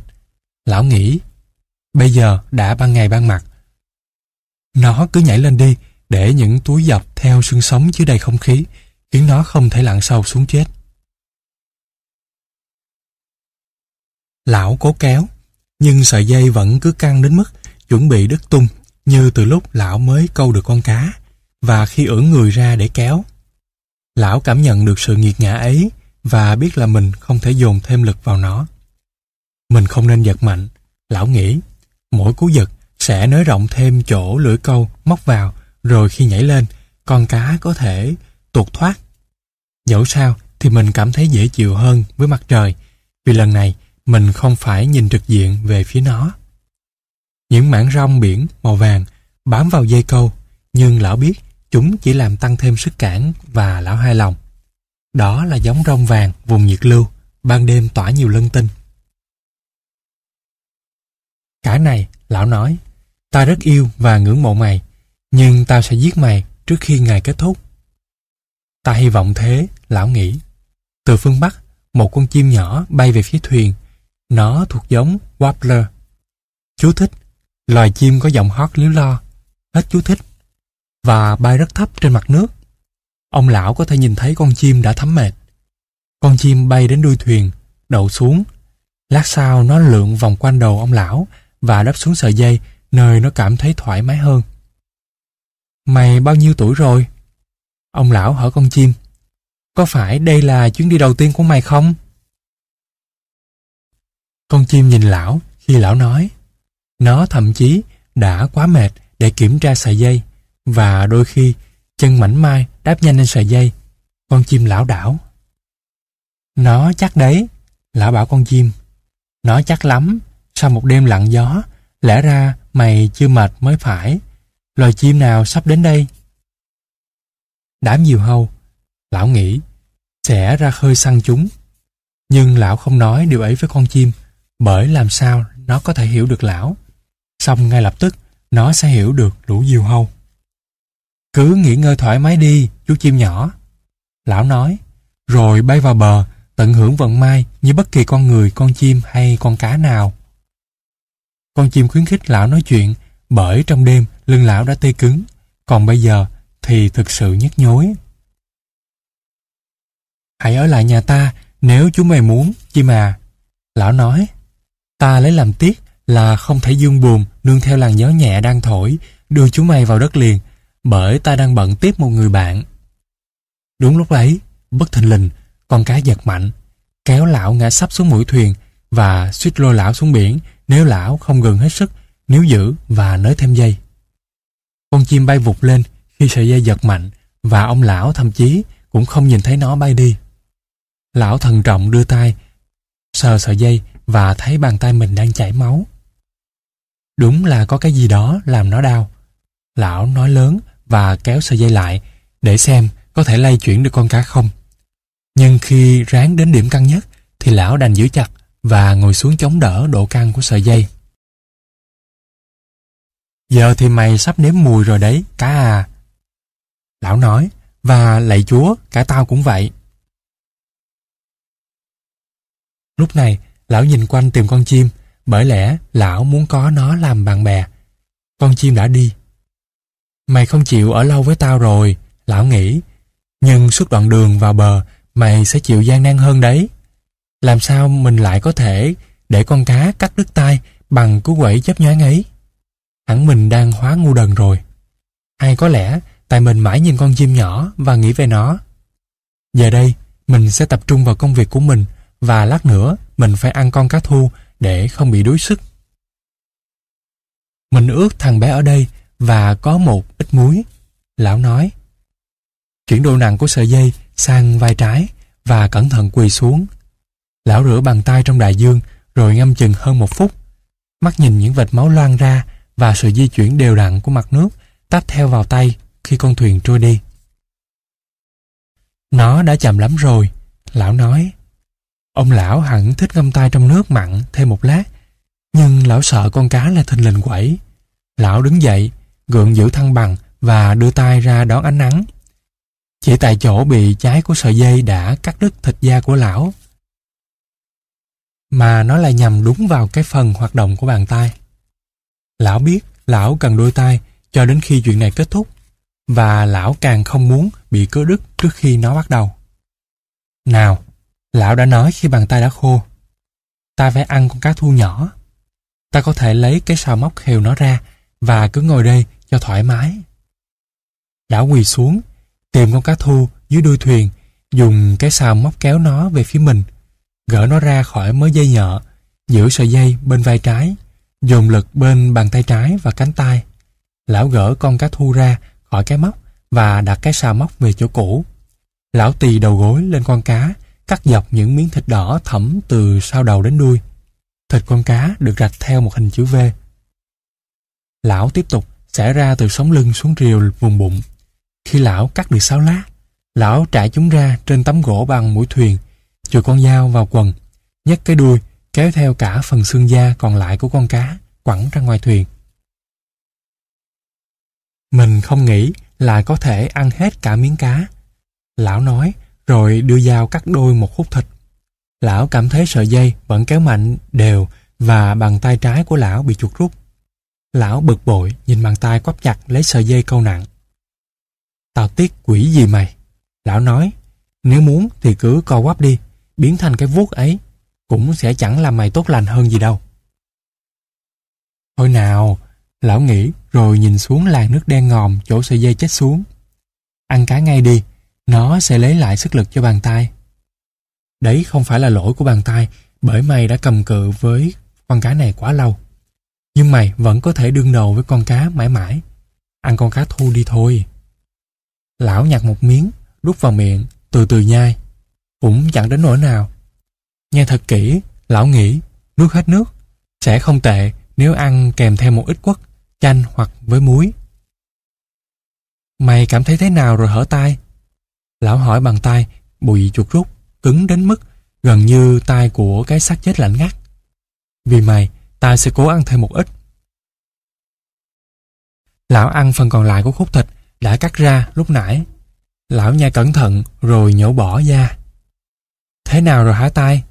Lão nghĩ, bây giờ đã ban ngày ban mặt. Nó cứ nhảy lên đi để những túi dọc theo xương sống chứa đầy không khí khiến nó không thể lặn sâu xuống chết. Lão cố kéo, nhưng sợi dây vẫn cứ căng đến mức chuẩn bị đứt tung như từ lúc lão mới câu được con cá và khi ưỡn người ra để kéo. Lão cảm nhận được sự nghiệt ngã ấy và biết là mình không thể dồn thêm lực vào nó. Mình không nên giật mạnh, lão nghĩ. Mỗi cú giật sẽ nới rộng thêm chỗ lưỡi câu móc vào, rồi khi nhảy lên, con cá có thể tuột thoát. Dẫu sao thì mình cảm thấy dễ chịu hơn với mặt trời, vì lần này mình không phải nhìn trực diện về phía nó. Những mảng rong biển màu vàng bám vào dây câu, nhưng lão biết chúng chỉ làm tăng thêm sức cản và lão hài lòng. Đó là giống rong vàng vùng nhiệt lưu, ban đêm tỏa nhiều lân tinh. Cả này, lão nói, ta rất yêu và ngưỡng mộ mày, nhưng tao sẽ giết mày trước khi ngày kết thúc. Ta hy vọng thế, lão nghĩ. Từ phương Bắc, một con chim nhỏ bay về phía thuyền. Nó thuộc giống Warbler. Chú thích, loài chim có giọng hót líu lo. Hết chú thích. Và bay rất thấp trên mặt nước. Ông lão có thể nhìn thấy con chim đã thấm mệt. Con chim bay đến đuôi thuyền, đậu xuống. Lát sau nó lượn vòng quanh đầu ông lão và đáp xuống sợi dây nơi nó cảm thấy thoải mái hơn. Mày bao nhiêu tuổi rồi? Ông lão hỏi con chim. Có phải đây là chuyến đi đầu tiên của mày không? Con chim nhìn lão khi lão nói. Nó thậm chí đã quá mệt để kiểm tra sợi dây và đôi khi chân mảnh mai đáp nhanh lên sợi dây. Con chim lão đảo. Nó chắc đấy, lão bảo con chim. Nó chắc lắm, sau một đêm lặng gió, lẽ ra mày chưa mệt mới phải. Loài chim nào sắp đến đây? Đám diều hâu, lão nghĩ, sẽ ra khơi săn chúng. Nhưng lão không nói điều ấy với con chim, bởi làm sao nó có thể hiểu được lão. Xong ngay lập tức, nó sẽ hiểu được lũ diều hâu. Cứ nghỉ ngơi thoải mái đi, chú chim nhỏ. Lão nói, rồi bay vào bờ, tận hưởng vận may như bất kỳ con người, con chim hay con cá nào. Con chim khuyến khích lão nói chuyện, bởi trong đêm lưng lão đã tê cứng, còn bây giờ thì thực sự nhức nhối. Hãy ở lại nhà ta nếu chú mày muốn, chim à. Lão nói, ta lấy làm tiếc là không thể dương buồm nương theo làn gió nhẹ đang thổi, đưa chú mày vào đất liền, bởi ta đang bận tiếp một người bạn. Đúng lúc ấy, bất thình lình, con cá giật mạnh, kéo lão ngã sắp xuống mũi thuyền và suýt lôi lão xuống biển nếu lão không gần hết sức, níu giữ và nới thêm dây. Con chim bay vụt lên khi sợi dây giật mạnh và ông lão thậm chí cũng không nhìn thấy nó bay đi. Lão thần trọng đưa tay, sờ sợi dây và thấy bàn tay mình đang chảy máu. Đúng là có cái gì đó làm nó đau. Lão nói lớn và kéo sợi dây lại để xem có thể lay chuyển được con cá không. Nhưng khi ráng đến điểm căng nhất thì lão đành giữ chặt và ngồi xuống chống đỡ độ căng của sợi dây. Giờ thì mày sắp nếm mùi rồi đấy, cá à. Lão nói, và lạy chúa, cả tao cũng vậy. Lúc này, lão nhìn quanh tìm con chim, bởi lẽ lão muốn có nó làm bạn bè. Con chim đã đi. Mày không chịu ở lâu với tao rồi, lão nghĩ. Nhưng suốt đoạn đường vào bờ, mày sẽ chịu gian nan hơn đấy. Làm sao mình lại có thể để con cá cắt đứt tay bằng cú quẩy chấp nhoáng ấy? Hẳn mình đang hóa ngu đần rồi. Hay có lẽ tại mình mãi nhìn con chim nhỏ và nghĩ về nó. Giờ đây, mình sẽ tập trung vào công việc của mình và lát nữa mình phải ăn con cá thu để không bị đuối sức. Mình ước thằng bé ở đây và có một ít muối. Lão nói. Chuyển độ nặng của sợi dây sang vai trái và cẩn thận quỳ xuống. Lão rửa bàn tay trong đại dương rồi ngâm chừng hơn một phút. Mắt nhìn những vệt máu loang ra và sự di chuyển đều đặn của mặt nước tách theo vào tay khi con thuyền trôi đi. Nó đã chậm lắm rồi, lão nói. Ông lão hẳn thích ngâm tay trong nước mặn thêm một lát, nhưng lão sợ con cá là thình lình quẩy. Lão đứng dậy, gượng giữ thăng bằng và đưa tay ra đón ánh nắng. Chỉ tại chỗ bị cháy của sợi dây đã cắt đứt thịt da của lão. Mà nó lại nhằm đúng vào cái phần hoạt động của bàn tay. Lão biết lão cần đôi tay cho đến khi chuyện này kết thúc và lão càng không muốn bị cớ đứt trước khi nó bắt đầu. Nào, lão đã nói khi bàn tay đã khô. Ta phải ăn con cá thu nhỏ. Ta có thể lấy cái sào móc khều nó ra và cứ ngồi đây cho thoải mái. Lão quỳ xuống, tìm con cá thu dưới đuôi thuyền, dùng cái xào móc kéo nó về phía mình, gỡ nó ra khỏi mớ dây nhợ, giữ sợi dây bên vai trái, dùng lực bên bàn tay trái và cánh tay. Lão gỡ con cá thu ra khỏi cái móc và đặt cái xào móc về chỗ cũ. Lão tì đầu gối lên con cá, cắt dọc những miếng thịt đỏ thẫm từ sau đầu đến đuôi. Thịt con cá được rạch theo một hình chữ V. Lão tiếp tục xảy ra từ sống lưng xuống rìu vùng bụng. Khi lão cắt được sáu lát, lão trải chúng ra trên tấm gỗ bằng mũi thuyền, chùi con dao vào quần, nhấc cái đuôi, kéo theo cả phần xương da còn lại của con cá, quẳng ra ngoài thuyền. Mình không nghĩ là có thể ăn hết cả miếng cá. Lão nói, rồi đưa dao cắt đôi một khúc thịt. Lão cảm thấy sợi dây vẫn kéo mạnh, đều và bàn tay trái của lão bị chuột rút. Lão bực bội nhìn bàn tay quắp chặt lấy sợi dây câu nặng. Tao tiếc quỷ gì mày? Lão nói, nếu muốn thì cứ co quắp đi, biến thành cái vuốt ấy, cũng sẽ chẳng làm mày tốt lành hơn gì đâu. Thôi nào, lão nghĩ rồi nhìn xuống làn nước đen ngòm chỗ sợi dây chết xuống. Ăn cá ngay đi, nó sẽ lấy lại sức lực cho bàn tay. Đấy không phải là lỗi của bàn tay bởi mày đã cầm cự với con cá này quá lâu. Nhưng mày vẫn có thể đương đầu với con cá mãi mãi. Ăn con cá thu đi thôi. Lão nhặt một miếng, đút vào miệng, từ từ nhai. Cũng chẳng đến nỗi nào. Nghe thật kỹ, lão nghĩ, nuốt hết nước. Sẽ không tệ nếu ăn kèm theo một ít quất, chanh hoặc với muối. Mày cảm thấy thế nào rồi hở tay? Lão hỏi bằng tay, bụi chuột rút, cứng đến mức gần như tay của cái xác chết lạnh ngắt. Vì mày, ta sẽ cố ăn thêm một ít. Lão ăn phần còn lại của khúc thịt đã cắt ra lúc nãy. Lão nhai cẩn thận rồi nhổ bỏ ra. Thế nào rồi hả tay?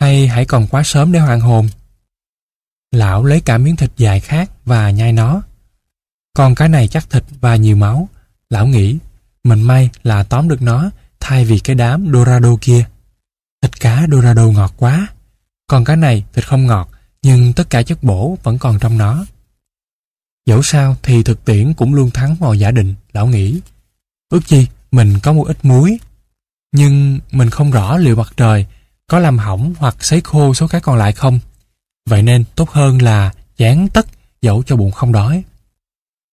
Hay hãy còn quá sớm để hoàn hồn? Lão lấy cả miếng thịt dài khác và nhai nó. Còn cái này chắc thịt và nhiều máu. Lão nghĩ, mình may là tóm được nó thay vì cái đám Dorado kia. Thịt cá Dorado ngọt quá. Còn cái này thịt không ngọt, nhưng tất cả chất bổ vẫn còn trong nó. Dẫu sao thì thực tiễn cũng luôn thắng mọi giả định, lão nghĩ. Ước chi mình có một ít muối. Nhưng mình không rõ liệu mặt trời có làm hỏng hoặc sấy khô số cá còn lại không. Vậy nên tốt hơn là chán tất dẫu cho bụng không đói.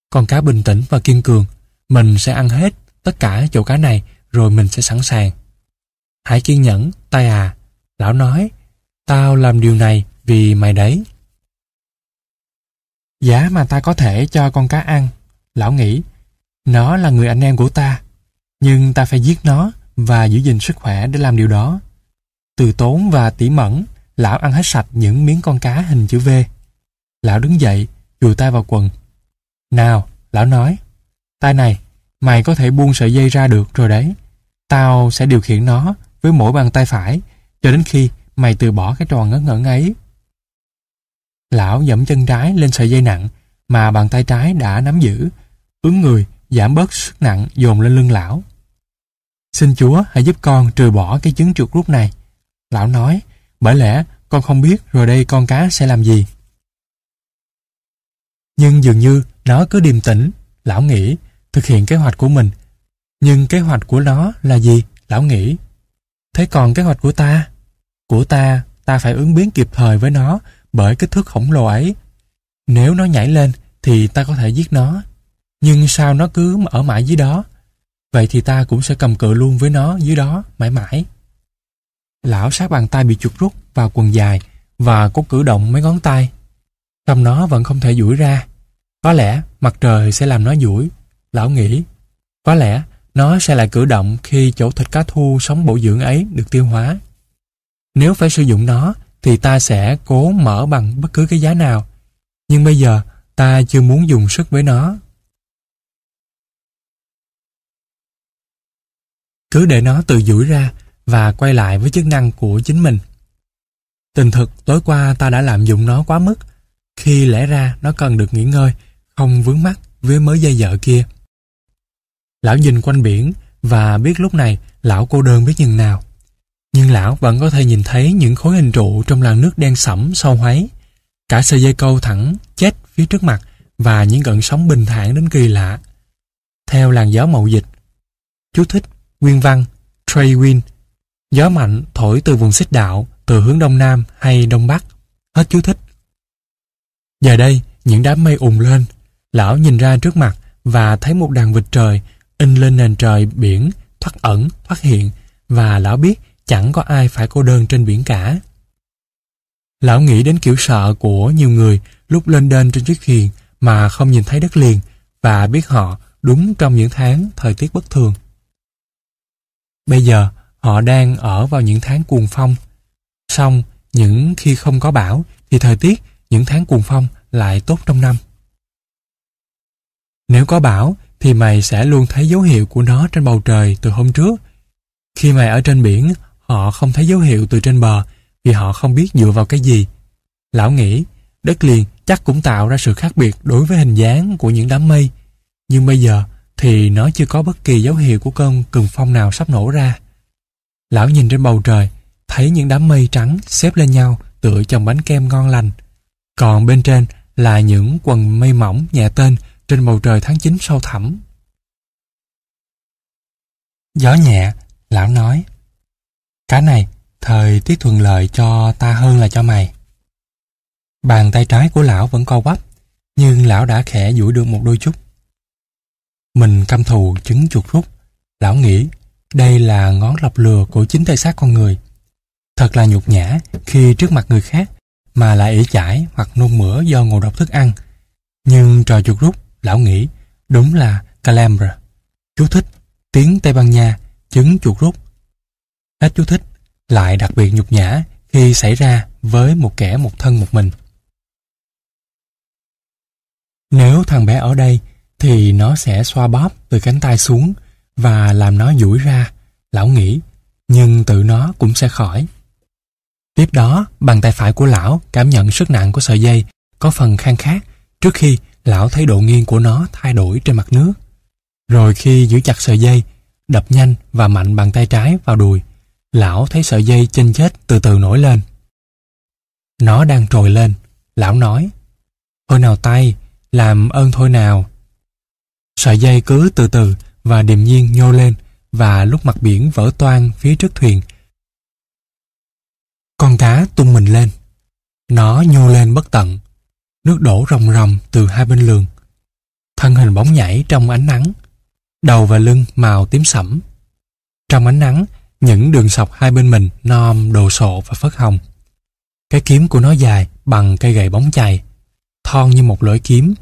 Con cá bình tĩnh và kiên cường, mình sẽ ăn hết tất cả chỗ cá này rồi mình sẽ sẵn sàng. Hãy kiên nhẫn, tay à. Lão nói, tao làm điều này vì mày đấy. Giá mà ta có thể cho con cá ăn, lão nghĩ, nó là người anh em của ta, nhưng ta phải giết nó và giữ gìn sức khỏe để làm điều đó. Từ tốn và tỉ mẩn lão ăn hết sạch những miếng con cá hình chữ V. Lão đứng dậy, chùi tay vào quần. Nào, lão nói, tay này, mày có thể buông sợi dây ra được rồi đấy. Tao sẽ điều khiển nó với mỗi bàn tay phải cho đến khi mày từ bỏ cái trò ngớ ngẩn ấy. Lão dẫm chân trái lên sợi dây nặng mà bàn tay trái đã nắm giữ, ứng người giảm bớt sức nặng dồn lên lưng lão. Xin Chúa hãy giúp con trừ bỏ cái chứng chuột rút này. Lão nói, bởi lẽ con không biết rồi đây con cá sẽ làm gì. Nhưng dường như nó cứ điềm tĩnh, lão nghĩ, thực hiện kế hoạch của mình. Nhưng kế hoạch của nó là gì? Lão nghĩ. Thế còn kế hoạch của ta? Của ta, ta phải ứng biến kịp thời với nó bởi kích thước khổng lồ ấy. Nếu nó nhảy lên thì ta có thể giết nó. Nhưng sao nó cứ ở mãi dưới đó? Vậy thì ta cũng sẽ cầm cự luôn với nó dưới đó mãi mãi. Lão sát bàn tay bị chuột rút vào quần dài và có cử động mấy ngón tay. Trong nó vẫn không thể duỗi ra. Có lẽ mặt trời sẽ làm nó duỗi. Lão nghĩ, có lẽ nó sẽ lại cử động khi chỗ thịt cá thu sống bổ dưỡng ấy được tiêu hóa. Nếu phải sử dụng nó thì ta sẽ cố mở bằng bất cứ cái giá nào. Nhưng bây giờ ta chưa muốn dùng sức với nó. Cứ để nó tự duỗi ra và quay lại với chức năng của chính mình. Tình thực tối qua ta đã lạm dụng nó quá mức, khi lẽ ra nó cần được nghỉ ngơi, không vướng mắt với mớ dây dợ kia. Lão nhìn quanh biển và biết lúc này lão cô đơn biết nhường nào. Nhưng lão vẫn có thể nhìn thấy những khối hình trụ trong làn nước đen sẫm sâu hoáy. Cả sợi dây câu thẳng chết phía trước mặt và những gợn sóng bình thản đến kỳ lạ. Theo làn gió mậu dịch. Chú thích Nguyên văn Trey Wind Gió mạnh thổi từ vùng xích đạo, từ hướng đông nam hay đông bắc. Hết chú thích. Giờ đây, những đám mây ùn lên. Lão nhìn ra trước mặt và thấy một đàn vịt trời in lên nền trời biển, thoát ẩn, thoát hiện và lão biết chẳng có ai phải cô đơn trên biển cả. Lão nghĩ đến kiểu sợ của nhiều người lúc lên đên trên chiếc thuyền mà không nhìn thấy đất liền và biết họ đúng trong những tháng thời tiết bất thường. Bây giờ, họ đang ở vào những tháng cuồng phong. Xong, những khi không có bão thì thời tiết những tháng cuồng phong lại tốt trong năm. Nếu có bão thì mày sẽ luôn thấy dấu hiệu của nó trên bầu trời từ hôm trước. Khi mày ở trên biển, họ không thấy dấu hiệu từ trên bờ vì họ không biết dựa vào cái gì. Lão nghĩ, đất liền chắc cũng tạo ra sự khác biệt đối với hình dáng của những đám mây. Nhưng bây giờ thì nó chưa có bất kỳ dấu hiệu của cơn cường phong nào sắp nổ ra. Lão nhìn trên bầu trời, thấy những đám mây trắng xếp lên nhau tựa chồng bánh kem ngon lành. Còn bên trên là những quần mây mỏng nhẹ tên trên bầu trời tháng 9 sâu thẳm. Gió nhẹ, lão nói cái này, thời tiết thuận lợi cho ta hơn là cho mày. Bàn tay trái của lão vẫn co quắp, nhưng lão đã khẽ duỗi được một đôi chút. Mình căm thù trứng chuột rút. Lão nghĩ đây là ngón lọc lừa của chính tay xác con người. Thật là nhục nhã khi trước mặt người khác mà lại ỉ chải hoặc nôn mửa do ngộ độc thức ăn. Nhưng trò chuột rút, lão nghĩ đúng là Calambra. Chú thích tiếng Tây Ban Nha trứng chuột rút. Hết chú thích lại đặc biệt nhục nhã khi xảy ra với một kẻ một thân một mình. Nếu thằng bé ở đây thì nó sẽ xoa bóp từ cánh tay xuống và làm nó duỗi ra, lão nghĩ, nhưng tự nó cũng sẽ khỏi. Tiếp đó, bàn tay phải của lão cảm nhận sức nặng của sợi dây có phần khang khác trước khi lão thấy độ nghiêng của nó thay đổi trên mặt nước. Rồi khi giữ chặt sợi dây, đập nhanh và mạnh bàn tay trái vào đùi, lão thấy sợi dây chênh chết từ từ nổi lên. Nó đang trồi lên, lão nói, Thôi nào tay, làm ơn thôi nào. Sợi dây cứ từ từ và điềm nhiên nhô lên và lúc mặt biển vỡ toang phía trước thuyền. Con cá tung mình lên. Nó nhô lên bất tận. Nước đổ ròng ròng từ hai bên lường. Thân hình bóng nhảy trong ánh nắng. Đầu và lưng màu tím sẫm. Trong ánh nắng, những đường sọc hai bên mình non, đồ sộ và phớt hồng. Cái kiếm của nó dài bằng cây gậy bóng chày, thon như một lưỡi kiếm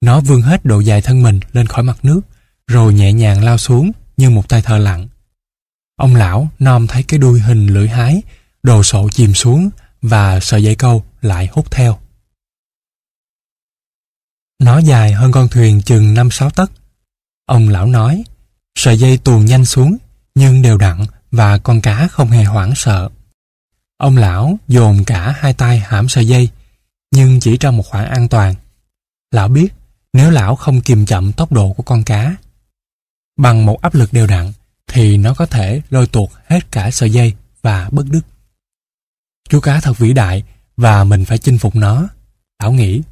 nó vươn hết độ dài thân mình lên khỏi mặt nước, rồi nhẹ nhàng lao xuống như một tay thợ lặng. Ông lão nom thấy cái đuôi hình lưỡi hái, đồ sộ chìm xuống và sợi dây câu lại hút theo. Nó dài hơn con thuyền chừng 5-6 tấc. Ông lão nói, sợi dây tuồn nhanh xuống, nhưng đều đặn và con cá không hề hoảng sợ. Ông lão dồn cả hai tay hãm sợi dây, nhưng chỉ trong một khoảng an toàn. Lão biết nếu lão không kiềm chậm tốc độ của con cá. Bằng một áp lực đều đặn thì nó có thể lôi tuột hết cả sợi dây và bất đứt. Chú cá thật vĩ đại và mình phải chinh phục nó. Lão nghĩ,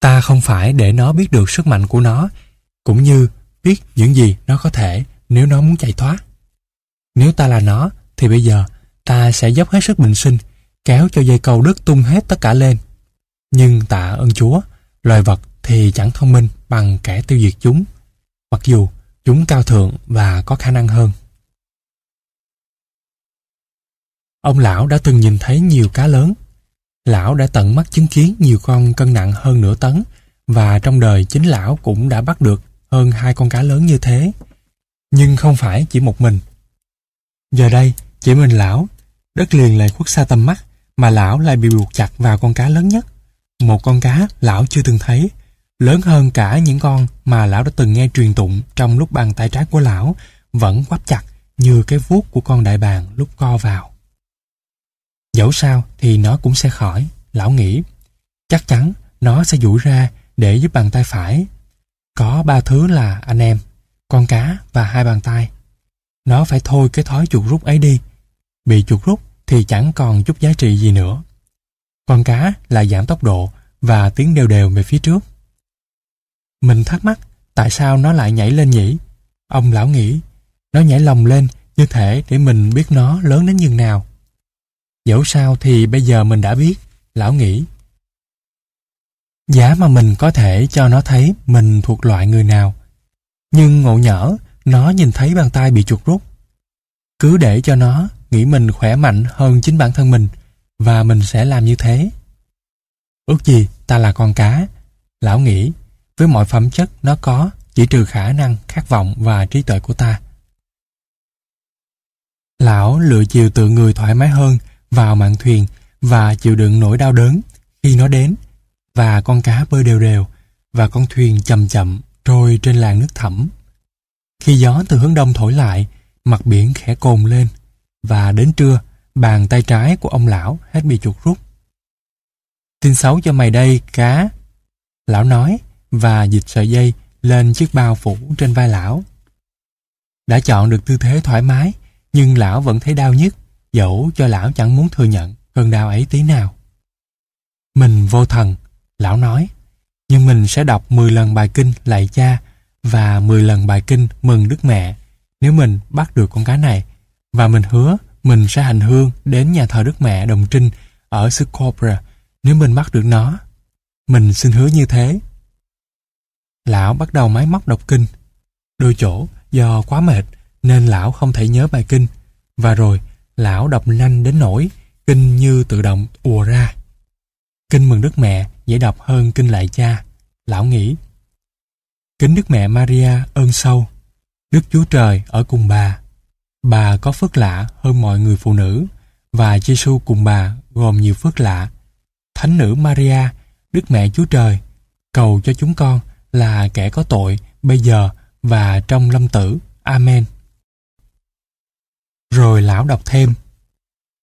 ta không phải để nó biết được sức mạnh của nó cũng như biết những gì nó có thể nếu nó muốn chạy thoát. Nếu ta là nó thì bây giờ ta sẽ dốc hết sức bình sinh kéo cho dây cầu đứt tung hết tất cả lên. Nhưng tạ ơn Chúa, loài vật thì chẳng thông minh bằng kẻ tiêu diệt chúng, mặc dù chúng cao thượng và có khả năng hơn. Ông lão đã từng nhìn thấy nhiều cá lớn. Lão đã tận mắt chứng kiến nhiều con cân nặng hơn nửa tấn và trong đời chính lão cũng đã bắt được hơn hai con cá lớn như thế. Nhưng không phải chỉ một mình. Giờ đây, chỉ mình lão, đất liền lại khuất xa tầm mắt mà lão lại bị buộc chặt vào con cá lớn nhất. Một con cá lão chưa từng thấy lớn hơn cả những con mà lão đã từng nghe truyền tụng trong lúc bàn tay trái của lão vẫn quắp chặt như cái vuốt của con đại bàng lúc co vào. Dẫu sao thì nó cũng sẽ khỏi, lão nghĩ. Chắc chắn nó sẽ duỗi ra để giúp bàn tay phải. Có ba thứ là anh em, con cá và hai bàn tay. Nó phải thôi cái thói chuột rút ấy đi. Bị chuột rút thì chẳng còn chút giá trị gì nữa. Con cá là giảm tốc độ và tiến đều đều về phía trước. Mình thắc mắc tại sao nó lại nhảy lên nhỉ? Ông lão nghĩ, nó nhảy lồng lên như thể để mình biết nó lớn đến nhường nào. Dẫu sao thì bây giờ mình đã biết, lão nghĩ. Giá mà mình có thể cho nó thấy mình thuộc loại người nào. Nhưng ngộ nhỡ, nó nhìn thấy bàn tay bị chuột rút. Cứ để cho nó nghĩ mình khỏe mạnh hơn chính bản thân mình và mình sẽ làm như thế. Ước gì ta là con cá, lão nghĩ với mọi phẩm chất nó có, chỉ trừ khả năng, khát vọng và trí tuệ của ta. Lão lựa chiều tự người thoải mái hơn vào mạn thuyền và chịu đựng nỗi đau đớn khi nó đến và con cá bơi đều đều và con thuyền chậm chậm trôi trên làn nước thẳm. Khi gió từ hướng đông thổi lại, mặt biển khẽ cồn lên và đến trưa, bàn tay trái của ông lão hết bị chuột rút. Tin xấu cho mày đây, cá. Lão nói, và dịch sợi dây lên chiếc bao phủ trên vai lão. Đã chọn được tư thế thoải mái, nhưng lão vẫn thấy đau nhức dẫu cho lão chẳng muốn thừa nhận cơn đau ấy tí nào. Mình vô thần, lão nói, nhưng mình sẽ đọc 10 lần bài kinh lạy cha và 10 lần bài kinh mừng Đức Mẹ nếu mình bắt được con cá này. Và mình hứa mình sẽ hành hương đến nhà thờ Đức Mẹ Đồng Trinh ở xứ Cobra nếu mình bắt được nó. Mình xin hứa như thế. Lão bắt đầu máy móc đọc kinh. Đôi chỗ, do quá mệt, nên lão không thể nhớ bài kinh. Và rồi, lão đọc nhanh đến nỗi kinh như tự động ùa ra. Kinh mừng Đức Mẹ dễ đọc hơn kinh lại cha. Lão nghĩ. Kính Đức Mẹ Maria ơn sâu. Đức Chúa Trời ở cùng bà. Bà có phước lạ hơn mọi người phụ nữ và Giêsu cùng bà gồm nhiều phước lạ. Thánh nữ Maria, Đức Mẹ Chúa Trời, cầu cho chúng con là kẻ có tội bây giờ và trong lâm tử. Amen. Rồi lão đọc thêm.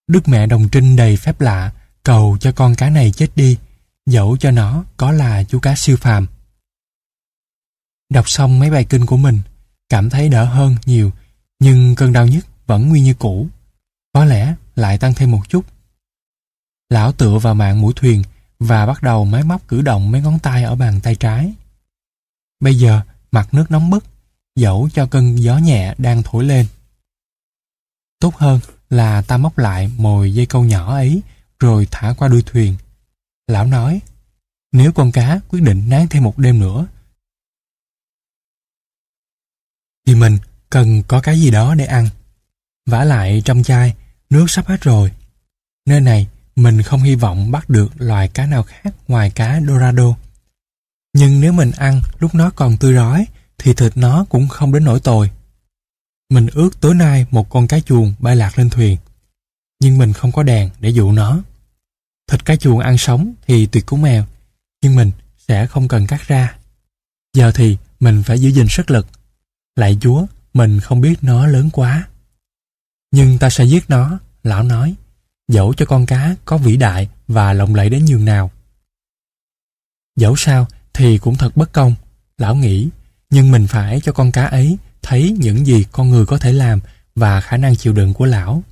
Đức mẹ đồng trinh đầy phép lạ, cầu cho con cá này chết đi, dẫu cho nó có là chú cá siêu phàm. Đọc xong mấy bài kinh của mình, cảm thấy đỡ hơn nhiều, nhưng cơn đau nhức vẫn nguyên như cũ. Có lẽ lại tăng thêm một chút. Lão tựa vào mạng mũi thuyền và bắt đầu máy móc cử động mấy ngón tay ở bàn tay trái. Bây giờ, mặt nước nóng bức, dẫu cho cơn gió nhẹ đang thổi lên. Tốt hơn là ta móc lại mồi dây câu nhỏ ấy rồi thả qua đuôi thuyền. Lão nói, nếu con cá quyết định nán thêm một đêm nữa, thì mình cần có cái gì đó để ăn. vả lại trong chai, nước sắp hết rồi. Nơi này, mình không hy vọng bắt được loài cá nào khác ngoài cá Dorado. Nhưng nếu mình ăn lúc nó còn tươi rói, thì thịt nó cũng không đến nỗi tồi. Mình ước tối nay một con cá chuồng bay lạc lên thuyền. Nhưng mình không có đèn để dụ nó. Thịt cá chuồng ăn sống thì tuyệt cú mèo, nhưng mình sẽ không cần cắt ra. Giờ thì mình phải giữ gìn sức lực. Lại Chúa, mình không biết nó lớn quá. Nhưng ta sẽ giết nó, lão nói, dẫu cho con cá có vĩ đại và lộng lẫy đến nhường nào. Dẫu sao thì cũng thật bất công, lão nghĩ, nhưng mình phải cho con cá ấy thấy những gì con người có thể làm và khả năng chịu đựng của lão.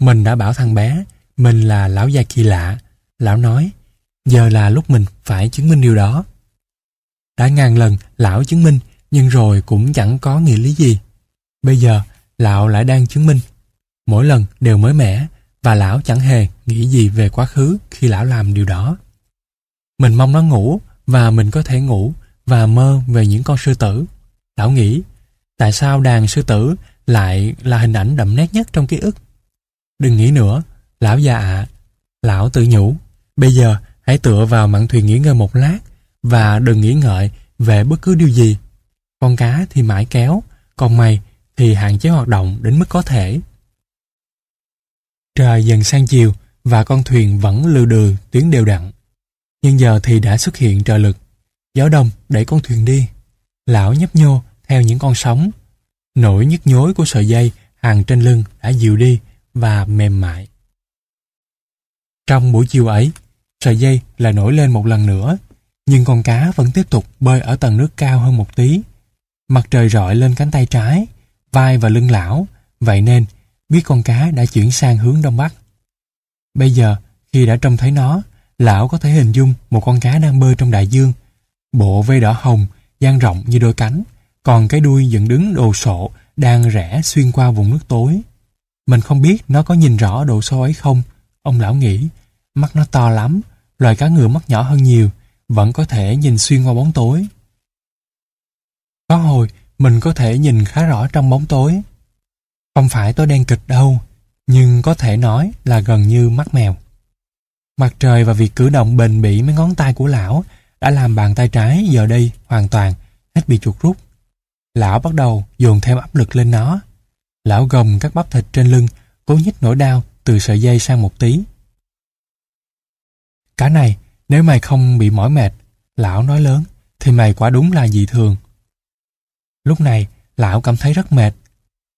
Mình đã bảo thằng bé, mình là lão già kỳ lạ. Lão nói, giờ là lúc mình phải chứng minh điều đó. Đã ngàn lần lão chứng minh, nhưng rồi cũng chẳng có nghĩa lý gì. Bây giờ, lão lại đang chứng minh. Mỗi lần đều mới mẻ, và lão chẳng hề nghĩ gì về quá khứ khi lão làm điều đó. Mình mong nó ngủ, và mình có thể ngủ, và mơ về những con sư tử. Lão nghĩ, tại sao đàn sư tử lại là hình ảnh đậm nét nhất trong ký ức? Đừng nghĩ nữa, lão già ạ. Lão tự nhủ, bây giờ hãy tựa vào mạn thuyền nghỉ ngơi một lát và đừng nghĩ ngợi về bất cứ điều gì. Con cá thì mãi kéo, còn mày thì hạn chế hoạt động đến mức có thể. Trời dần sang chiều và con thuyền vẫn lừ đừ tuyến đều đặn. Nhưng giờ thì đã xuất hiện trợ lực. Gió đông đẩy con thuyền đi. Lão nhấp nhô theo những con sóng. Nỗi nhức nhối của sợi dây hàng trên lưng đã dịu đi và mềm mại. Trong buổi chiều ấy, sợi dây lại nổi lên một lần nữa, nhưng con cá vẫn tiếp tục bơi ở tầng nước cao hơn một tí. Mặt trời rọi lên cánh tay trái, vai và lưng lão, vậy nên biết con cá đã chuyển sang hướng đông bắc. Bây giờ, khi đã trông thấy nó, lão có thể hình dung một con cá đang bơi trong đại dương. Bộ vây đỏ hồng, dang rộng như đôi cánh, còn cái đuôi dựng đứng đồ sộ đang rẽ xuyên qua vùng nước tối. Mình không biết nó có nhìn rõ độ sâu ấy không. Ông lão nghĩ, mắt nó to lắm, loài cá ngựa mắt nhỏ hơn nhiều, vẫn có thể nhìn xuyên qua bóng tối. Có hồi, mình có thể nhìn khá rõ trong bóng tối. Không phải tối đen kịch đâu, nhưng có thể nói là gần như mắt mèo. Mặt trời và việc cử động bền bỉ mấy ngón tay của lão đã làm bàn tay trái giờ đây hoàn toàn hết bị chuột rút. Lão bắt đầu dồn thêm áp lực lên nó. Lão gồng các bắp thịt trên lưng, cố nhích nỗi đau từ sợi dây sang một tí. Cả này, nếu mày không bị mỏi mệt, lão nói lớn, thì mày quả đúng là dị thường. Lúc này, lão cảm thấy rất mệt.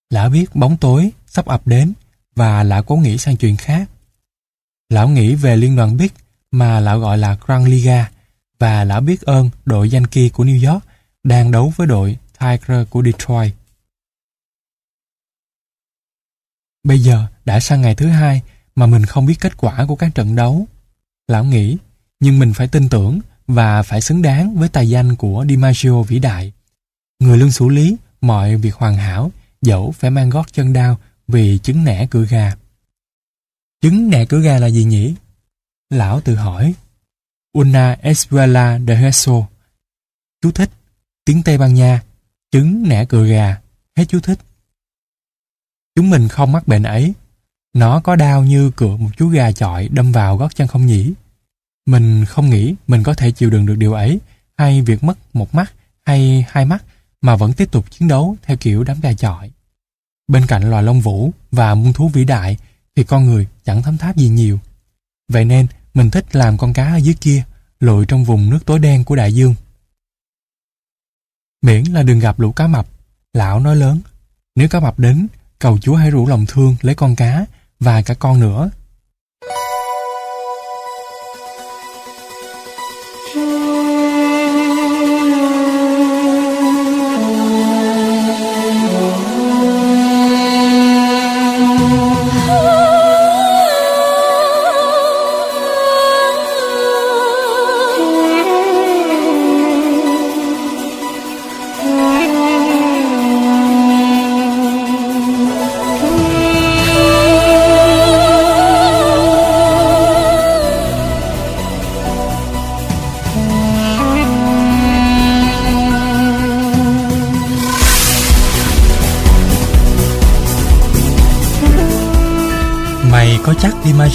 Lão biết bóng tối sắp ập đến và lão cố nghĩ sang chuyện khác. Lão nghĩ về liên đoàn Big mà lão gọi là Grand Liga và lão biết ơn đội Yankee của New York đang đấu với đội Tiger của Detroit. Bây giờ đã sang ngày thứ hai mà mình không biết kết quả của các trận đấu. Lão nghĩ, nhưng mình phải tin tưởng và phải xứng đáng với tài danh của DiMaggio vĩ đại. Người luôn xử lý mọi việc hoàn hảo, dẫu phải mang gót chân đau vì chứng nẻ cửa gà. Chứng nẻ cửa gà là gì nhỉ? Lão tự hỏi. Una Espuela de Heso. Chú thích. Tiếng Tây Ban Nha. Chứng nẻ cửa gà. Hết chú thích. Chúng mình không mắc bệnh ấy. Nó có đau như cựa một chú gà chọi đâm vào gót chân không nhỉ? Mình không nghĩ mình có thể chịu đựng được điều ấy, hay việc mất một mắt hay hai mắt mà vẫn tiếp tục chiến đấu theo kiểu đám gà chọi. Bên cạnh loài lông vũ và muôn thú vĩ đại thì con người chẳng thấm tháp gì nhiều. Vậy nên mình thích làm con cá ở dưới kia, lội trong vùng nước tối đen của đại dương. Miễn là đừng gặp lũ cá mập, lão nói lớn. Nếu cá mập đến, cầu chúa hãy rủ lòng thương lấy con cá và cả con nữa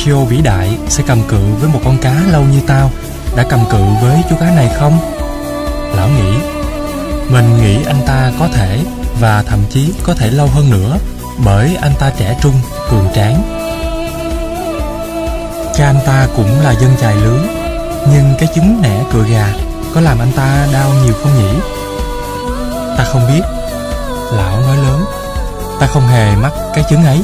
Pinocchio vĩ đại sẽ cầm cự với một con cá lâu như tao đã cầm cự với chú cá này không? Lão nghĩ, mình nghĩ anh ta có thể và thậm chí có thể lâu hơn nữa bởi anh ta trẻ trung, cường tráng. Cha anh ta cũng là dân chài lưới nhưng cái chứng nẻ cựa gà có làm anh ta đau nhiều không nhỉ? Ta không biết. Lão nói lớn, ta không hề mắc cái chứng ấy.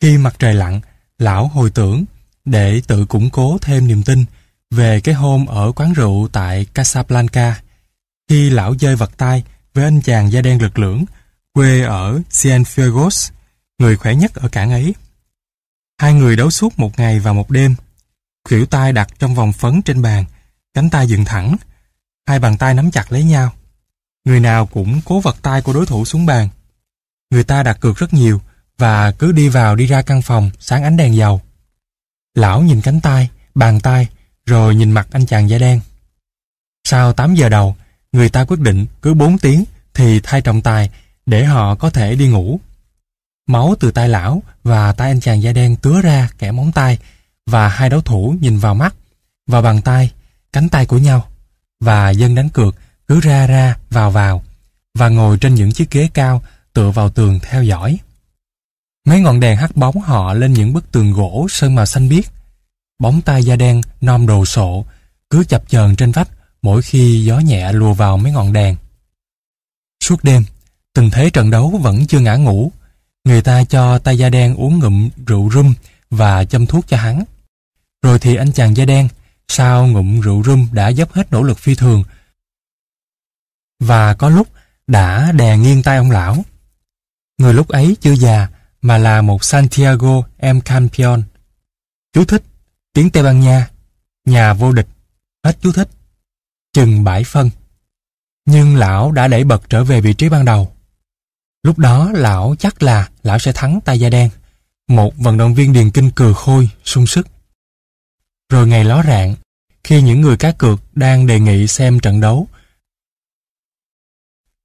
Khi mặt trời lặn, lão hồi tưởng để tự củng cố thêm niềm tin về cái hôm ở quán rượu tại Casablanca. Khi lão dơi vật tay với anh chàng da đen lực lưỡng quê ở Cienfuegos, người khỏe nhất ở cảng ấy. Hai người đấu suốt một ngày và một đêm. Khỉu tay đặt trong vòng phấn trên bàn, cánh tay dựng thẳng, hai bàn tay nắm chặt lấy nhau. Người nào cũng cố vật tay của đối thủ xuống bàn. Người ta đặt cược rất nhiều, và cứ đi vào đi ra căn phòng sáng ánh đèn dầu. Lão nhìn cánh tay, bàn tay, rồi nhìn mặt anh chàng da đen. Sau 8 giờ đầu, người ta quyết định cứ 4 tiếng thì thay trọng tài để họ có thể đi ngủ. Máu từ tay lão và tay anh chàng da đen tứa ra kẻ móng tay và hai đấu thủ nhìn vào mắt, vào bàn tay, cánh tay của nhau và dân đánh cược cứ ra ra vào vào và ngồi trên những chiếc ghế cao tựa vào tường theo dõi. Mấy ngọn đèn hắt bóng họ lên những bức tường gỗ sơn màu xanh biếc. Bóng tay da đen, non đồ sộ, cứ chập chờn trên vách mỗi khi gió nhẹ lùa vào mấy ngọn đèn. Suốt đêm, từng thế trận đấu vẫn chưa ngã ngủ. Người ta cho tay da đen uống ngụm rượu rum và châm thuốc cho hắn. Rồi thì anh chàng da đen, sau ngụm rượu rum đã dốc hết nỗ lực phi thường. Và có lúc đã đè nghiêng tay ông lão. Người lúc ấy chưa già, mà là một Santiago M. Campion. Chú thích, tiếng Tây Ban Nha, nhà vô địch, hết chú thích, chừng bãi phân. Nhưng lão đã đẩy bật trở về vị trí ban đầu. Lúc đó lão chắc là lão sẽ thắng tay da đen, một vận động viên điền kinh cừ khôi, sung sức. Rồi ngày ló rạng, khi những người cá cược đang đề nghị xem trận đấu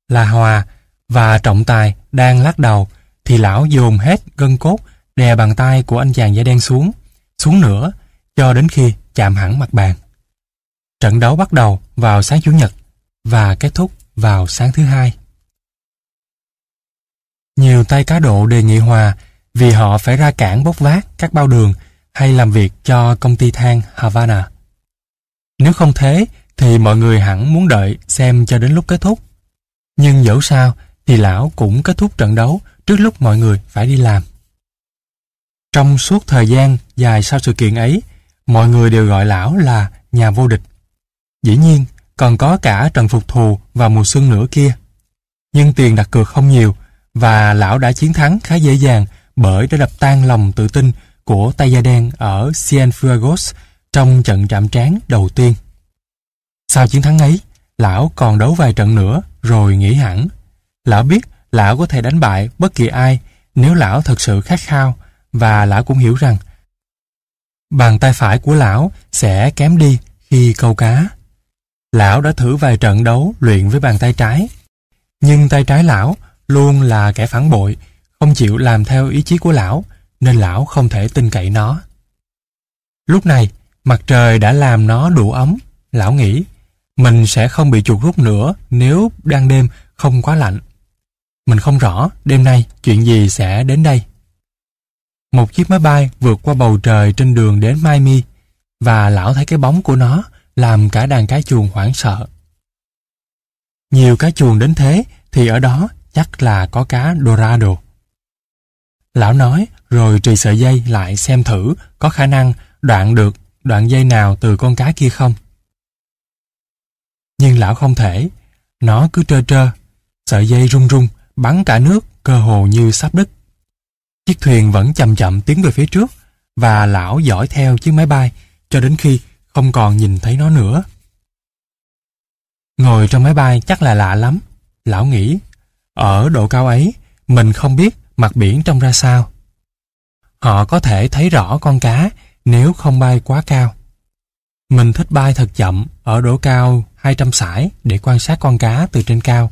là hòa và trọng tài đang lắc đầu thì lão dồn hết gân cốt đè bàn tay của anh chàng da đen xuống, xuống nữa, cho đến khi chạm hẳn mặt bàn. Trận đấu bắt đầu vào sáng Chủ nhật và kết thúc vào sáng thứ hai. Nhiều tay cá độ đề nghị hòa vì họ phải ra cảng bốc vác các bao đường hay làm việc cho công ty than Havana. Nếu không thế, thì mọi người hẳn muốn đợi xem cho đến lúc kết thúc. Nhưng dẫu sao, thì lão cũng kết thúc trận đấu trước lúc mọi người phải đi làm. Trong suốt thời gian dài sau sự kiện ấy, mọi người đều gọi lão là nhà vô địch. Dĩ nhiên, còn có cả trận phục thù và mùa xuân nữa kia. Nhưng tiền đặt cược không nhiều và lão đã chiến thắng khá dễ dàng bởi đã đập tan lòng tự tin của tay da đen ở Cienfuegos trong trận chạm trán đầu tiên. Sau chiến thắng ấy, lão còn đấu vài trận nữa rồi nghỉ hẳn. Lão biết lão có thể đánh bại bất kỳ ai nếu lão thật sự khát khao và lão cũng hiểu rằng bàn tay phải của lão sẽ kém đi khi câu cá. Lão đã thử vài trận đấu luyện với bàn tay trái. Nhưng tay trái lão luôn là kẻ phản bội, không chịu làm theo ý chí của lão, nên lão không thể tin cậy nó. Lúc này, mặt trời đã làm nó đủ ấm. Lão nghĩ, mình sẽ không bị chuột rút nữa nếu đang đêm không quá lạnh. Mình không rõ đêm nay chuyện gì sẽ đến đây. Một chiếc máy bay vượt qua bầu trời trên đường đến Miami và lão thấy cái bóng của nó làm cả đàn cá chuồn hoảng sợ. Nhiều cá chuồn đến thế thì ở đó chắc là có cá Dorado. Lão nói rồi trì sợi dây lại xem thử có khả năng đoạn được đoạn dây nào từ con cá kia không. Nhưng lão không thể, nó cứ trơ trơ, sợi dây rung rung, bắn cả nước, cơ hồ như sắp đứt. Chiếc thuyền vẫn chậm chậm tiến về phía trước và lão dõi theo chiếc máy bay cho đến khi không còn nhìn thấy nó nữa. Ngồi trong máy bay chắc là lạ lắm. Lão nghĩ, ở độ cao ấy, mình không biết mặt biển trông ra sao. Họ có thể thấy rõ con cá nếu không bay quá cao. Mình thích bay thật chậm ở độ cao 200 sải để quan sát con cá từ trên cao.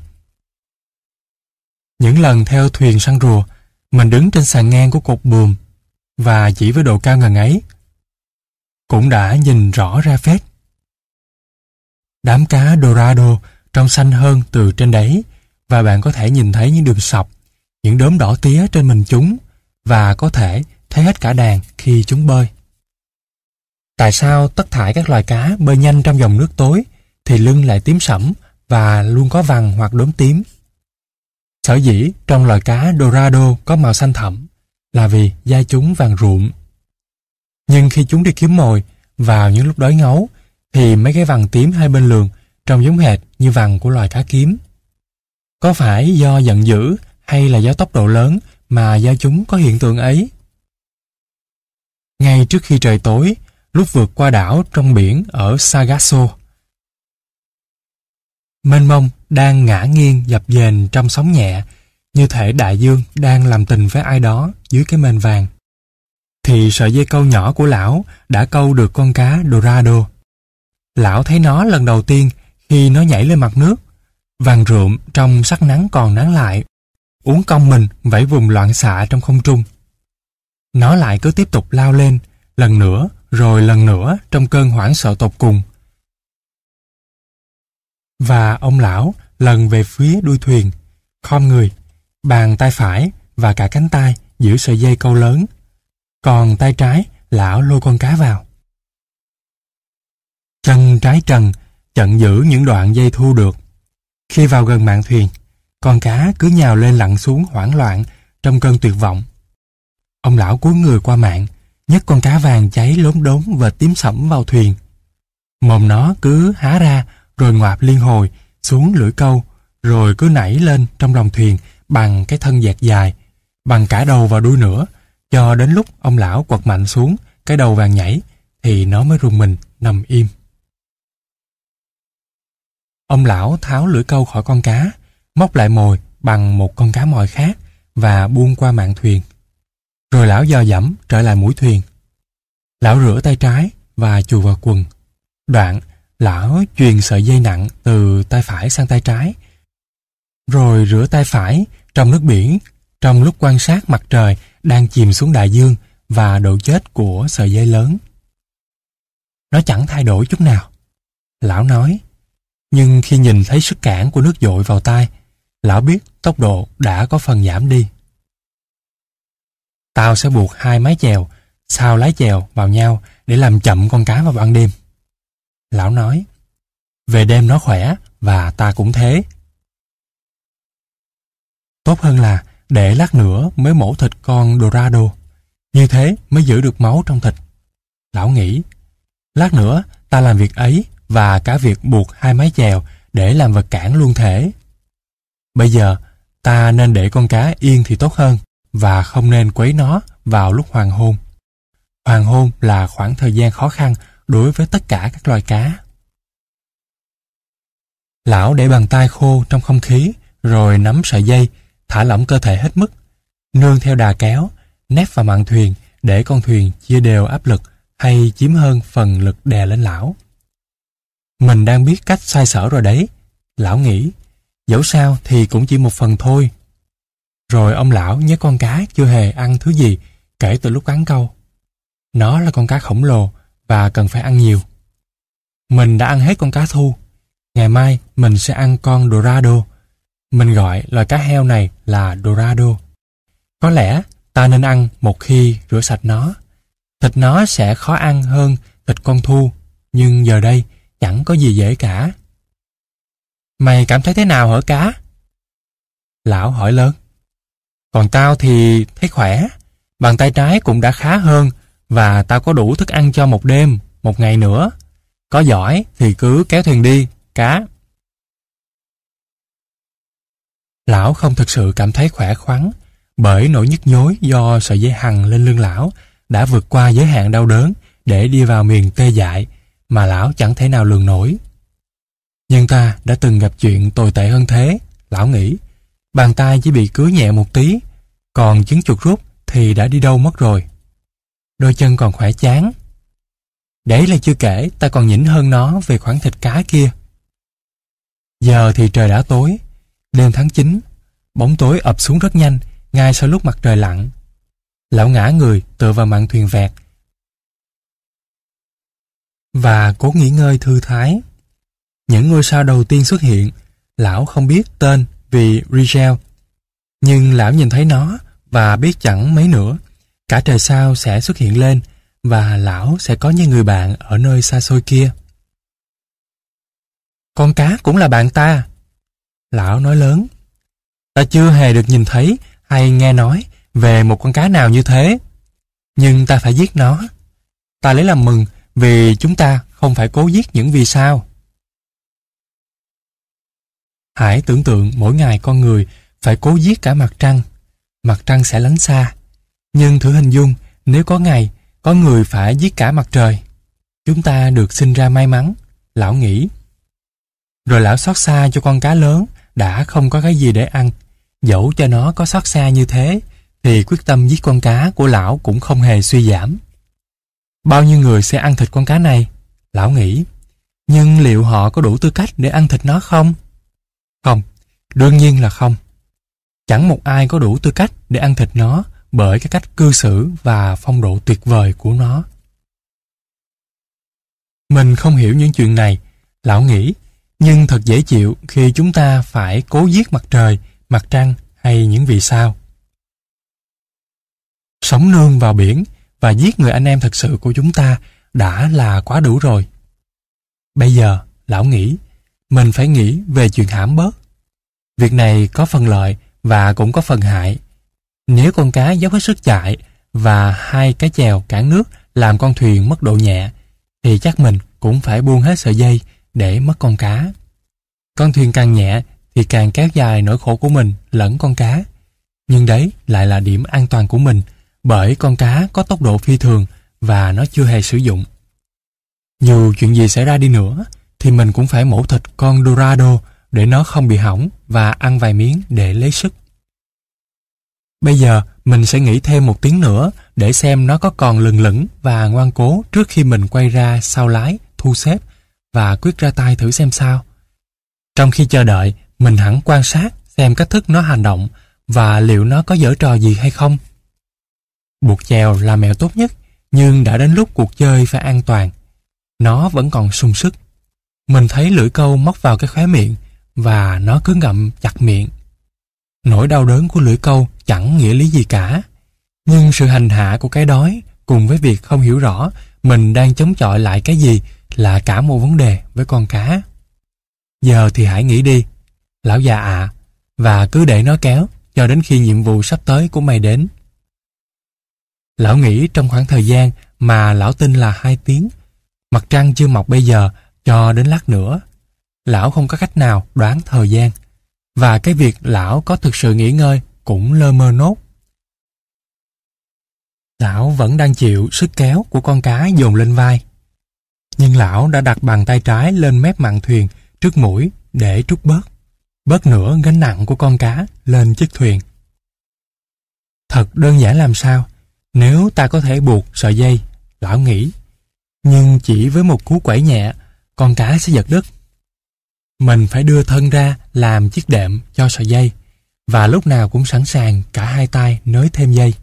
Những lần theo thuyền săn rùa, mình đứng trên sàn ngang của cột buồm và chỉ với độ cao ngần ấy cũng đã nhìn rõ ra phết. Đám cá Dorado trong xanh hơn từ trên đáy và bạn có thể nhìn thấy những đường sọc, những đốm đỏ tía trên mình chúng và có thể thấy hết cả đàn khi chúng bơi. Tại sao tất thải các loài cá bơi nhanh trong dòng nước tối thì lưng lại tím sẫm và luôn có vằn hoặc đốm tím? Sở dĩ trong loài cá Dorado có màu xanh thẳm là vì da chúng vàng ruộm. Nhưng khi chúng đi kiếm mồi vào những lúc đói ngấu thì mấy cái vằn tím hai bên lường trông giống hệt như vằn của loài cá kiếm. Có phải do giận dữ hay là do tốc độ lớn mà da chúng có hiện tượng ấy? Ngay trước khi trời tối, lúc vượt qua đảo trong biển ở Sagasso, mênh mông đang ngã nghiêng dập dềnh trong sóng nhẹ, như thể đại dương đang làm tình với ai đó dưới cái mền vàng. Thì sợi dây câu nhỏ của lão đã câu được con cá Dorado. Lão thấy nó lần đầu tiên khi nó nhảy lên mặt nước, vàng rượm trong sắc nắng còn nắng lại, uống cong mình vẫy vùng loạn xạ trong không trung. Nó lại cứ tiếp tục lao lên, lần nữa rồi lần nữa trong cơn hoảng sợ tột cùng. Và ông lão lần về phía đuôi thuyền, khom người, bàn tay phải và cả cánh tay giữ sợi dây câu lớn. Còn tay trái, lão lôi con cá vào. Chân trái trần, chặn giữ những đoạn dây thu được. Khi vào gần mạng thuyền, con cá cứ nhào lên lặn xuống hoảng loạn trong cơn tuyệt vọng. Ông lão cúi người qua mạng, nhấc con cá vàng cháy lốm đốm và tím sẫm vào thuyền. Mồm nó cứ há ra rồi ngoạp liên hồi xuống lưỡi câu, rồi cứ nảy lên trong lòng thuyền bằng cái thân dẹt dài, bằng cả đầu và đuôi nữa, cho đến lúc ông lão quật mạnh xuống cái đầu vàng nhảy thì nó mới rùng mình nằm im. Ông lão tháo lưỡi câu khỏi con cá, móc lại mồi bằng một con cá mòi khác và buông qua mạng thuyền. Rồi lão dò dẫm trở lại mũi thuyền. Lão rửa tay trái và chùi vào quần. Đoạn, lão truyền sợi dây nặng từ tay phải sang tay trái. Rồi rửa tay phải trong nước biển trong lúc quan sát mặt trời đang chìm xuống đại dương và độ chết của sợi dây lớn. Nó chẳng thay đổi chút nào. Lão nói, nhưng khi nhìn thấy sức cản của nước dội vào tay, lão biết tốc độ đã có phần giảm đi. Tao sẽ buộc hai mái chèo, sao lái chèo vào nhau để làm chậm con cá vào ban đêm. Lão nói, về đêm nó khỏe và ta cũng thế. Tốt hơn là để lát nữa mới mổ thịt con Dorado. Như thế mới giữ được máu trong thịt. Lão nghĩ, lát nữa ta làm việc ấy và cả việc buộc hai mái chèo để làm vật cản luôn thể. Bây giờ, ta nên để con cá yên thì tốt hơn và không nên quấy nó vào lúc hoàng hôn. Hoàng hôn là khoảng thời gian khó khăn đối với tất cả các loài cá. Lão để bàn tay khô trong không khí rồi nắm sợi dây, thả lỏng cơ thể hết mức, nương theo đà kéo, nép vào mạn thuyền để con thuyền chia đều áp lực hay chiếm hơn phần lực đè lên lão. Mình đang biết cách sai sở rồi đấy. Lão nghĩ, dẫu sao thì cũng chỉ một phần thôi. Rồi ông lão nhớ con cá chưa hề ăn thứ gì kể từ lúc cắn câu. Nó là con cá khổng lồ và cần phải ăn nhiều. Mình đã ăn hết con cá thu. Ngày mai mình sẽ ăn con Dorado. Mình gọi loài cá heo này là Dorado. Có lẽ ta nên ăn một khi rửa sạch nó. Thịt nó sẽ khó ăn hơn thịt con thu, nhưng giờ đây chẳng có gì dễ cả. Mày cảm thấy thế nào hả cá? Lão hỏi lớn. Còn tao thì thấy khỏe, bàn tay trái cũng đã khá hơn và tao có đủ thức ăn cho một đêm, một ngày nữa. Có giỏi thì cứ kéo thuyền đi, cá. Lão không thực sự cảm thấy khỏe khoắn bởi nỗi nhức nhối do sợi dây hằng lên lưng lão đã vượt qua giới hạn đau đớn để đi vào miền tê dại mà lão chẳng thể nào lường nổi. Nhưng ta đã từng gặp chuyện tồi tệ hơn thế, lão nghĩ. Bàn tay chỉ bị cứa nhẹ một tí, còn chứng chuột rút thì đã đi đâu mất rồi. Đôi chân còn khỏe chán. Đấy là chưa kể ta còn nhỉnh hơn nó về khoảng thịt cá kia. Giờ thì trời đã tối, đêm tháng 9, bóng tối ập xuống rất nhanh ngay sau lúc mặt trời lặn. Lão ngã người tựa vào mạn thuyền vẹt và cố nghỉ ngơi thư thái. Những ngôi sao đầu tiên xuất hiện, lão không biết tên vì Rigel. Nhưng lão nhìn thấy nó và biết chẳng mấy nữa, cả trời sao sẽ xuất hiện lên và lão sẽ có như người bạn ở nơi xa xôi kia. Con cá cũng là bạn ta. Lão nói lớn. Ta chưa hề được nhìn thấy hay nghe nói về một con cá nào như thế. Nhưng ta phải giết nó. Ta lấy làm mừng vì chúng ta không phải cố giết những vì sao. Hãy tưởng tượng mỗi ngày con người phải cố giết cả mặt trăng. Mặt trăng sẽ lánh xa. Nhưng thử hình dung nếu có ngày có người phải giết cả mặt trời. Chúng ta được sinh ra may mắn, lão nghĩ. Rồi lão xót xa cho con cá lớn đã không có cái gì để ăn. Dẫu cho nó có xót xa như thế thì quyết tâm giết con cá của lão cũng không hề suy giảm. Bao nhiêu người sẽ ăn thịt con cá này? Lão nghĩ. Nhưng liệu họ có đủ tư cách để ăn thịt nó không? Không, đương nhiên là không. Chẳng một ai có đủ tư cách để ăn thịt nó bởi cái cách cư xử và phong độ tuyệt vời của nó. Mình không hiểu những chuyện này, lão nghĩ, nhưng thật dễ chịu khi chúng ta phải cố giết mặt trời, mặt trăng hay những vì sao. Sống nương vào biển và giết người anh em thật sự của chúng ta đã là quá đủ rồi. Bây giờ, lão nghĩ, mình phải nghĩ về chuyện hãm bớt. Việc này có phần lợi và cũng có phần hại. Nếu con cá dốc hết sức chạy và hai cái chèo cản nước làm con thuyền mất độ nhẹ, thì chắc mình cũng phải buông hết sợi dây để mất con cá. Con thuyền càng nhẹ thì càng kéo dài nỗi khổ của mình lẫn con cá. Nhưng đấy lại là điểm an toàn của mình bởi con cá có tốc độ phi thường và nó chưa hề sử dụng. Dù chuyện gì xảy ra đi nữa, thì mình cũng phải mổ thịt con Dorado để nó không bị hỏng và ăn vài miếng để lấy sức. Bây giờ mình sẽ nghỉ thêm một tiếng nữa để xem nó có còn lừng lững và ngoan cố trước khi mình quay ra sau lái, thu xếp và quyết ra tay thử xem sao. Trong khi chờ đợi, mình hẳn quan sát xem cách thức nó hành động và liệu nó có dở trò gì hay không. Buộc chèo là mèo tốt nhất, nhưng đã đến lúc cuộc chơi phải an toàn. Nó vẫn còn sung sức. Mình thấy lưỡi câu móc vào cái khóe miệng và nó cứ ngậm chặt miệng. Nỗi đau đớn của lưỡi câu chẳng nghĩa lý gì cả. Nhưng sự hành hạ của cái đói cùng với việc không hiểu rõ mình đang chống chọi lại cái gì là cả một vấn đề với con cá. Giờ thì hãy nghĩ đi, lão già ạ, và cứ để nó kéo cho đến khi nhiệm vụ sắp tới của mày đến. Lão nghĩ trong khoảng thời gian mà lão tin là hai tiếng, mặt trăng chưa mọc bây giờ cho đến lát nữa. Lão không có cách nào đoán thời gian, và cái việc lão có thực sự nghỉ ngơi cũng lơ mơ nốt. Lão vẫn đang chịu sức kéo của con cá dồn lên vai. Nhưng lão đã đặt bàn tay trái lên mép mạn thuyền trước mũi để trút bớt, bớt nửa gánh nặng của con cá lên chiếc thuyền. Thật đơn giản làm sao, nếu ta có thể buộc sợi dây, lão nghĩ. Nhưng chỉ với một cú quẩy nhẹ, con cá sẽ giật đứt. Mình phải đưa thân ra làm chiếc đệm cho sợi dây và lúc nào cũng sẵn sàng cả hai tay nới thêm dây.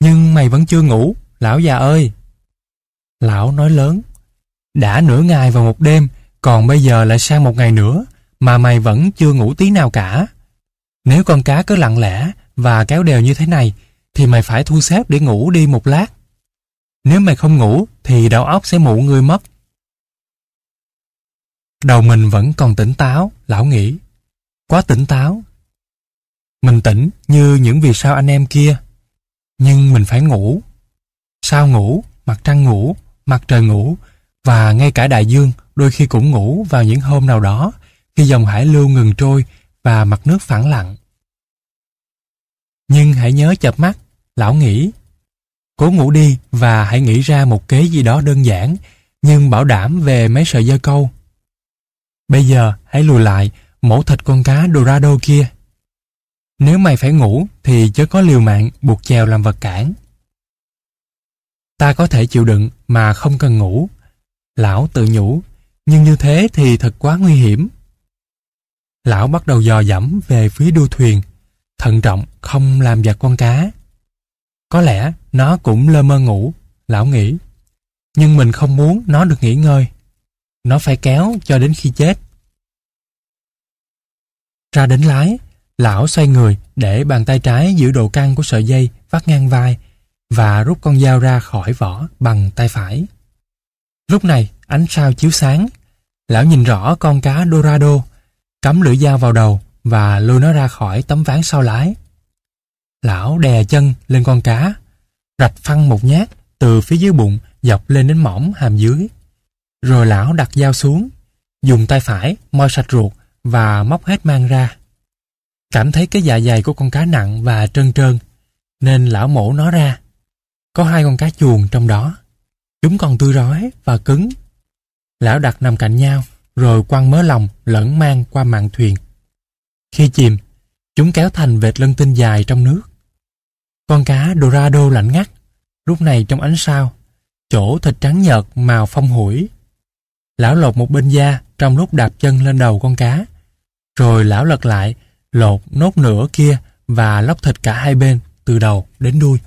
Nhưng mày vẫn chưa ngủ, lão già ơi. Lão nói lớn. Đã nửa ngày và một đêm, còn bây giờ lại sang một ngày nữa, mà mày vẫn chưa ngủ tí nào cả. Nếu con cá cứ lặng lẽ và kéo đều như thế này, thì mày phải thu xếp để ngủ đi một lát. Nếu mày không ngủ, thì đầu óc sẽ mụ người mất. Đầu mình vẫn còn tỉnh táo, lão nghĩ. Quá tỉnh táo. Mình tỉnh như những vì sao anh em kia. Nhưng mình phải ngủ. Sao ngủ, mặt trăng ngủ, mặt trời ngủ, và ngay cả đại dương đôi khi cũng ngủ vào những hôm nào đó khi dòng hải lưu ngừng trôi và mặt nước phẳng lặng. Nhưng hãy nhớ chập mắt, lão nghĩ. Cố ngủ đi và hãy nghĩ ra một kế gì đó đơn giản, nhưng bảo đảm về mấy sợi dây câu. Bây giờ hãy lùi lại, mẫu thịt con cá Dorado kia. Nếu mày phải ngủ thì chớ có liều mạng buộc chèo làm vật cản. Ta có thể chịu đựng mà không cần ngủ. Lão tự nhủ, nhưng như thế thì thật quá nguy hiểm. Lão bắt đầu dò dẫm về phía đua thuyền, thận trọng không làm giật con cá. Có lẽ nó cũng lơ mơ ngủ, lão nghĩ. Nhưng mình không muốn nó được nghỉ ngơi. Nó phải kéo cho đến khi chết. Ra đến lái, lão xoay người để bàn tay trái giữ độ căng của sợi dây vắt ngang vai và rút con dao ra khỏi vỏ bằng tay phải. Lúc này, ánh sao chiếu sáng. Lão nhìn rõ con cá Dorado, cắm lưỡi dao vào đầu và lôi nó ra khỏi tấm ván sau lái. Lão đè chân lên con cá, rạch phăng một nhát từ phía dưới bụng dọc lên đến mỏm hàm dưới. Rồi lão đặt dao xuống, dùng tay phải moi sạch ruột và móc hết mang ra. Cảm thấy cái dạ dày của con cá nặng và trơn trơn, nên lão mổ nó ra. Có hai con cá chuồng trong đó. Chúng còn tươi rói và cứng. Lão đặt nằm cạnh nhau, rồi quăng mớ lòng lẫn mang qua mạn thuyền. Khi chìm, chúng kéo thành vệt lân tinh dài trong nước. Con cá Dorado lạnh ngắt, lúc này trong ánh sao, chỗ thịt trắng nhợt màu phong hủi. Lão lột một bên da trong lúc đạp chân lên đầu con cá. Rồi lão lật lại, lột nốt nửa kia và lóc thịt cả hai bên, từ đầu đến đuôi.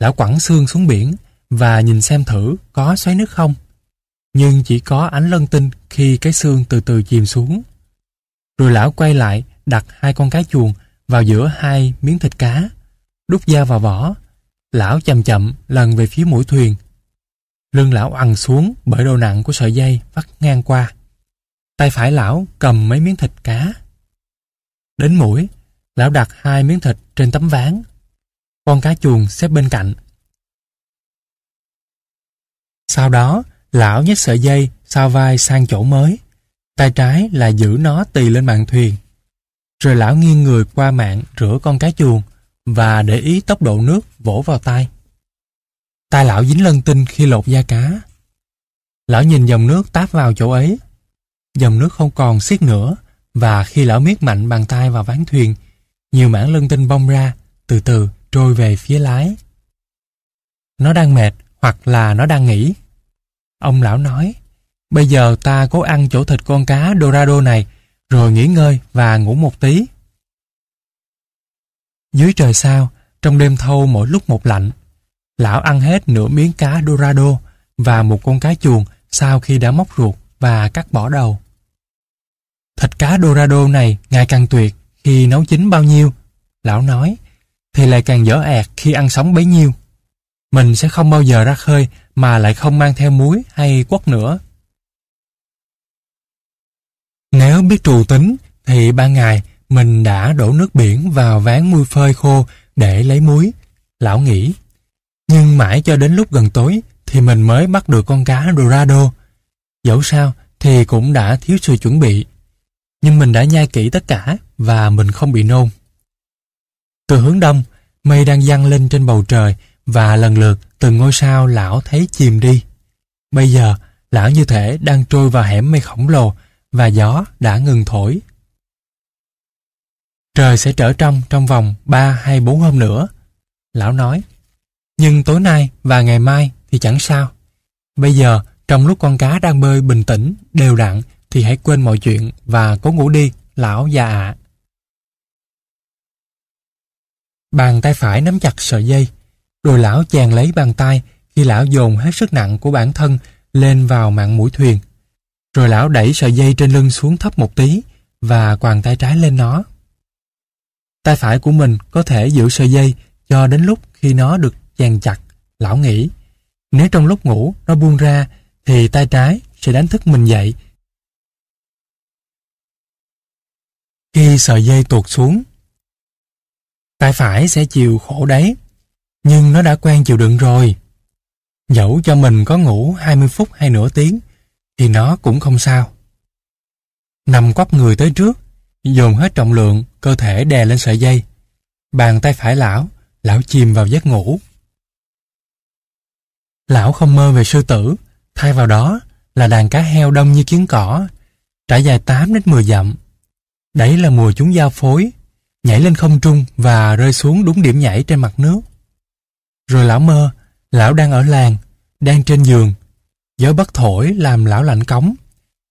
Lão quẳng xương xuống biển và nhìn xem thử có xoáy nước không. Nhưng chỉ có ánh lân tinh khi cái xương từ từ chìm xuống. Rồi lão quay lại đặt hai con cá chuồng vào giữa hai miếng thịt cá, đút da vào vỏ. Lão chậm chậm lần về phía mũi thuyền. Lưng lão ằn xuống bởi độ nặng của sợi dây vắt ngang qua. Tay phải lão cầm mấy miếng thịt cá. Đến mũi, lão đặt hai miếng thịt trên tấm ván. Con cá chuồng xếp bên cạnh. Sau đó, lão nhét sợi dây sau vai sang chỗ mới. Tay trái là giữ nó tì lên mạn thuyền. Rồi lão nghiêng người qua mạng rửa con cá chuồng và để ý tốc độ nước vỗ vào tay. Tai lão dính lân tinh khi lột da cá. Lão nhìn dòng nước táp vào chỗ ấy. Dòng nước không còn xiết nữa và khi lão miết mạnh bàn tay vào ván thuyền, nhiều mảng lân tinh bong ra, từ từ trôi về phía lái. Nó đang mệt hoặc là nó đang nghỉ. Ông lão nói, bây giờ ta cố ăn chỗ thịt con cá Dorado này, rồi nghỉ ngơi và ngủ một tí. Dưới trời sao, trong đêm thâu mỗi lúc một lạnh, lão ăn hết nửa miếng cá Dorado và một con cá chuồng sau khi đã móc ruột và cắt bỏ đầu. Thịt cá Dorado này ngày càng tuyệt khi nấu chín bao nhiêu, lão nói, thì lại càng dở ẹt khi ăn sống bấy nhiêu. mình sẽ không bao giờ ra khơi mà lại không mang theo muối hay quất nữa. Nếu biết trù tính thì ban ngày mình đã đổ nước biển vào ván mui phơi khô để lấy muối. Lão nghĩ. Nhưng mãi cho đến lúc gần tối thì mình mới bắt được con cá Dorado. Dẫu sao thì cũng đã thiếu sự chuẩn bị. Nhưng mình đã nhai kỹ tất cả và mình không bị nôn. Từ hướng đông, mây đang dăng lên trên bầu trời và lần lượt từng ngôi sao lão thấy chìm đi. Bây giờ, lão như thể đang trôi vào hẻm mây khổng lồ và gió đã ngừng thổi. Trời sẽ trở trong trong vòng 3 hay 4 hôm nữa. Lão nói, nhưng tối nay và ngày mai thì chẳng sao. Bây giờ, trong lúc con cá đang bơi bình tĩnh, đều đặn, thì hãy quên mọi chuyện và cố ngủ đi, lão già ạ. Bàn tay phải nắm chặt sợi dây, rồi lão chàng lấy bàn tay khi lão dồn hết sức nặng của bản thân lên vào mạng mũi thuyền. Rồi lão đẩy sợi dây trên lưng xuống thấp một tí và quàng tay trái lên nó. Tay phải của mình có thể giữ sợi dây cho đến lúc khi nó được chàng chặt, lão nghĩ. Nếu trong lúc ngủ nó buông ra thì tay trái sẽ đánh thức mình dậy. Khi sợi dây tuột xuống, tay phải sẽ chịu khổ đấy, nhưng nó đã quen chịu đựng rồi. Dẫu cho mình có ngủ 20 phút hay nửa tiếng, thì nó cũng không sao. Nằm quắp người tới trước, dồn hết trọng lượng, cơ thể đè lên sợi dây. Bàn tay phải lão, lão chìm vào giấc ngủ. Lão không mơ về sư tử, thay vào đó là đàn cá heo đông như kiến cỏ, trải dài 8 đến 10 dặm. Đấy là mùa chúng giao phối, nhảy lên không trung và rơi xuống đúng điểm nhảy trên mặt nước. Rồi lão mơ, lão đang ở làng, đang trên giường. Gió bất thổi làm lão lạnh cống.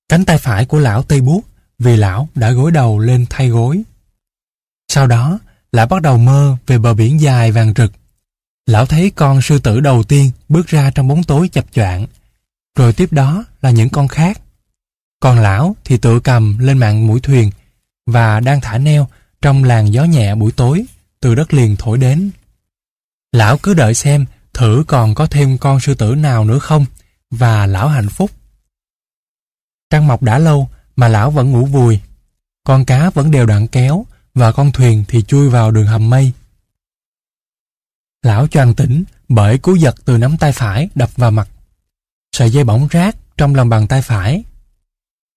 Cánh tay phải của lão tê buốt vì lão đã gối đầu lên thay gối. Sau đó, lão bắt đầu mơ về bờ biển dài vàng rực. Lão thấy con sư tử đầu tiên bước ra trong bóng tối chập choạng, rồi tiếp đó là những con khác. Còn lão thì tự cầm lên mạng mũi thuyền và đang thả neo trong làn gió nhẹ buổi tối từ đất liền thổi đến. Lão cứ đợi xem thử còn có thêm con sư tử nào nữa không và lão hạnh phúc. Trăng mọc đã lâu mà lão vẫn ngủ vùi. Con cá vẫn đều đặn kéo và con thuyền thì chui vào đường hầm mây. Lão choàng tỉnh bởi cú giật từ nắm tay phải đập vào mặt. Sợi dây bỏng rát trong lòng bàn tay phải.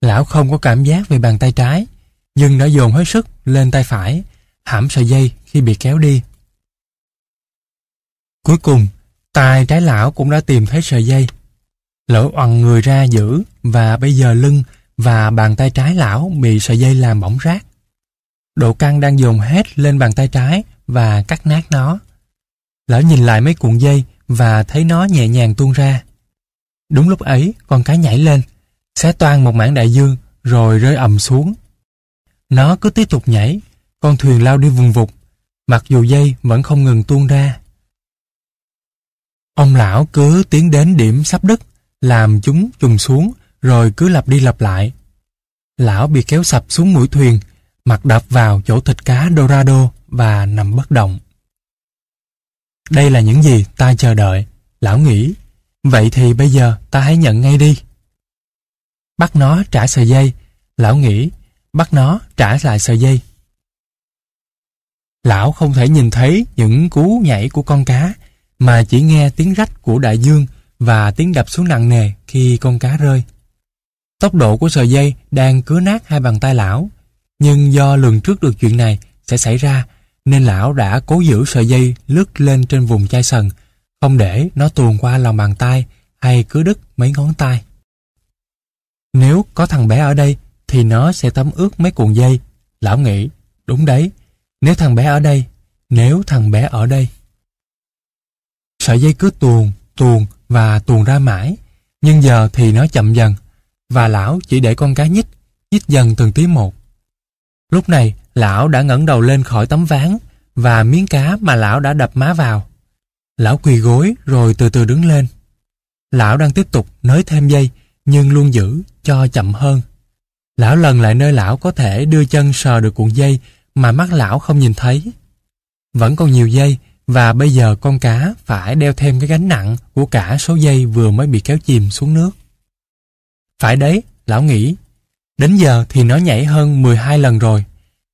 Lão không có cảm giác về bàn tay trái, nhưng đã dồn hết sức lên tay phải, hãm sợi dây khi bị kéo đi. Cuối cùng, tay trái lão cũng đã tìm thấy sợi dây. lão oằn người ra giữ và bây giờ lưng và bàn tay trái lão bị sợi dây làm bỏng rát. Độ căng đang dồn hết lên bàn tay trái và cắt nát nó. Lão nhìn lại mấy cuộn dây và thấy nó nhẹ nhàng tuôn ra. Đúng lúc ấy, con cá nhảy lên, xé toan một mảng đại dương rồi rơi ầm xuống. Nó cứ tiếp tục nhảy, con thuyền lao đi vùng vụt, mặc dù dây vẫn không ngừng tuôn ra. Ông lão cứ tiến đến điểm sắp đứt, làm chúng trùng xuống, rồi cứ lặp đi lặp lại. Lão bị kéo sập xuống mũi thuyền, mặt đập vào chỗ thịt cá Dorado và nằm bất động. Đây là những gì ta chờ đợi, lão nghĩ. Vậy thì bây giờ ta hãy nhận ngay đi. Bắt nó trả sợi dây, lão nghĩ, bắt nó trả lại sợi dây. Lão không thể nhìn thấy những cú nhảy của con cá, mà chỉ nghe tiếng rách của đại dương và tiếng đập xuống nặng nề khi con cá rơi. Tốc độ của sợi dây đang cứa nát hai bàn tay lão, nhưng do lường trước được chuyện này sẽ xảy ra, nên lão đã cố giữ sợi dây lướt lên trên vùng chai sần, không để nó tuồn qua lòng bàn tay hay cứ đứt mấy ngón tay. Nếu có thằng bé ở đây, thì nó sẽ tắm ướt mấy cuộn dây. Lão nghĩ, đúng đấy, nếu thằng bé ở đây, nếu thằng bé ở đây. Sợi dây cứ tuồn, tuồn và tuồn ra mãi, nhưng giờ thì nó chậm dần, và lão chỉ để con cá nhích, nhích dần từng tí một. Lúc này, lão đã ngẩng đầu lên khỏi tấm ván và miếng cá mà lão đã đập má vào. Lão quỳ gối rồi từ từ đứng lên. Lão đang tiếp tục nới thêm dây nhưng luôn giữ cho chậm hơn. Lão lần lại nơi lão có thể đưa chân sờ được cuộn dây mà mắt lão không nhìn thấy. Vẫn còn nhiều dây và bây giờ con cá phải đeo thêm cái gánh nặng của cả số dây vừa mới bị kéo chìm xuống nước. Phải đấy, lão nghĩ. Đến giờ thì nó nhảy hơn 12 lần rồi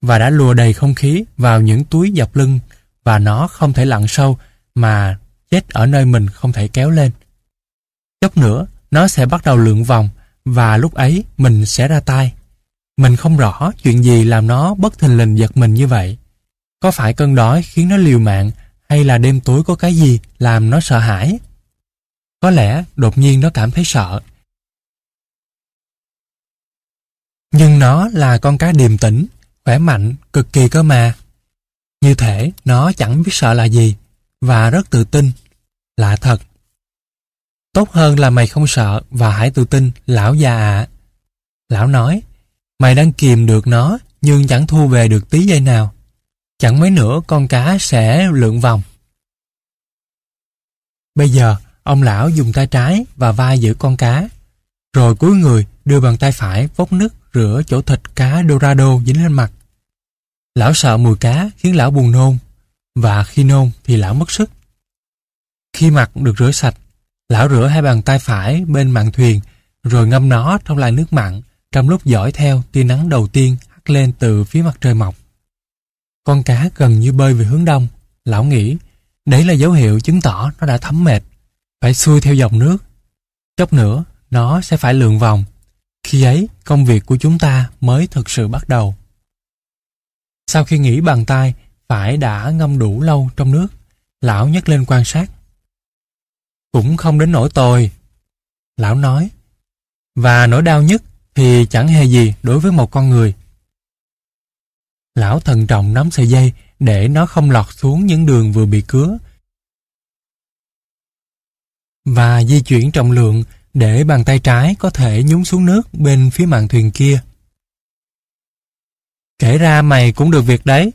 và đã lùa đầy không khí vào những túi dọc lưng và nó không thể lặn sâu mà chết ở nơi mình không thể kéo lên. Chốc nữa, nó sẽ bắt đầu lượn vòng và lúc ấy mình sẽ ra tay. Mình không rõ chuyện gì làm nó bất thình lình giật mình như vậy. Có phải cơn đói khiến nó liều mạng hay là đêm tối có cái gì làm nó sợ hãi? Có lẽ đột nhiên nó cảm thấy sợ. Nhưng nó là con cá điềm tĩnh, khỏe mạnh, cực kỳ cơ mà. Như thể nó chẳng biết sợ là gì và rất tự tin. Lạ thật. Tốt hơn là mày không sợ và hãy tự tin, lão già ạ. Lão nói, mày đang kìm được nó nhưng chẳng thu về được tí giây nào. Chẳng mấy nữa con cá sẽ lượn vòng. Bây giờ, ông lão dùng tay trái và vai giữ con cá, rồi cúi người đưa bàn tay phải vốc nước rửa chỗ thịt cá dorado dính lên mặt. Lão sợ mùi cá khiến lão buồn nôn, và khi nôn thì lão mất sức. Khi mặt được rửa sạch, lão rửa hai bàn tay phải bên mạn thuyền, rồi ngâm nó trong làn nước mặn, trong lúc dõi theo tia nắng đầu tiên hắt lên từ phía mặt trời mọc. Con cá gần như bơi về hướng đông, lão nghĩ, đấy là dấu hiệu chứng tỏ nó đã thấm mệt, phải xuôi theo dòng nước. Chốc nữa, nó sẽ phải lượn vòng. Khi ấy, công việc của chúng ta mới thực sự bắt đầu. Sau khi nghỉ bàn tay, phải đã ngâm đủ lâu trong nước, lão nhấc lên quan sát. Cũng không đến nỗi tồi. Lão nói, và nỗi đau nhất thì chẳng hề gì đối với một con người. Lão thận trọng nắm sợi dây để nó không lọt xuống những đường vừa bị cứa và di chuyển trọng lượng để bàn tay trái có thể nhúng xuống nước bên phía mạn thuyền kia. Kể ra mày cũng được việc đấy.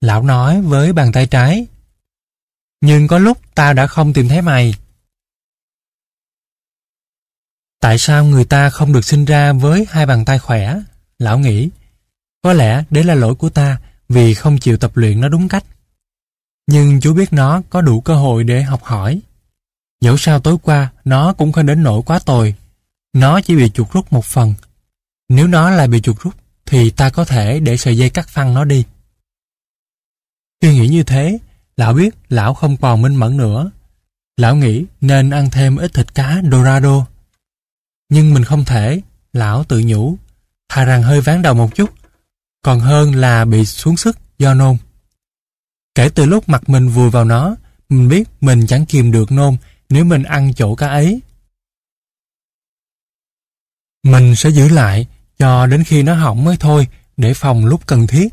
Lão nói với bàn tay trái. Nhưng có lúc tao đã không tìm thấy mày. Tại sao người ta không được sinh ra với hai bàn tay khỏe? Lão nghĩ. Có lẽ đấy là lỗi của ta vì không chịu tập luyện nó đúng cách. Nhưng chú biết nó có đủ cơ hội để học hỏi. Dẫu sao tối qua nó cũng không đến nỗi quá tồi. Nó chỉ bị chuột rút một phần. Nếu nó lại bị chuột rút thì ta có thể để sợi dây cắt phăng nó đi. Khi nghĩ như thế, lão biết lão không còn minh mẫn nữa. Lão nghĩ nên ăn thêm ít thịt cá dorado. Nhưng mình không thể, lão tự nhủ, thà rằng hơi ván đầu một chút, còn hơn là bị xuống sức do nôn. Kể từ lúc mặt mình vùi vào nó, mình biết mình chẳng kìm được nôn nếu mình ăn chỗ cá ấy. Mình sẽ giữ lại cho đến khi nó hỏng mới thôi để phòng lúc cần thiết.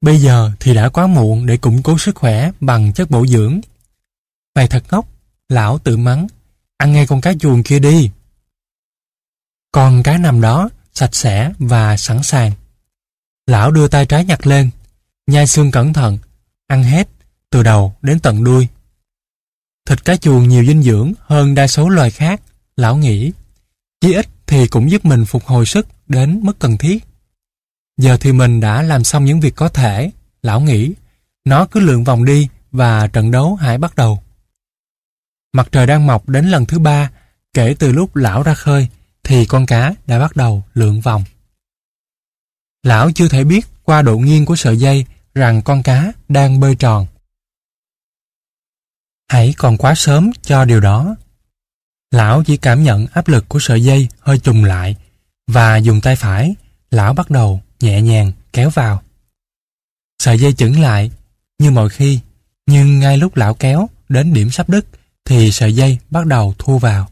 Bây giờ thì đã quá muộn để củng cố sức khỏe bằng chất bổ dưỡng. Mày thật ngốc, lão tự mắng, ăn ngay con cá chuồng kia đi. Con cá nằm đó, sạch sẽ và sẵn sàng. Lão đưa tay trái nhặt lên, nhai xương cẩn thận, ăn hết, từ đầu đến tận đuôi. Thịt cá chuồng nhiều dinh dưỡng hơn đa số loài khác, lão nghĩ. Chí ít thì cũng giúp mình phục hồi sức đến mức cần thiết. Giờ thì mình đã làm xong những việc có thể, lão nghĩ. Nó cứ lượn vòng đi và trận đấu hãy bắt đầu. Mặt trời đang mọc đến lần thứ ba, kể từ lúc lão ra khơi, thì con cá đã bắt đầu lượn vòng. Lão chưa thể biết qua độ nghiêng của sợi dây rằng con cá đang bơi tròn. Hãy còn quá sớm cho điều đó. Lão chỉ cảm nhận áp lực của sợi dây hơi trùng lại và dùng tay phải, lão bắt đầu nhẹ nhàng kéo vào. Sợi dây chững lại như mọi khi, nhưng ngay lúc lão kéo đến điểm sắp đứt thì sợi dây bắt đầu thu vào.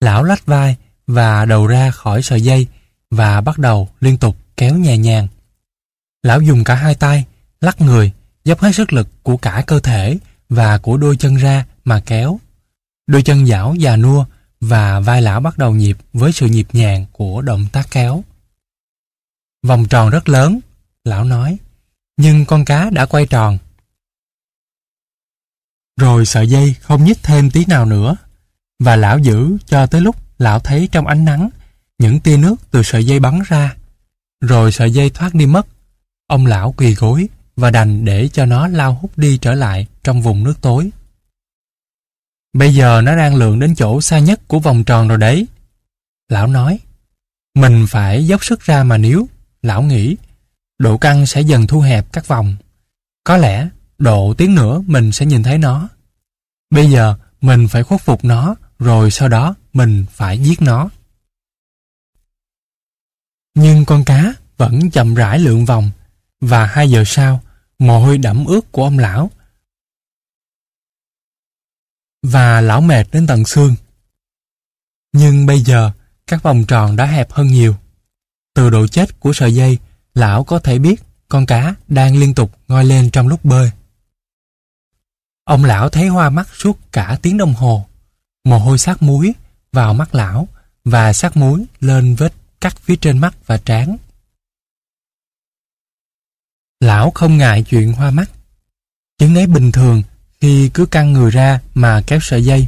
Lão lách vai và đầu ra khỏi sợi dây và bắt đầu liên tục kéo nhẹ nhàng. Lão dùng cả hai tay, lắc người, dốc hết sức lực của cả cơ thể và của đôi chân ra mà kéo. Đôi chân dảo già nua và vai lão bắt đầu nhịp với sự nhịp nhàng của động tác kéo. Vòng tròn rất lớn, lão nói, nhưng con cá đã quay tròn. Rồi sợi dây không nhích thêm tí nào nữa, và lão giữ cho tới lúc lão thấy trong ánh nắng những tia nước từ sợi dây bắn ra. Rồi sợi dây thoát đi mất. Ông lão quỳ gối và đành để cho nó lao hút đi trở lại trong vùng nước tối. Bây giờ nó đang lượn đến chỗ xa nhất của vòng tròn rồi đấy. Lão nói, mình phải dốc sức ra mà nếu, lão nghĩ, độ căng sẽ dần thu hẹp các vòng. Có lẽ độ tiếng nữa mình sẽ nhìn thấy nó. Bây giờ mình phải khuất phục nó, rồi sau đó mình phải giết nó. Nhưng con cá vẫn chậm rãi lượn vòng, và hai giờ sau, mồ hôi đẫm ướt của ông lão. Và lão mệt đến tận xương. Nhưng bây giờ, các vòng tròn đã hẹp hơn nhiều. Từ độ chết của sợi dây, lão có thể biết con cá đang liên tục ngoi lên trong lúc bơi. Ông lão thấy hoa mắt suốt cả tiếng đồng hồ. Mồ hôi sát muối vào mắt lão và sát muối lên vết cắt phía trên mắt và trán. Lão không ngại chuyện hoa mắt. Chứng ấy bình thường khi cứ căng người ra mà kéo sợi dây.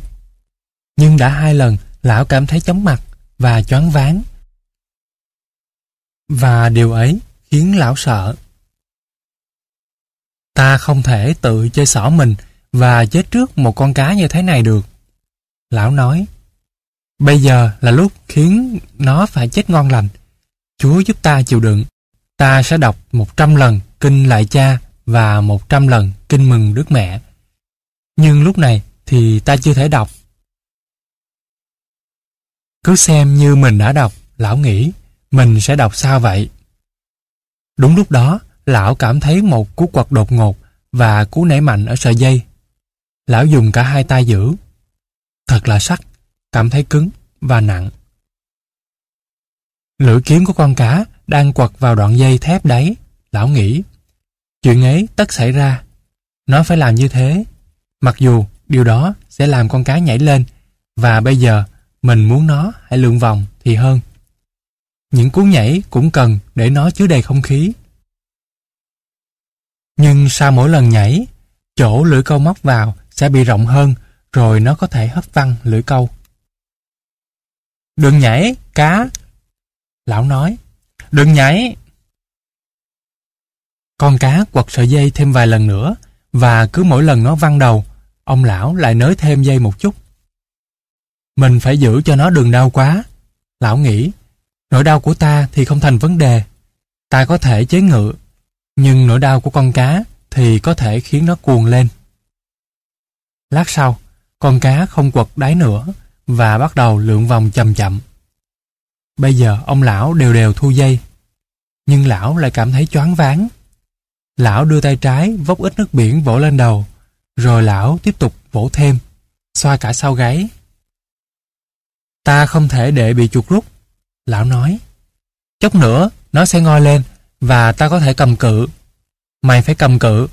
Nhưng đã hai lần lão cảm thấy chóng mặt và choáng váng. Và điều ấy khiến lão sợ. Ta không thể tự chơi xỏ mình và chết trước một con cá như thế này được. Lão nói, bây giờ là lúc khiến nó phải chết ngon lành. Chúa giúp ta chịu đựng. Ta sẽ đọc một trăm lần kinh lại cha và một trăm lần kinh mừng Đức Mẹ. Nhưng lúc này thì ta chưa thể đọc. Cứ xem như mình đã đọc, lão nghĩ, mình sẽ đọc sao vậy? Đúng lúc đó, lão cảm thấy một cú quật đột ngột và cú nảy mạnh ở sợi dây. Lão dùng cả hai tay giữ. Thật là sắc, cảm thấy cứng và nặng. Lưỡi kiếm của con cá đang quật vào đoạn dây thép đấy. Lão nghĩ, chuyện ấy tất xảy ra. Nó phải làm như thế. Mặc dù điều đó sẽ làm con cá nhảy lên và bây giờ mình muốn nó hãy lượn vòng thì hơn. Những cú nhảy cũng cần để nó chứa đầy không khí. Nhưng sau mỗi lần nhảy, chỗ lưỡi câu móc vào sẽ bị rộng hơn rồi nó có thể hấp văng lưỡi câu. Đừng nhảy, cá! Lão nói, đừng nhảy! Con cá quật sợi dây thêm vài lần nữa và cứ mỗi lần nó văng đầu, ông lão lại nới thêm dây một chút. Mình phải giữ cho nó đừng đau quá. Lão nghĩ, nỗi đau của ta thì không thành vấn đề. Ta có thể chế ngự, nhưng nỗi đau của con cá thì có thể khiến nó cuồng lên. Lát sau, con cá không quật đáy nữa và bắt đầu lượn vòng chậm chậm. Bây giờ ông lão đều đều thu dây, nhưng lão lại cảm thấy choáng váng. Lão đưa tay trái vốc ít nước biển vỗ lên đầu, rồi lão tiếp tục vỗ thêm, xoa cả sau gáy. Ta không thể để bị chuột rút, lão nói. Chốc nữa, nó sẽ ngoi lên và ta có thể cầm cự. Mày phải cầm cự,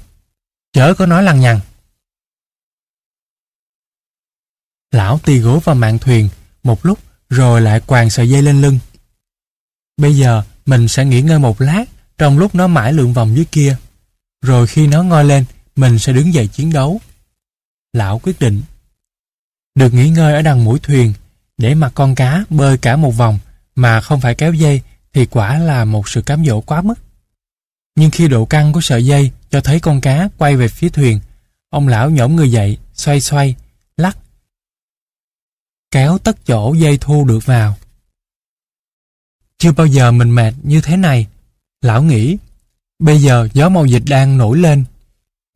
chớ có nói lằng nhằng. Lão tì gối vào mạng thuyền một lúc rồi lại quàng sợi dây lên lưng. Bây giờ mình sẽ nghỉ ngơi một lát trong lúc nó mãi lượn vòng dưới kia. Rồi khi nó ngoi lên, mình sẽ đứng dậy chiến đấu. Lão quyết định. Được nghỉ ngơi ở đằng mũi thuyền, để mặt con cá bơi cả một vòng mà không phải kéo dây thì quả là một sự cám dỗ quá mức. Nhưng khi độ căng của sợi dây cho thấy con cá quay về phía thuyền, ông lão nhổm người dậy, xoay xoay, lắc, kéo tất chỗ dây thu được vào. Chưa bao giờ mình mệt như thế này. Lão nghĩ, bây giờ gió màu dịch đang nổi lên,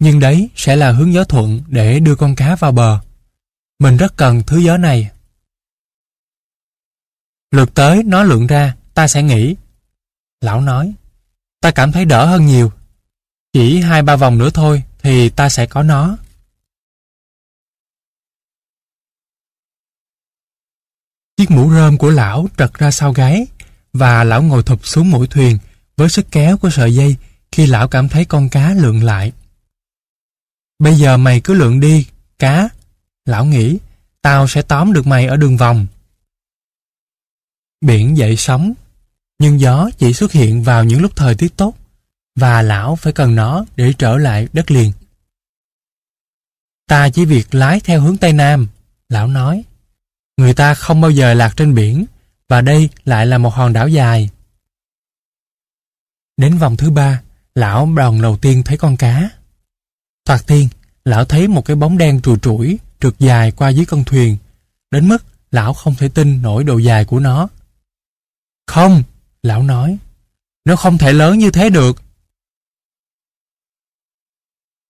nhưng đấy sẽ là hướng gió thuận để đưa con cá vào bờ. Mình rất cần thứ gió này. Lượt tới nó lượn ra, ta sẽ nghĩ. Lão nói, ta cảm thấy đỡ hơn nhiều. Chỉ hai ba vòng nữa thôi thì ta sẽ có nó. Chiếc mũ rơm của lão trật ra sau gáy và lão ngồi thụp xuống mũi thuyền với sức kéo của sợi dây khi lão cảm thấy con cá lượn lại. Bây giờ mày cứ lượn đi, cá. Lão nghĩ, tao sẽ tóm được mày ở đường vòng. Biển dậy sóng, nhưng gió chỉ xuất hiện vào những lúc thời tiết tốt và lão phải cần nó để trở lại đất liền. Ta chỉ việc lái theo hướng Tây Nam, lão nói. Người ta không bao giờ lạc trên biển và đây lại là một hòn đảo dài. Đến vòng thứ ba, lão đòn đầu tiên thấy con cá. Thoạt tiên, lão thấy một cái bóng đen trùi trũi trượt dài qua dưới con thuyền, đến mức lão không thể tin nổi độ dài của nó. Không, lão nói, nó không thể lớn như thế được.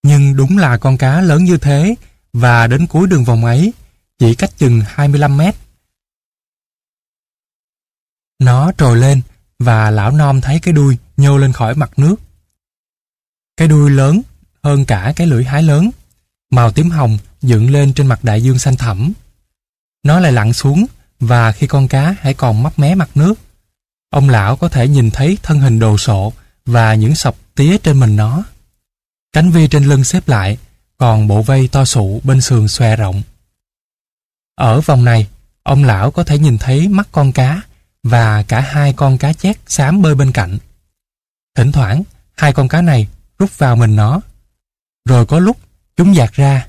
Nhưng đúng là con cá lớn như thế và đến cuối đường vòng ấy, chỉ cách chừng 25 mét. Nó trồi lên và lão non thấy cái đuôi nhô lên khỏi mặt nước. Cái đuôi lớn hơn cả cái lưỡi hái lớn, màu tím hồng dựng lên trên mặt đại dương xanh thẳm. Nó lại lặn xuống và khi con cá hãy còn mấp mé mặt nước, ông lão có thể nhìn thấy thân hình đồ sộ và những sọc tía trên mình nó. Cánh vi trên lưng xếp lại, còn bộ vây to sụ bên sườn xòe rộng. Ở vòng này, ông lão có thể nhìn thấy mắt con cá và cả hai con cá chét xám bơi bên cạnh. Thỉnh thoảng, hai con cá này rút vào mình nó. Rồi có lúc chúng dạt ra.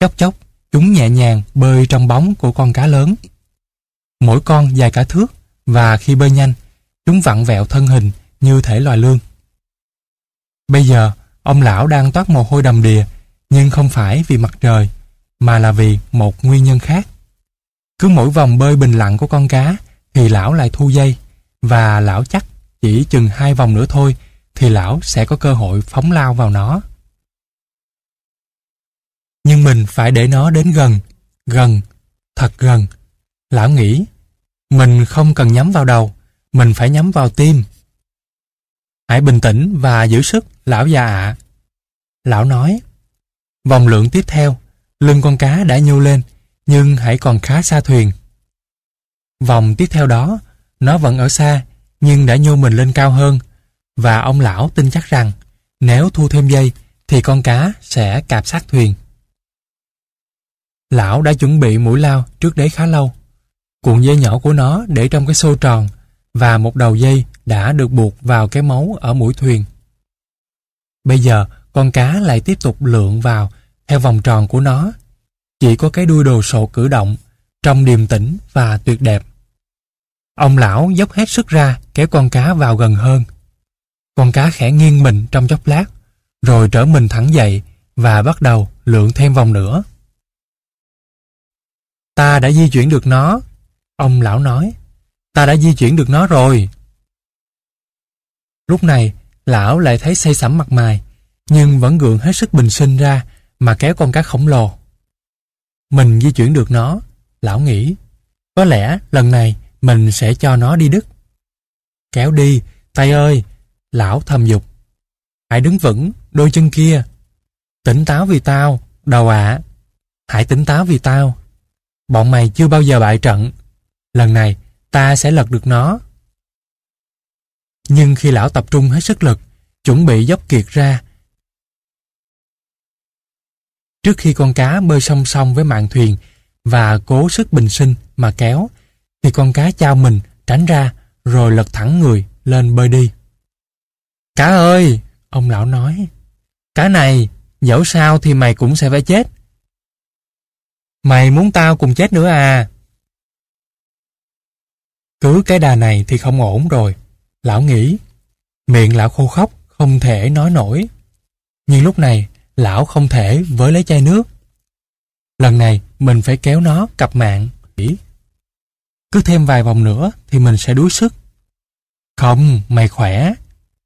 Chốc chốc, chúng nhẹ nhàng bơi trong bóng của con cá lớn. Mỗi con dài cả thước và khi bơi nhanh, chúng vặn vẹo thân hình như thể loài lương. Bây giờ, ông lão đang toát mồ hôi đầm đìa, nhưng không phải vì mặt trời, mà là vì một nguyên nhân khác. Cứ mỗi vòng bơi bình lặng của con cá thì lão lại thu dây và lão chắc chỉ chừng hai vòng nữa thôi thì lão sẽ có cơ hội phóng lao vào nó. Nhưng mình phải để nó đến gần, gần, thật gần. Lão nghĩ, mình không cần nhắm vào đầu, mình phải nhắm vào tim. Hãy bình tĩnh và giữ sức, lão già ạ. Lão nói, vòng lượng tiếp theo, lưng con cá đã nhô lên, nhưng hãy còn khá xa thuyền. Vòng tiếp theo đó, nó vẫn ở xa, nhưng đã nhô mình lên cao hơn, và ông lão tin chắc rằng nếu thu thêm dây thì con cá sẽ cạp sát thuyền. Lão đã chuẩn bị mũi lao trước đấy khá lâu. Cuộn dây nhỏ của nó để trong cái xô tròn và một đầu dây đã được buộc vào cái mấu ở mũi thuyền. Bây giờ con cá lại tiếp tục lượn vào theo vòng tròn của nó. Chỉ có cái đuôi đồ sộ cử động, trong điềm tĩnh và tuyệt đẹp. Ông lão dốc hết sức ra kéo con cá vào gần hơn. Con cá khẽ nghiêng mình trong chốc lát, rồi trở mình thẳng dậy và bắt đầu lượn thêm vòng nữa. Ta đã di chuyển được nó, ông lão nói. Ta đã di chuyển được nó rồi. Lúc này, lão lại thấy say sẩm mặt mày, nhưng vẫn gượng hết sức bình sinh ra mà kéo con cá khổng lồ. Mình di chuyển được nó, lão nghĩ. Có lẽ lần này mình sẽ cho nó đi đứt. Kéo đi, tay ơi, lão thầm dục. Hãy đứng vững, đôi chân kia. Tỉnh táo vì tao, đầu ạ. Hãy tỉnh táo vì tao. Bọn mày chưa bao giờ bại trận. Lần này, ta sẽ lật được nó. Nhưng khi lão tập trung hết sức lực, chuẩn bị dốc kiệt ra, trước khi con cá bơi song song với mạn thuyền và cố sức bình sinh mà kéo, thì con cá trao mình tránh ra rồi lật thẳng người lên bơi đi. Cá ơi! Ông lão nói. Cá này, dẫu sao thì mày cũng sẽ phải chết. Mày muốn tao cùng chết nữa à? Cứ cái đà này thì không ổn rồi. Lão nghĩ. Miệng lão khô khóc, không thể nói nổi. Nhưng lúc này, lão không thể với lấy chai nước. Lần này, mình phải kéo nó cặp mạng. Cứ thêm vài vòng nữa thì mình sẽ đuối sức. Không, mày khỏe.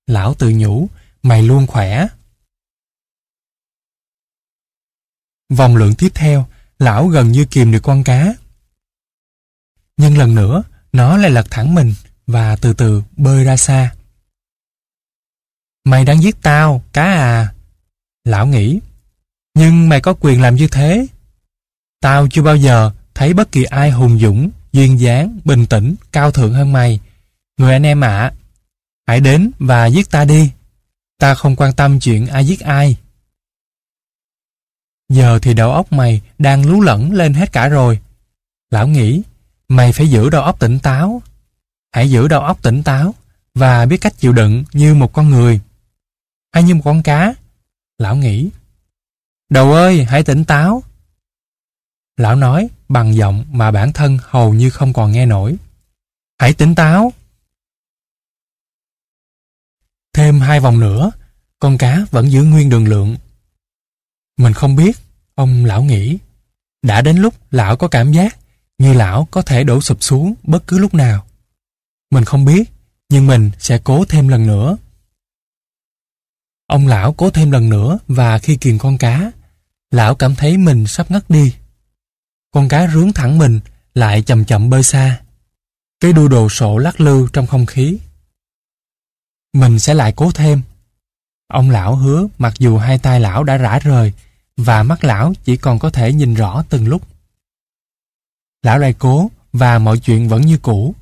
Lão tự nhủ, mày luôn khỏe. Vòng lượng tiếp theo, lão gần như kìm được con cá. Nhưng lần nữa, nó lại lật thẳng mình và từ từ bơi ra xa. Mày đang giết tao, cá à. Lão nghĩ, nhưng mày có quyền làm như thế. Tao chưa bao giờ thấy bất kỳ ai hùng dũng duyên dáng, bình tĩnh, cao thượng hơn mày. Người anh em ạ, hãy đến và giết ta đi. Ta không quan tâm chuyện ai giết ai. Giờ thì đầu óc mày đang lú lẫn lên hết cả rồi. Lão nghĩ, mày phải giữ đầu óc tỉnh táo. Hãy giữ đầu óc tỉnh táo và biết cách chịu đựng như một con người. Hay như một con cá. Lão nghĩ, đầu ơi, hãy tỉnh táo. Lão nói bằng giọng mà bản thân hầu như không còn nghe nổi. Hãy tỉnh táo. Thêm hai vòng nữa, con cá vẫn giữ nguyên đường lượng. Mình không biết, ông lão nghĩ. Đã đến lúc lão có cảm giác như lão có thể đổ sụp xuống bất cứ lúc nào. Mình không biết, nhưng mình sẽ cố thêm lần nữa. Ông lão cố thêm lần nữa và khi kiềm con cá, lão cảm thấy mình sắp ngất đi. Con cá rướng thẳng mình lại chậm chậm bơi xa. Cái đuôi đồ sộ lắc lư trong không khí. Mình sẽ lại cố thêm. Ông lão hứa mặc dù hai tay lão đã rã rời và mắt lão chỉ còn có thể nhìn rõ từng lúc. Lão lại cố và mọi chuyện vẫn như cũ.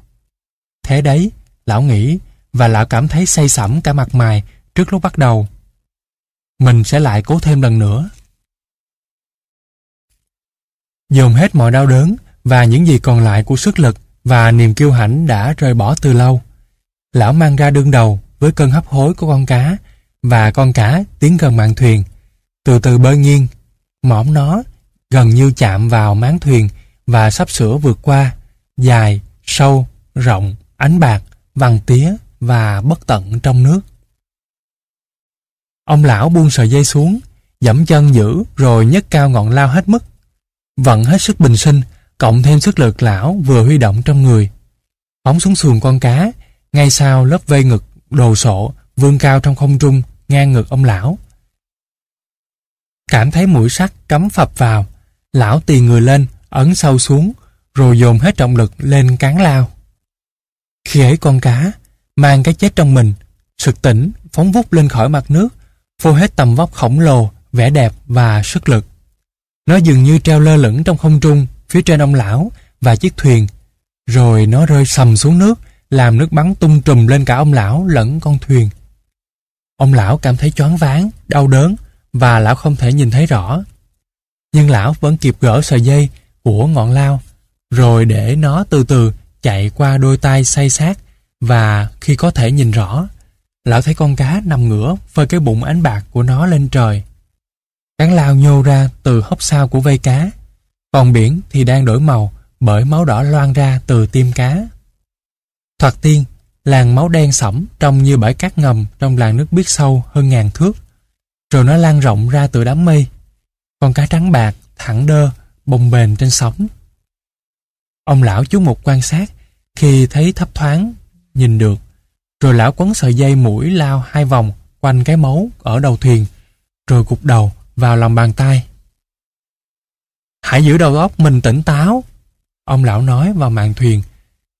Thế đấy, lão nghĩ và lão cảm thấy say sẩm cả mặt mày trước lúc bắt đầu. Mình sẽ lại cố thêm lần nữa. Dồn hết mọi đau đớn và những gì còn lại của sức lực và niềm kiêu hãnh đã rời bỏ từ lâu. Lão mang ra đương đầu với cơn hấp hối của con cá và con cá tiến gần mạn thuyền. Từ từ bơi nghiêng, mõm nó gần như chạm vào máng thuyền và sắp sửa vượt qua, dài, sâu, rộng, ánh bạc, vằn tía và bất tận trong nước. Ông lão buông sợi dây xuống, dẫm chân giữ rồi nhấc cao ngọn lao hết mức. Vận hết sức bình sinh, cộng thêm sức lực lão vừa huy động trong người. Phóng xuống xuồng con cá, ngay sau lớp vây ngực đồ sộ vươn cao trong không trung ngang ngực ông lão. Cảm thấy mũi sắt cắm phập vào, lão tì người lên, ấn sâu xuống, rồi dồn hết trọng lực lên cán lao. Khi ấy con cá, mang cái chết trong mình, sực tỉnh, phóng vút lên khỏi mặt nước, phô hết tầm vóc khổng lồ, vẻ đẹp và sức lực. Nó dường như treo lơ lửng trong không trung, phía trên ông lão và chiếc thuyền, rồi nó rơi sầm xuống nước, làm nước bắn tung trùm lên cả ông lão lẫn con thuyền. Ông lão cảm thấy choáng váng, đau đớn và lão không thể nhìn thấy rõ. Nhưng lão vẫn kịp gỡ sợi dây của ngọn lao, rồi để nó từ từ chạy qua đôi tay say sát và khi có thể nhìn rõ, lão thấy con cá nằm ngửa phơi cái bụng ánh bạc của nó lên trời. Cán lao nhô ra từ hốc sau của vây cá, còn biển thì đang đổi màu bởi máu đỏ loang ra từ tim cá. Thoạt tiên, làng máu đen sẫm trông như bãi cát ngầm trong làng nước biết sâu hơn ngàn thước. Rồi nó lan rộng ra từ đám mây. Con cá trắng bạc, thẳng đơ, bồng bềnh trên sóng. Ông lão chú một quan sát, khi thấy thấp thoáng, nhìn được. Rồi lão quấn sợi dây mũi lao hai vòng quanh cái mấu ở đầu thuyền, rồi gục đầu vào lòng bàn tay. Hãy giữ đầu óc mình tỉnh táo, ông lão nói vào mạn thuyền.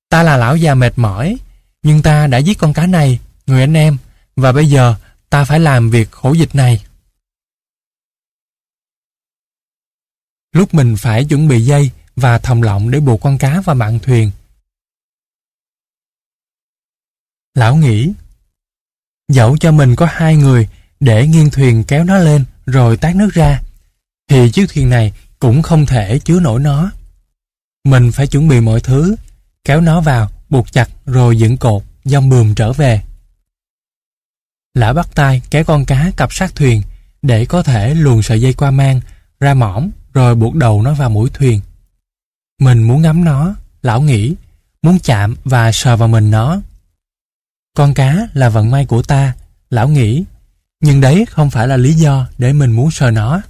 Ta là lão già mệt mỏi, nhưng ta đã giết con cá này, người anh em, và bây giờ ta phải làm việc khổ dịch này. Lúc mình phải chuẩn bị dây và thòng lọng để buộc con cá vào mạn thuyền. Lão nghĩ, dẫu cho mình có hai người để nghiêng thuyền kéo nó lên rồi tát nước ra, thì chiếc thuyền này cũng không thể chứa nổi nó. Mình phải chuẩn bị mọi thứ, kéo nó vào, buộc chặt rồi dựng cột, dòng bườm trở về. Lão bắt tay kéo con cá cặp sát thuyền để có thể luồn sợi dây qua mang, ra mỏm rồi buộc đầu nó vào mũi thuyền. Mình muốn ngắm nó, lão nghĩ, muốn chạm và sờ vào mình nó. Con cá là vận may của ta, lão nghĩ, nhưng đấy không phải là lý do để mình muốn sờ nó.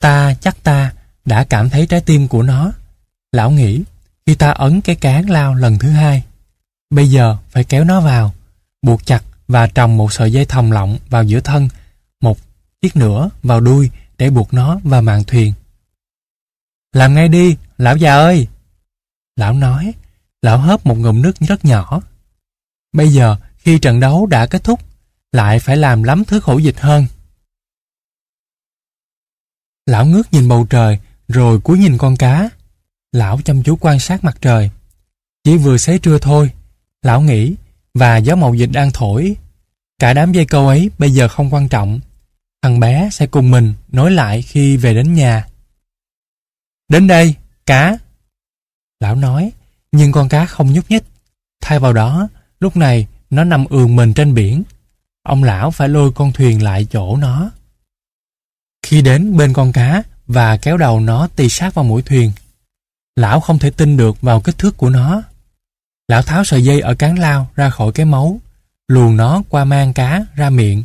Ta chắc ta đã cảm thấy trái tim của nó. Lão nghĩ, khi ta ấn cái cán lao lần thứ hai. Bây giờ phải kéo nó vào, buộc chặt và trồng một sợi dây thòng lọng vào giữa thân, một chiếc nữa vào đuôi để buộc nó vào màn thuyền. Làm ngay đi, lão già ơi! Lão nói, lão hớp một ngụm nước rất nhỏ. Bây giờ, khi trận đấu đã kết thúc, lại phải làm lắm thứ khổ dịch hơn. Lão ngước nhìn bầu trời, rồi cúi nhìn con cá. Lão chăm chú quan sát mặt trời. Chỉ vừa xế trưa thôi, lão nghĩ, và gió mậu dịch đang thổi. Cả đám dây câu ấy bây giờ không quan trọng. Thằng bé sẽ cùng mình nối lại khi về đến nhà. Đến đây, cá. Lão nói, nhưng con cá không nhúc nhích. Thay vào đó, lúc này nó nằm ườn mình trên biển. Ông lão phải lôi con thuyền lại chỗ nó. Khi đến bên con cá và kéo đầu nó tì sát vào mũi thuyền, lão không thể tin được vào kích thước của nó. Lão tháo sợi dây ở cán lao ra khỏi cái máu, luồn nó qua mang cá ra miệng,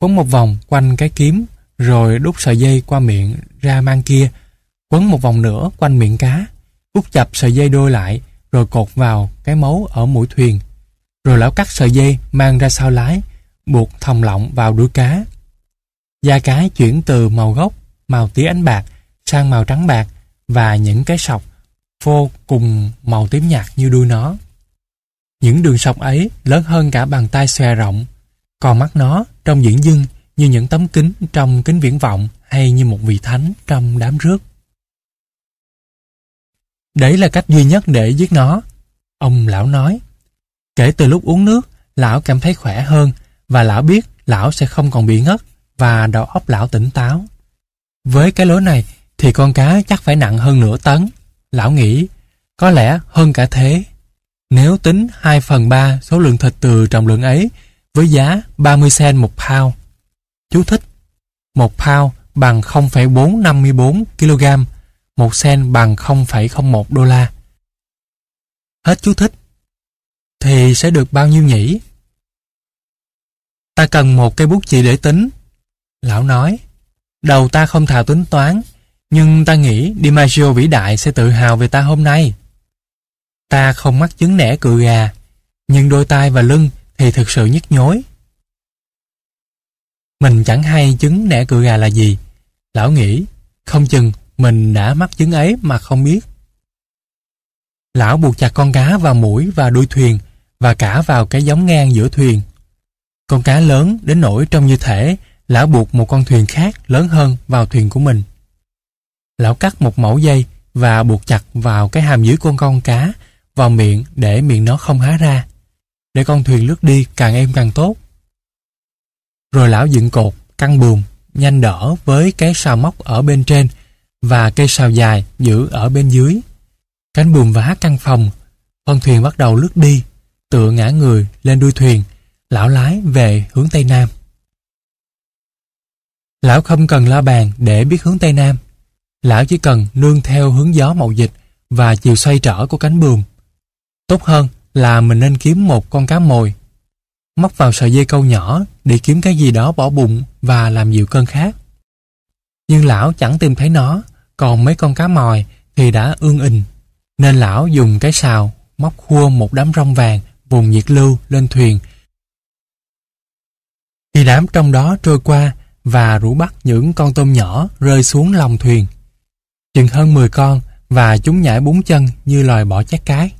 quấn một vòng quanh cái kiếm, rồi đút sợi dây qua miệng ra mang kia, quấn một vòng nữa quanh miệng cá, hút chập sợi dây đôi lại, rồi cột vào cái mấu ở mũi thuyền. Rồi lão cắt sợi dây mang ra sau lái, buộc thòng lọng vào đuôi cá. Da cá chuyển từ màu gốc, màu tía ánh bạc, sang màu trắng bạc và những cái sọc vô cùng màu tím nhạt như đuôi nó. Những đường sọc ấy lớn hơn cả bàn tay xòe rộng, còn mắt nó trông diễn dưng như những tấm kính trong kính viễn vọng hay như một vị thánh trong đám rước. Đấy là cách duy nhất để giết nó. Ông lão nói. Kể từ lúc uống nước, lão cảm thấy khỏe hơn và lão biết lão sẽ không còn bị ngất và đầu óc lão tỉnh táo. Với cái lối này thì con cá chắc phải nặng hơn nửa tấn. Lão nghĩ, có lẽ hơn cả thế. Nếu tính 2 phần 3 số lượng thịt từ trọng lượng ấy với giá 30 sen một pound. Chú thích, một pound bằng 0,454 kg, một sen bằng 0,01 đô la. Hết chú thích. Thì sẽ được bao nhiêu nhỉ? Ta cần một cây bút chì để tính. Lão nói, đầu ta không thạo tính toán, nhưng ta nghĩ DiMaggio vĩ đại sẽ tự hào về ta hôm nay. Ta không mắc chứng nẻ cựa gà, nhưng đôi tai và lưng thì thực sự nhức nhối. Mình chẳng hay chứng nẻ cựa gà là gì. Lão nghĩ, không chừng mình đã mắc chứng ấy mà không biết. Lão buộc chặt con cá vào mũi và đuôi thuyền và cả vào cái giống ngang giữa thuyền. Con cá lớn đến nỗi trông như thể lão buộc một con thuyền khác lớn hơn vào thuyền của mình. Lão cắt một mẫu dây và buộc chặt vào cái hàm dưới con con cá vào miệng để miệng nó không há ra để con thuyền lướt đi càng êm càng tốt. Rồi lão dựng cột, căng buồm, nhanh đỡ với cái sào móc ở bên trên và cây sào dài giữ ở bên dưới. Cánh buồm vá căng phòng, con thuyền bắt đầu lướt đi, tựa ngã người lên đuôi thuyền, lão lái về hướng Tây Nam. Lão không cần lo bàn để biết hướng Tây Nam. Lão chỉ cần nương theo hướng gió mậu dịch và chiều xoay trở của cánh buồm. Tốt hơn là mình nên kiếm một con cá mồi. Móc vào sợi dây câu nhỏ để kiếm cái gì đó bỏ bụng và làm dịu cơn khát. Nhưng lão chẳng tìm thấy nó, còn mấy con cá mòi thì đã ương ình. Nên lão dùng cái xào móc khua một đám rong vàng vùng nhiệt lưu lên thuyền. Khi đám trong đó trôi qua và rủ bắt những con tôm nhỏ rơi xuống lòng thuyền. Chừng hơn 10 con và chúng nhảy bốn chân như loài bỏ chát cái.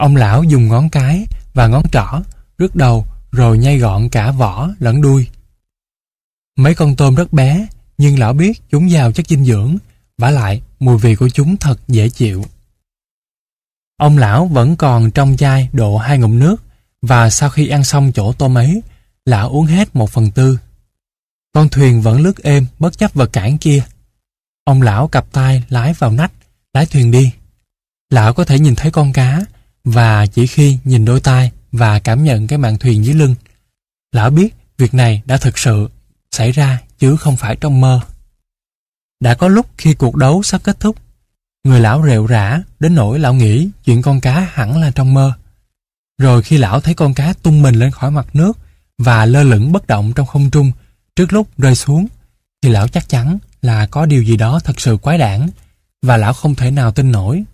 Ông lão dùng ngón cái và ngón trỏ rước đầu rồi nhai gọn cả vỏ lẫn đuôi. Mấy con tôm rất bé nhưng lão biết chúng giàu chất dinh dưỡng vả lại mùi vị của chúng thật dễ chịu. Ông lão vẫn còn trong chai độ hai ngụm nước và sau khi ăn xong chỗ tôm ấy lão uống hết một phần tư. Con thuyền vẫn lướt êm bất chấp vật cản kia. Ông lão cặp tay lái vào nách, lái thuyền đi. Lão có thể nhìn thấy con cá và chỉ khi nhìn đôi tay và cảm nhận cái màn thuyền dưới lưng, lão biết việc này đã thực sự xảy ra chứ không phải trong mơ. Đã có lúc khi cuộc đấu sắp kết thúc, người lão rệu rã đến nỗi lão nghĩ chuyện con cá hẳn là trong mơ. Rồi khi lão thấy con cá tung mình lên khỏi mặt nước và lơ lửng bất động trong không trung trước lúc rơi xuống, thì lão chắc chắn là có điều gì đó thật sự quái đản và lão không thể nào tin nổi.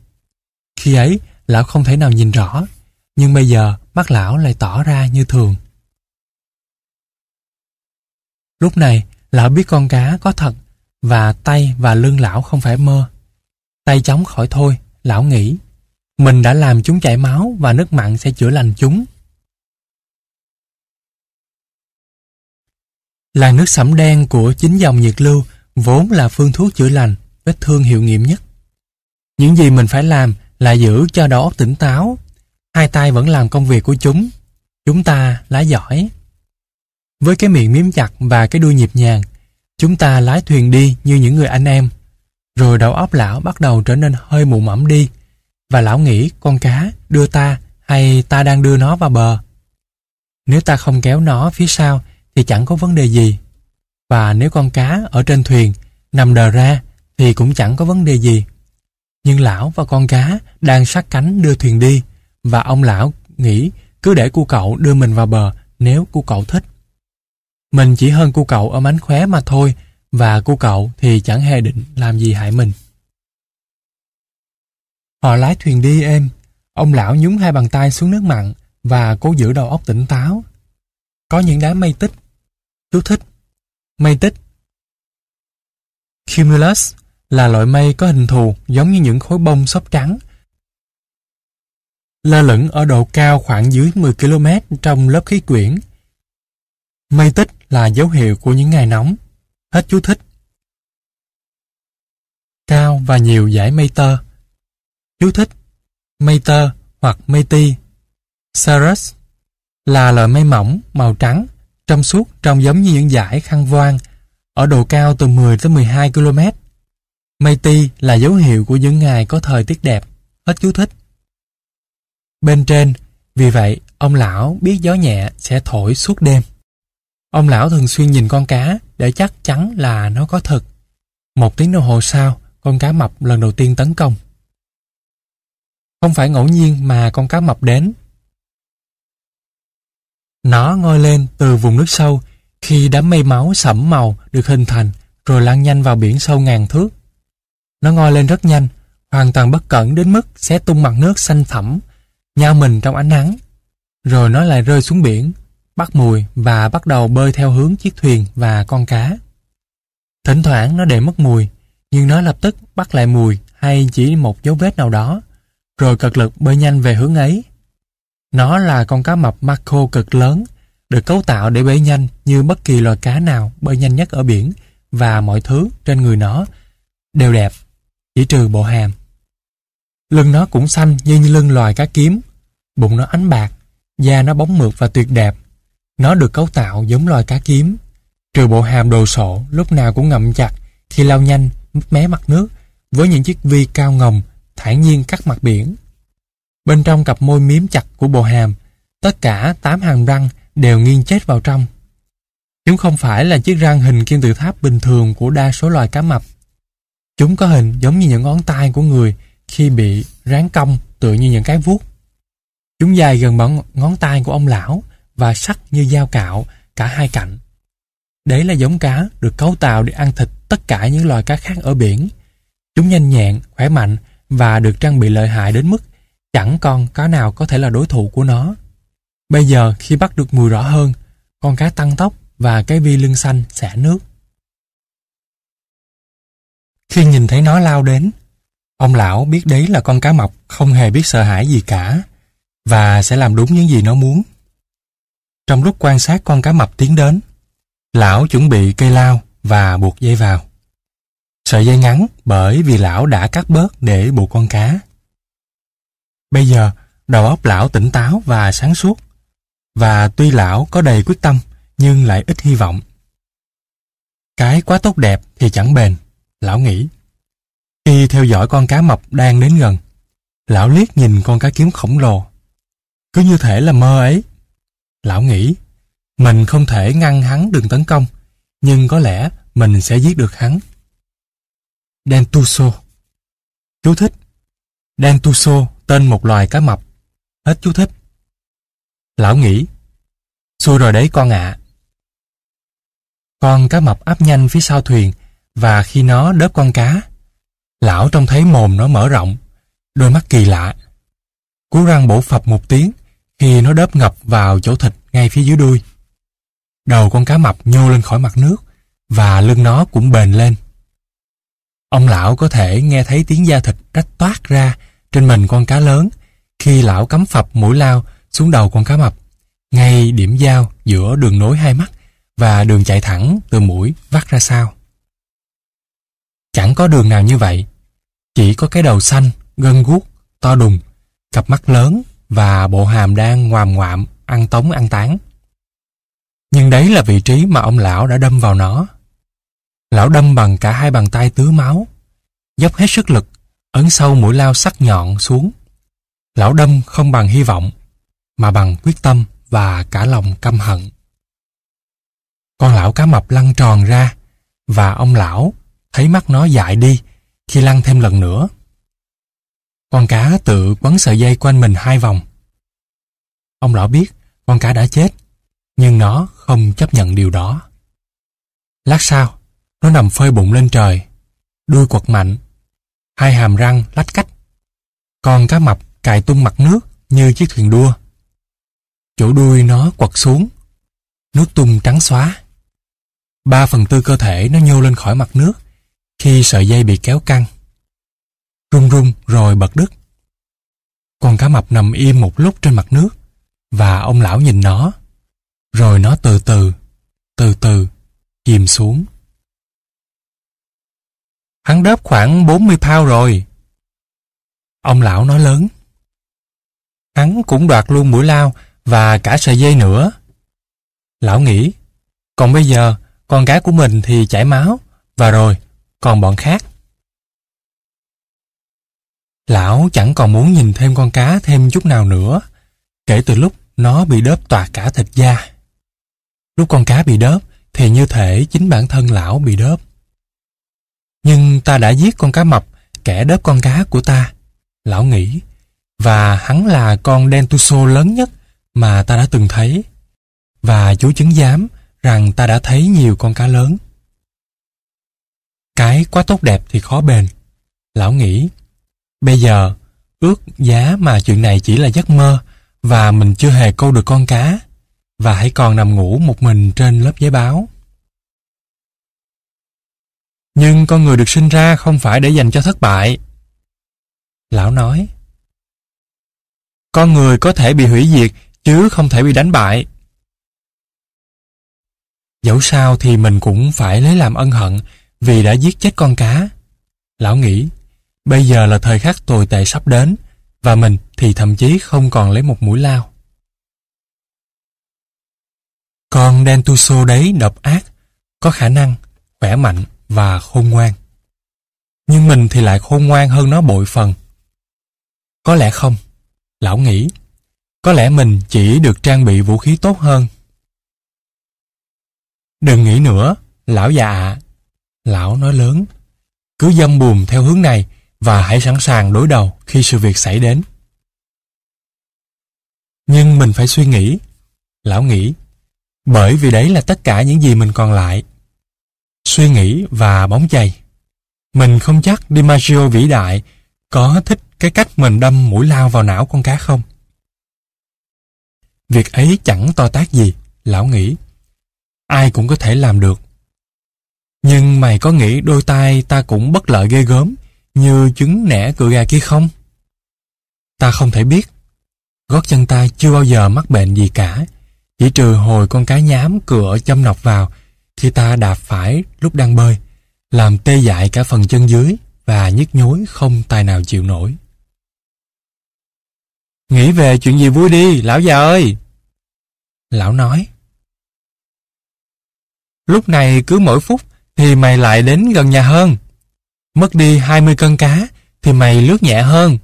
Khi ấy, lão không thể nào nhìn rõ, nhưng bây giờ mắt lão lại tỏ ra như thường. Lúc này, lão biết con cá có thật và tay và lưng lão không phải mơ. Tay chóng khỏi thôi, lão nghĩ. Mình đã làm chúng chảy máu và nước mặn sẽ chữa lành chúng. Là nước sẫm đen của chính dòng nhiệt lưu vốn là phương thuốc chữa lành, vết thương hiệu nghiệm nhất. Những gì mình phải làm là giữ cho đầu óc tỉnh táo. Hai tay vẫn làm công việc của chúng. Chúng ta lái giỏi. Với cái miệng miếm chặt và cái đuôi nhịp nhàng, chúng ta lái thuyền đi như những người anh em. Rồi đầu óc lão bắt đầu trở nên hơi mụ mẫm đi. Và lão nghĩ con cá đưa ta hay ta đang đưa nó vào bờ. Nếu ta không kéo nó phía sau thì chẳng có vấn đề gì. Và nếu con cá ở trên thuyền nằm đờ ra thì cũng chẳng có vấn đề gì. Nhưng lão và con cá đang sát cánh đưa thuyền đi và ông lão nghĩ cứ để cu cậu đưa mình vào bờ nếu cu cậu thích. Mình chỉ hơn cu cậu ở mánh khóe mà thôi, và cu cậu thì chẳng hề định làm gì hại mình. Họ lái thuyền đi êm, ông lão nhúng hai bàn tay xuống nước mặn và cố giữ đầu óc tỉnh táo. Có những đám mây tích. Chú thích. Mây tích. Cumulus là loại mây có hình thù giống như những khối bông xốp trắng. Lơ lửng ở độ cao khoảng dưới 10 km trong lớp khí quyển. Mây tích là dấu hiệu của những ngày nóng. Hết chú thích. Cao và nhiều dải mây tơ. Chú thích. Mây tơ hoặc mây ti. Cirrus là loại mây mỏng, màu trắng, trong suốt trông giống như những dải khăn voan ở độ cao từ 10 tới 12 km. Mây ti là dấu hiệu của những ngày có thời tiết đẹp. Hết chú thích. Bên trên, vì vậy, ông lão biết gió nhẹ sẽ thổi suốt đêm. Ông lão thường xuyên nhìn con cá để chắc chắn là nó có thật. Một tiếng đồng hồ sau, con cá mập lần đầu tiên tấn công. Không phải ngẫu nhiên mà con cá mập đến. Nó ngoi lên từ vùng nước sâu khi đám mây máu sẫm màu được hình thành rồi lan nhanh vào biển sâu ngàn thước. Nó ngoi lên rất nhanh, hoàn toàn bất cẩn đến mức sẽ tung mặt nước xanh thẳm, nhao mình trong ánh nắng. Rồi nó lại rơi xuống biển, bắt mùi và bắt đầu bơi theo hướng chiếc thuyền và con cá. Thỉnh thoảng nó để mất mùi, nhưng nó lập tức bắt lại mùi hay chỉ một dấu vết nào đó, rồi cật lực bơi nhanh về hướng ấy. Nó là con cá mập Marco cực lớn, được cấu tạo để bơi nhanh như bất kỳ loài cá nào bơi nhanh nhất ở biển và mọi thứ trên người nó đều đẹp, chỉ trừ bộ hàm. Lưng nó cũng xanh như, như lưng loài cá kiếm, bụng nó ánh bạc, da nó bóng mượt và tuyệt đẹp. Nó được cấu tạo giống loài cá kiếm, trừ bộ hàm đồ sộ lúc nào cũng ngậm chặt khi lao nhanh mé mặt nước với những chiếc vi cao ngồng thản nhiên cắt mặt biển. Bên trong cặp môi miếm chặt của bộ hàm, tất cả tám hàng răng đều nghiêng chết vào trong. Chúng không phải là chiếc răng hình kim tự tháp bình thường của đa số loài cá mập. Chúng có hình giống như những ngón tay của người khi bị ráng cong tựa như những cái vuốt. Chúng dài gần bằng ngón tay của ông lão và sắc như dao cạo cả hai cạnh. Đấy là giống cá được cấu tạo để ăn thịt tất cả những loài cá khác ở biển. Chúng nhanh nhẹn, khỏe mạnh và được trang bị lợi hại đến mức chẳng con cá nào có thể là đối thủ của nó. Bây giờ khi bắt được mùi rõ hơn, con cá tăng tốc và cái vi lưng xanh xả nước. Khi nhìn thấy nó lao đến, ông lão biết đấy là con cá mập không hề biết sợ hãi gì cả và sẽ làm đúng những gì nó muốn. Trong lúc quan sát con cá mập tiến đến, lão chuẩn bị cây lao và buộc dây vào. Sợi dây ngắn bởi vì lão đã cắt bớt để buộc con cá. Bây giờ, đầu óc lão tỉnh táo và sáng suốt. Và tuy lão có đầy quyết tâm, nhưng lại ít hy vọng. Cái quá tốt đẹp thì chẳng bền, lão nghĩ. Khi theo dõi con cá mập đang đến gần, lão liếc nhìn con cá kiếm khổng lồ. Cứ như thể là mơ ấy. Lão nghĩ, mình không thể ngăn hắn đường tấn công, nhưng có lẽ mình sẽ giết được hắn. Dentuso Chú thích Dentuso tên một loài cá mập. Hết chú thích. Lão nghĩ, xui rồi đấy con ạ. Con cá mập áp nhanh phía sau thuyền và khi nó đớp con cá, lão trông thấy mồm nó mở rộng, đôi mắt kỳ lạ. Cú răng bổ phập một tiếng khi nó đớp ngập vào chỗ thịt ngay phía dưới đuôi. Đầu con cá mập nhô lên khỏi mặt nước và lưng nó cũng bền lên. Ông lão có thể nghe thấy tiếng da thịt rách toát ra trên mình con cá lớn khi lão cắm phập mũi lao xuống đầu con cá mập, ngay điểm giao giữa đường nối hai mắt và đường chạy thẳng từ mũi vắt ra sau. Chẳng có đường nào như vậy, chỉ có cái đầu xanh, gân guốc, to đùng, cặp mắt lớn và bộ hàm đang ngoàm ngoạm, ăn tống ăn tán. Nhưng đấy là vị trí mà ông lão đã đâm vào nó. Lão đâm bằng cả hai bàn tay tứ máu, dốc hết sức lực ấn sâu mũi lao sắc nhọn xuống. Lão đâm không bằng hy vọng, mà bằng quyết tâm và cả lòng căm hận. Con lão cá mập lăn tròn ra, và ông lão thấy mắt nó dại đi khi lăn thêm lần nữa. Con cá tự quấn sợi dây quanh mình hai vòng. Ông lão biết con cá đã chết, Nhưng nó không chấp nhận điều đó. Lát sau, nó nằm phơi bụng lên trời, đuôi quật mạnh, hai hàm răng lách cách. Con cá mập cài tung mặt nước như chiếc thuyền đua. Chỗ đuôi nó quật xuống, nước tung trắng xóa. Ba phần tư cơ thể nó nhô lên khỏi mặt nước khi sợi dây bị kéo căng. Rung rung rồi bật đứt. Con cá mập nằm im một lúc trên mặt nước và ông lão nhìn nó. Rồi nó từ từ, từ từ, chìm xuống. Hắn đớp khoảng 40 pound rồi. Ông lão nói lớn. Hắn cũng đoạt luôn mũi lao và cả sợi dây nữa. Lão nghĩ, còn bây giờ con cá của mình thì chảy máu và rồi còn bọn khác. Lão chẳng còn muốn nhìn thêm con cá thêm chút nào nữa, kể từ lúc nó bị đớp toạc cả thịt da. Lúc con cá bị đớp thì như thể chính bản thân lão bị đớp. Nhưng ta đã giết con cá mập, kẻ đớp con cá của ta. Lão nghĩ, và hắn là con Dentuso lớn nhất mà ta đã từng thấy. Và chú chứng giám rằng ta đã thấy nhiều con cá lớn. Cái quá tốt đẹp thì khó bền. Lão nghĩ, bây giờ ước giá mà chuyện này chỉ là giấc mơ và mình chưa hề câu được con cá và hãy còn nằm ngủ một mình trên lớp giấy báo. Nhưng con người được sinh ra không phải để dành cho thất bại. Lão nói, con người có thể bị hủy diệt chứ không thể bị đánh bại. Dẫu sao thì mình cũng phải lấy làm ân hận vì đã giết chết con cá. Lão nghĩ, bây giờ là thời khắc tồi tệ sắp đến và mình thì thậm chí không còn lấy một mũi lao. Con Dentuso đấy độc ác, có khả năng, khỏe mạnh và khôn ngoan. Nhưng mình thì lại khôn ngoan hơn nó bội phần. Có lẽ không, lão nghĩ. Có lẽ mình chỉ được trang bị vũ khí tốt hơn. Đừng nghĩ nữa, lão già ạ. Lão nói lớn. Cứ dâm buồm theo hướng này và hãy sẵn sàng đối đầu khi sự việc xảy đến. Nhưng mình phải suy nghĩ. Lão nghĩ. Bởi vì đấy là tất cả những gì mình còn lại. Suy nghĩ và bóng chày. Mình không chắc DiMaggio vĩ đại có thích cái cách mình đâm mũi lao vào não con cá không. Việc ấy chẳng to tác gì, lão nghĩ. Ai cũng có thể làm được. Nhưng mày có nghĩ đôi tay ta cũng bất lợi ghê gớm như trứng nẻ cựa gà kia không? Ta không thể biết. Gót chân ta chưa bao giờ mắc bệnh gì cả. Chỉ trừ hồi con cá nhám cửa châm nọc vào khi ta đạp phải lúc đang bơi, làm tê dại cả phần chân dưới và nhức nhối không tài nào chịu nổi. Nghĩ về chuyện gì vui đi, lão già ơi! Lão nói. Lúc này cứ mỗi phút thì mày lại đến gần nhà hơn. Mất đi 20 cân cá thì mày lướt nhẹ hơn.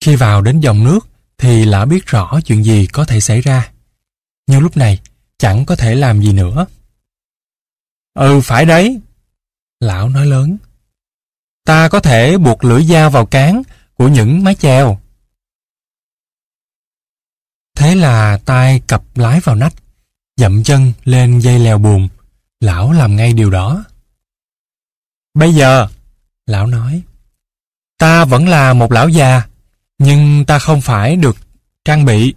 Khi vào đến dòng nước thì lão biết rõ chuyện gì có thể xảy ra. Nhưng lúc này chẳng có thể làm gì nữa. Ừ phải đấy. Lão nói lớn. Ta có thể buộc lưỡi dao vào cán của những mái chèo. Thế là tay cặp lái vào nách, dậm chân lên dây leo buồm. Lão làm ngay điều đó. Bây giờ, lão nói, ta vẫn là một lão già, nhưng ta không phải được trang bị.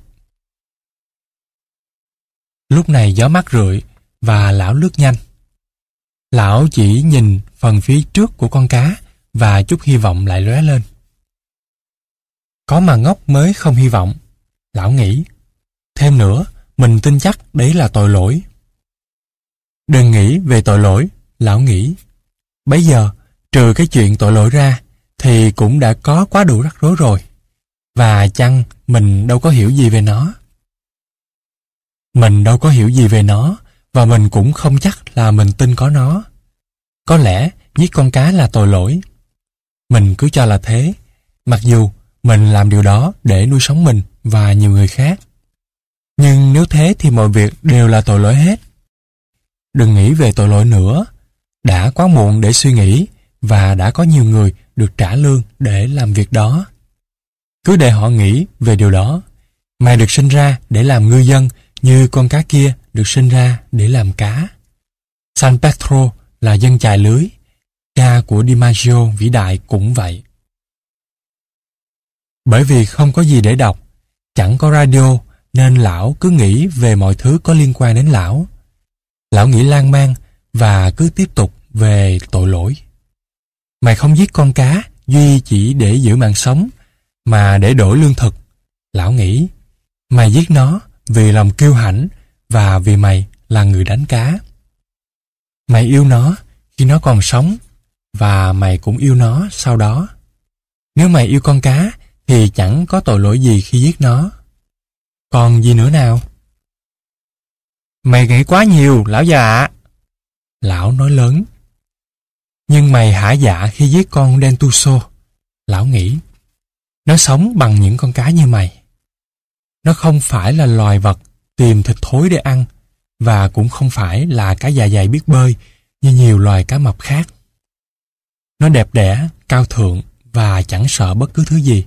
Lúc này gió mát rượi và lão lướt nhanh. Lão chỉ nhìn phần phía trước của con cá và chút hy vọng lại lóe lên. Có mà ngốc mới không hy vọng. Lão nghĩ. Thêm nữa, mình tin chắc đấy là tội lỗi. Đừng nghĩ về tội lỗi, lão nghĩ. Bây giờ, trừ cái chuyện tội lỗi ra, thì cũng đã có quá đủ rắc rối rồi. Và chăng mình đâu có hiểu gì về nó. Mình đâu có hiểu gì về nó, và mình cũng không chắc là mình tin có nó. Có lẽ giết con cá là tội lỗi. Mình cứ cho là thế, mặc dù mình làm điều đó để nuôi sống mình và nhiều người khác. Nhưng nếu thế thì mọi việc đều là tội lỗi hết. Đừng nghĩ về tội lỗi nữa. Đã quá muộn để suy nghĩ và đã có nhiều người được trả lương để làm việc đó. Cứ để họ nghĩ về điều đó. Mày được sinh ra để làm ngư dân như con cá kia được sinh ra để làm cá. San Petro là dân chài lưới. Cha của DiMaggio vĩ đại cũng vậy. Bởi vì không có gì để đọc, chẳng có radio nên lão cứ nghĩ về mọi thứ có liên quan đến lão. Lão nghĩ lan man và cứ tiếp tục về tội lỗi. Mày không giết con cá Duy chỉ để giữ mạng sống, mà để đổi lương thực. Lão nghĩ, mày giết nó vì lòng kiêu hãnh và vì mày là người đánh cá. Mày yêu nó khi nó còn sống và mày cũng yêu nó sau đó. Nếu mày yêu con cá thì chẳng có tội lỗi gì khi giết nó. Còn gì nữa nào? Mày nghĩ quá nhiều, lão già Lão nói lớn. Nhưng mày hả dạ khi giết con Dentuso. Lão nghĩ. Nó sống bằng những con cá như mày. Nó không phải là loài vật tìm thịt thối để ăn và cũng không phải là cá dài dày biết bơi như nhiều loài cá mập khác. Nó đẹp đẽ, cao thượng và chẳng sợ bất cứ thứ gì.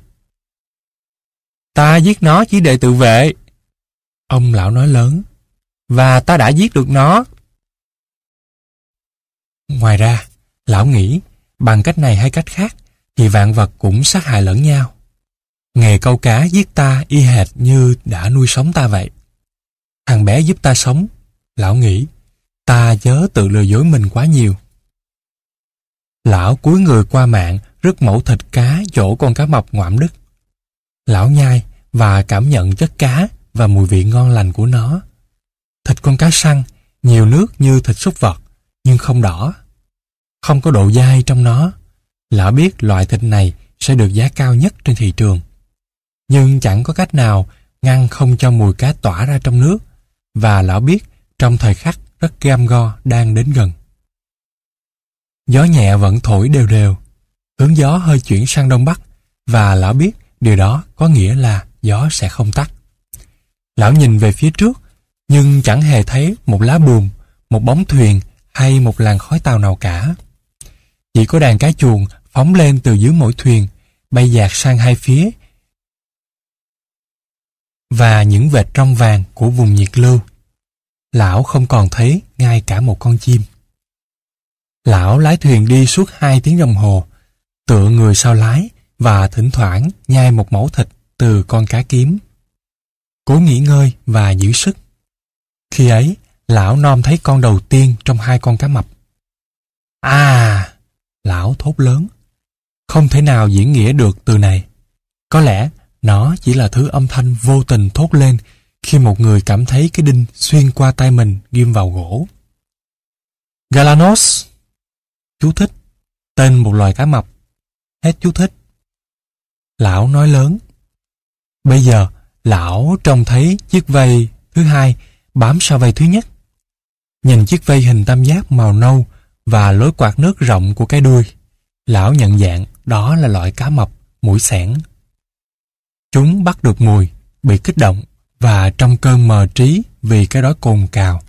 Ta giết nó chỉ để tự vệ. Ông lão nói lớn. Và ta đã giết được nó. Ngoài ra, lão nghĩ bằng cách này hay cách khác thì vạn vật cũng sát hại lẫn nhau. Nghề câu cá giết ta y hệt như đã nuôi sống ta vậy. Thằng bé giúp ta sống. Lão nghĩ, ta chớ tự lừa dối mình quá nhiều. Lão cúi người qua mạng rứt mẫu thịt cá chỗ con cá mập ngoạm đứt. Lão nhai và cảm nhận chất cá và mùi vị ngon lành của nó. Thịt con cá săn, nhiều nước như thịt súc vật, nhưng không đỏ. Không có độ dai trong nó. Lão biết loại thịt này sẽ được giá cao nhất trên thị trường. Nhưng chẳng có cách nào ngăn không cho mùi cá tỏa ra trong nước và lão biết trong thời khắc rất gam go đang đến gần. Gió nhẹ vẫn thổi đều đều, hướng gió hơi chuyển sang đông bắc và lão biết điều đó có nghĩa là gió sẽ không tắt. Lão nhìn về phía trước nhưng chẳng hề thấy một lá buồm, một bóng thuyền hay một làn khói tàu nào cả. Chỉ có đàn cá chuồng phóng lên từ dưới mỗi thuyền, bay dạt sang hai phía và những vệt trong vàng của vùng nhiệt lưu. Lão không còn thấy ngay cả một con chim. Lão lái thuyền đi suốt hai tiếng đồng hồ, tựa người sau lái và thỉnh thoảng nhai một mẫu thịt từ con cá kiếm. Cố nghỉ ngơi và giữ sức. Khi ấy, lão nom thấy con đầu tiên trong hai con cá mập. À! Lão thốt lớn. Không thể nào diễn nghĩa được từ này. Có lẽ nó chỉ là thứ âm thanh vô tình thốt lên khi một người cảm thấy cái đinh xuyên qua tay mình ghim vào gỗ. Galanos Chú thích Tên một loài cá mập Hết chú thích Lão nói lớn Bây giờ lão trông thấy chiếc vây thứ hai bám sau vây thứ nhất. Nhìn chiếc vây hình tam giác màu nâu và lối quạt nước rộng của cái đuôi. Lão nhận dạng đó là loại cá mập, mũi sẻn. Chúng bắt được mùi, bị kích động và trong cơn mờ trí vì cái đói cồn cào,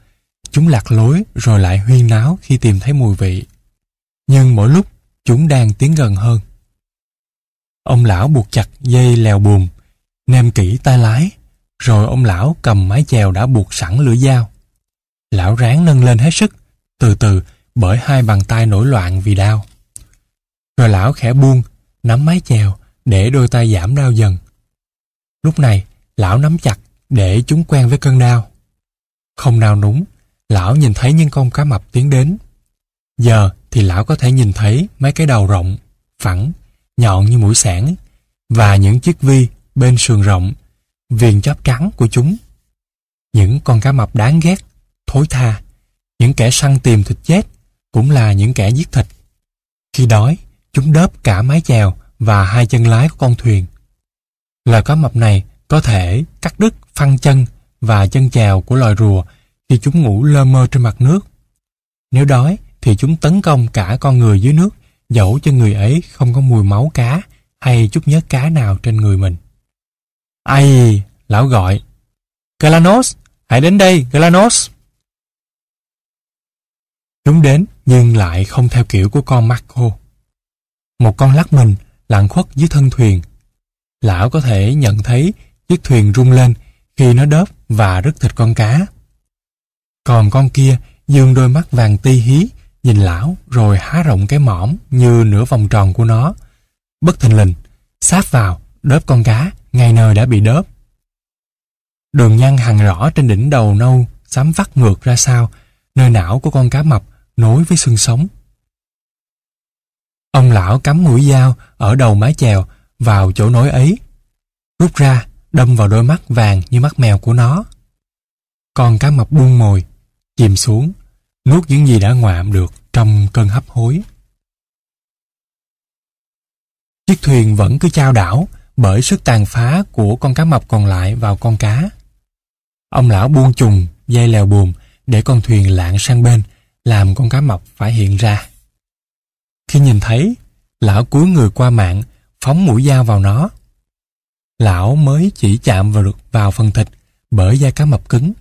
chúng lạc lối rồi lại huyên náo khi tìm thấy mùi vị. Nhưng mỗi lúc chúng đang tiến gần hơn. Ông lão buộc chặt dây lèo buồm, nêm kỹ tay lái, rồi ông lão cầm mái chèo đã buộc sẵn lưỡi dao. Lão ráng nâng lên hết sức, từ từ bởi hai bàn tay nổi loạn vì đau. Rồi lão khẽ buông, nắm mái chèo để đôi tay giảm đau dần. Lúc này, lão nắm chặt để chúng quen với cơn đau. Không nào núng, lão nhìn thấy những con cá mập tiến đến. Giờ thì lão có thể nhìn thấy mấy cái đầu rộng, phẳng, nhọn như mũi sẻn và những chiếc vi bên sườn rộng, viền chóp trắng của chúng. Những con cá mập đáng ghét, thối tha, những kẻ săn tìm thịt chết cũng là những kẻ giết thịt. Khi đói, chúng đớp cả mái chèo và hai chân lái của con thuyền. Loài cá mập này có thể cắt đứt phăng chân và chân chèo của loài rùa khi chúng ngủ lơ mơ trên mặt nước. Nếu đói thì chúng tấn công cả con người dưới nước dẫu cho người ấy không có mùi máu cá hay chút nhớ cá nào trên người mình. Ai, lão gọi. Galanos, hãy đến đây, Galanos. Chúng đến nhưng lại không theo kiểu của con Marco. Một con lắc mình lặng khuất dưới thân thuyền. Lão có thể nhận thấy chiếc thuyền rung lên khi nó đớp và rứt thịt con cá. Còn con kia dương đôi mắt vàng ti hí, nhìn lão rồi há rộng cái mõm như nửa vòng tròn của nó. Bất thình lình, sáp vào, đớp con cá, ngày nơi đã bị đớp. Đường nhăn hằn rõ trên đỉnh đầu nâu, xám vắt ngược ra sau, nơi não của con cá mập nối với xương sống. Ông lão cắm mũi dao ở đầu mái chèo vào chỗ nối ấy. Rút ra, đâm vào đôi mắt vàng như mắt mèo của nó. Con cá mập buông mồi, chìm xuống, nuốt những gì đã ngoạm được trong cơn hấp hối. Chiếc thuyền vẫn cứ trao đảo bởi sức tàn phá của con cá mập còn lại vào con cá. Ông lão buông chùng, dây lèo buồm để con thuyền lạng sang bên, làm con cá mập phải hiện ra. Khi nhìn thấy, lão cúi người qua mạng, phóng mũi dao vào nó. Lão mới chỉ chạm vào được vào phần thịt bởi da cá mập cứng.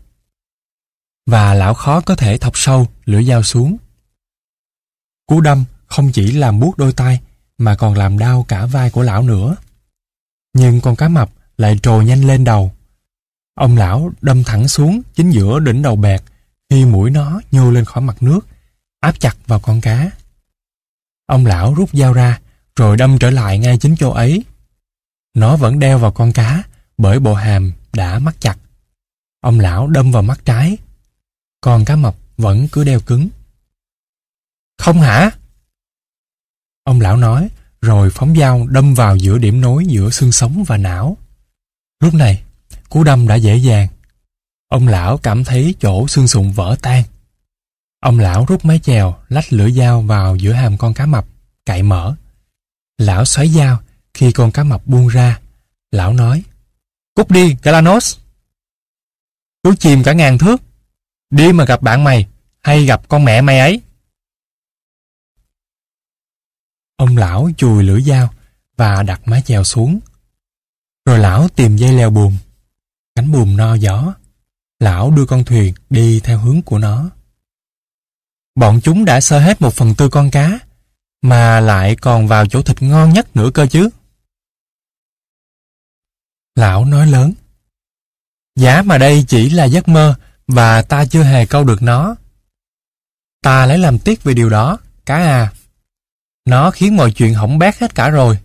Và lão khó có thể thọc sâu lưỡi dao xuống. Cú đâm không chỉ làm buốt đôi tay mà còn làm đau cả vai của lão nữa. Nhưng con cá mập lại trồi nhanh lên đầu. Ông lão đâm thẳng xuống chính giữa đỉnh đầu bẹt khi mũi nó nhô lên khỏi mặt nước, áp chặt vào con cá. Ông lão rút dao ra, rồi đâm trở lại ngay chính chỗ ấy. Nó vẫn đeo vào con cá, bởi bộ hàm đã mắc chặt. Ông lão đâm vào mắt trái. Con cá mập vẫn cứ đeo cứng. Không hả? Ông lão nói, rồi phóng dao đâm vào giữa điểm nối giữa xương sống và não. Lúc này, cú đâm đã dễ dàng. Ông lão cảm thấy chỗ xương sụn vỡ tan. Ông lão rút mái chèo, lách lưỡi dao vào giữa hàm con cá mập, cạy mở. Lão xoáy dao, khi con cá mập buông ra, lão nói, Cút đi, Galanos! cứ chìm cả ngàn thước, đi mà gặp bạn mày, hay gặp con mẹ mày ấy. Ông lão chùi lưỡi dao và đặt mái chèo xuống. Rồi lão tìm dây leo buồm. Cánh buồm no gió. Lão đưa con thuyền đi theo hướng của nó. Bọn chúng đã sơ hết một phần tư con cá, mà lại còn vào chỗ thịt ngon nhất nữa cơ chứ. Lão nói lớn. Giá mà đây chỉ là giấc mơ và ta chưa hề câu được nó. Ta lấy làm tiếc về điều đó, cá à. Nó khiến mọi chuyện hỏng bét hết cả rồi.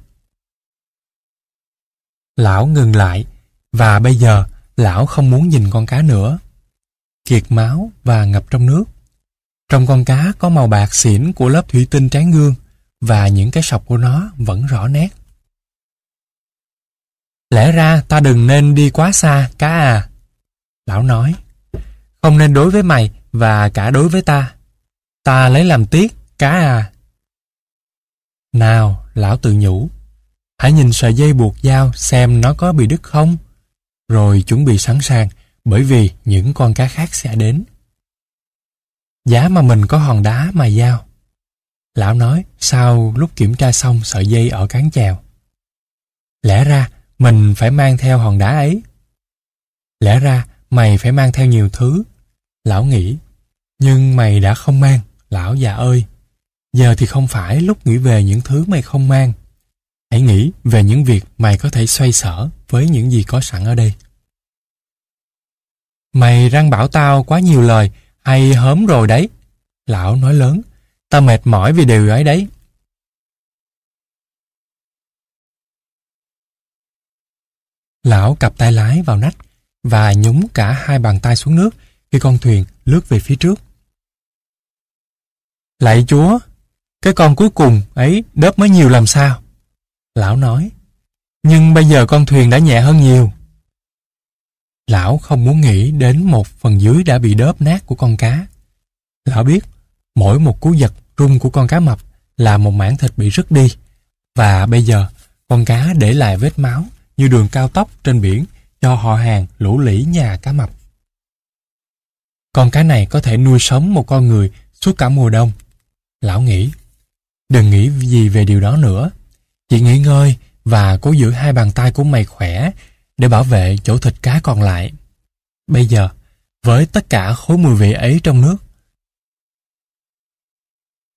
Lão ngừng lại và bây giờ lão không muốn nhìn con cá nữa. Kiệt máu và ngập trong nước. Trong con cá có màu bạc xỉn của lớp thủy tinh tráng gương và những cái sọc của nó vẫn rõ nét. Lẽ ra ta đừng nên đi quá xa, cá à. Lão nói, không nên đối với mày và cả đối với ta. Ta lấy làm tiếc, cá à. Nào, lão tự nhủ, hãy nhìn sợi dây buộc dao xem nó có bị đứt không, rồi chuẩn bị sẵn sàng bởi vì những con cá khác sẽ đến. Giá mà mình có hòn đá mà dao. Lão nói sau lúc kiểm tra xong sợi dây ở cán chèo. Lẽ ra mình phải mang theo hòn đá ấy. Lẽ ra mày phải mang theo nhiều thứ. Lão nghĩ. Nhưng mày đã không mang, lão già ơi. Giờ thì không phải lúc nghĩ về những thứ mày không mang. Hãy nghĩ về những việc mày có thể xoay sở với những gì có sẵn ở đây. Mày răng bảo tao quá nhiều lời hay hớm rồi đấy. Lão nói lớn, tao mệt mỏi vì điều ấy đấy. Lão cặp tay lái vào nách và nhúng cả hai bàn tay xuống nước khi con thuyền lướt về phía trước. Lạy chúa, cái con cuối cùng ấy đớp mới nhiều làm sao? Lão nói, nhưng bây giờ con thuyền đã nhẹ hơn nhiều. Lão không muốn nghĩ đến một phần dưới đã bị đớp nát của con cá. Lão biết, mỗi một cú giật rung của con cá mập là một mảng thịt bị rứt đi. Và bây giờ, con cá để lại vết máu như đường cao tốc trên biển cho họ hàng lũ lĩ nhà cá mập. Con cá này có thể nuôi sống một con người suốt cả mùa đông. Lão nghĩ, đừng nghĩ gì về điều đó nữa. Chỉ nghỉ ngơi và cố giữ hai bàn tay của mày khỏe để bảo vệ chỗ thịt cá còn lại. Bây giờ, với tất cả khối mùi vị ấy trong nước,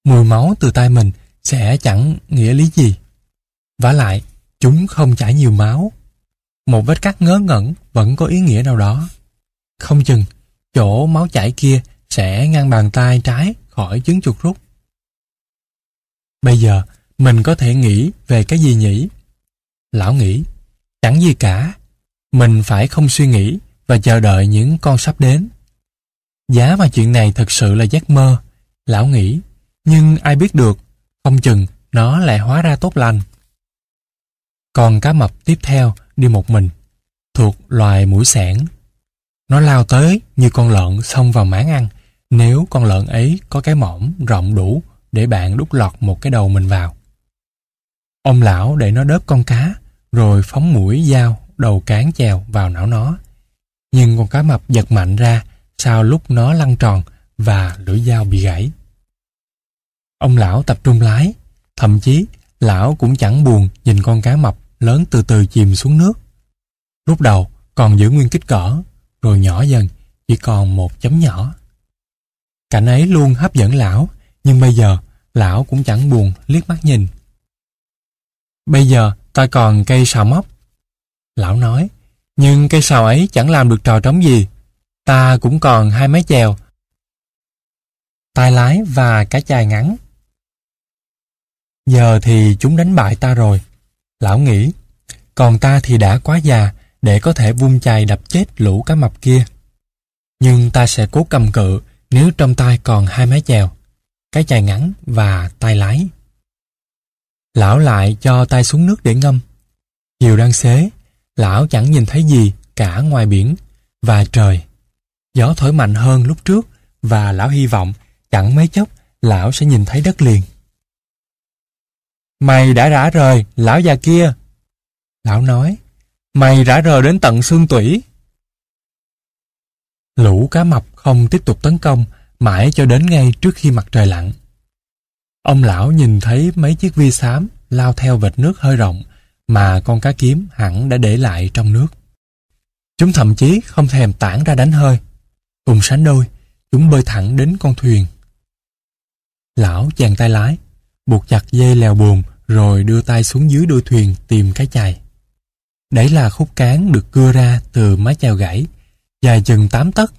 mùi máu từ tay mình sẽ chẳng nghĩa lý gì. vả lại, chúng không chảy nhiều máu. một vết cắt ngớ ngẩn vẫn có ý nghĩa nào đó. Không chừng, chỗ máu chảy kia sẽ ngăn bàn tay trái khỏi chứng chuột rút. Bây giờ, mình có thể nghĩ về cái gì nhỉ? Lão nghĩ, chẳng gì cả. Mình phải không suy nghĩ và chờ đợi những con sắp đến. Giá mà chuyện này thật sự là giấc mơ. Lão nghĩ, nhưng ai biết được, không chừng nó lại hóa ra tốt lành. còn cá mập tiếp theo đi một mình, thuộc loài mũi sẻn. Nó lao tới như con lợn xông vào máng ăn, nếu con lợn ấy có cái mõm rộng đủ để bạn đút lọt một cái đầu mình vào. Ông lão để nó đớp con cá, rồi phóng mũi dao đầu cán chèo vào não nó. Nhưng con cá mập giật mạnh ra sau lúc nó lăn tròn và lưỡi dao bị gãy. Ông lão tập trung lái, thậm chí lão cũng chẳng buồn nhìn con cá mập lớn từ từ chìm xuống nước. Lúc đầu còn giữ nguyên kích cỡ, rồi nhỏ dần, chỉ còn một chấm nhỏ. Cảnh ấy luôn hấp dẫn lão, nhưng bây giờ lão cũng chẳng buồn liếc mắt nhìn. Bây giờ ta còn cây sào móc. Lão nói, nhưng cây sào ấy chẳng làm được trò trống gì. Ta cũng còn hai mái chèo, tay lái và cái chài ngắn. Giờ thì chúng đánh bại ta rồi. Lão nghĩ, còn ta thì đã quá già để có thể vung chài đập chết lũ cá mập kia. Nhưng ta sẽ cố cầm cự nếu trong tay còn hai mái chèo, cái chai ngắn và tay lái. Lão lại cho tay xuống nước để ngâm. Chiều đang xế, lão chẳng nhìn thấy gì cả ngoài biển và trời. Gió thổi mạnh hơn lúc trước và lão hy vọng chẳng mấy chốc lão sẽ nhìn thấy đất liền. Mày đã rã rời, lão già kia. Lão nói, mày rã rời đến tận xương tủy. Lũ cá mập không tiếp tục tấn công mãi cho đến ngay trước khi mặt trời lặn. Ông lão nhìn thấy mấy chiếc vi xám lao theo vệt nước hơi rộng mà con cá kiếm hẳn đã để lại trong nước. Chúng thậm chí không thèm tản ra đánh hơi. Cùng sánh đôi, chúng bơi thẳng đến con thuyền. Lão chàng tay lái, buộc chặt dây lèo buồm rồi đưa tay xuống dưới đuôi thuyền tìm cái chài. Đấy là khúc cán được cưa ra từ mái chèo gãy, dài chừng 8 tấc.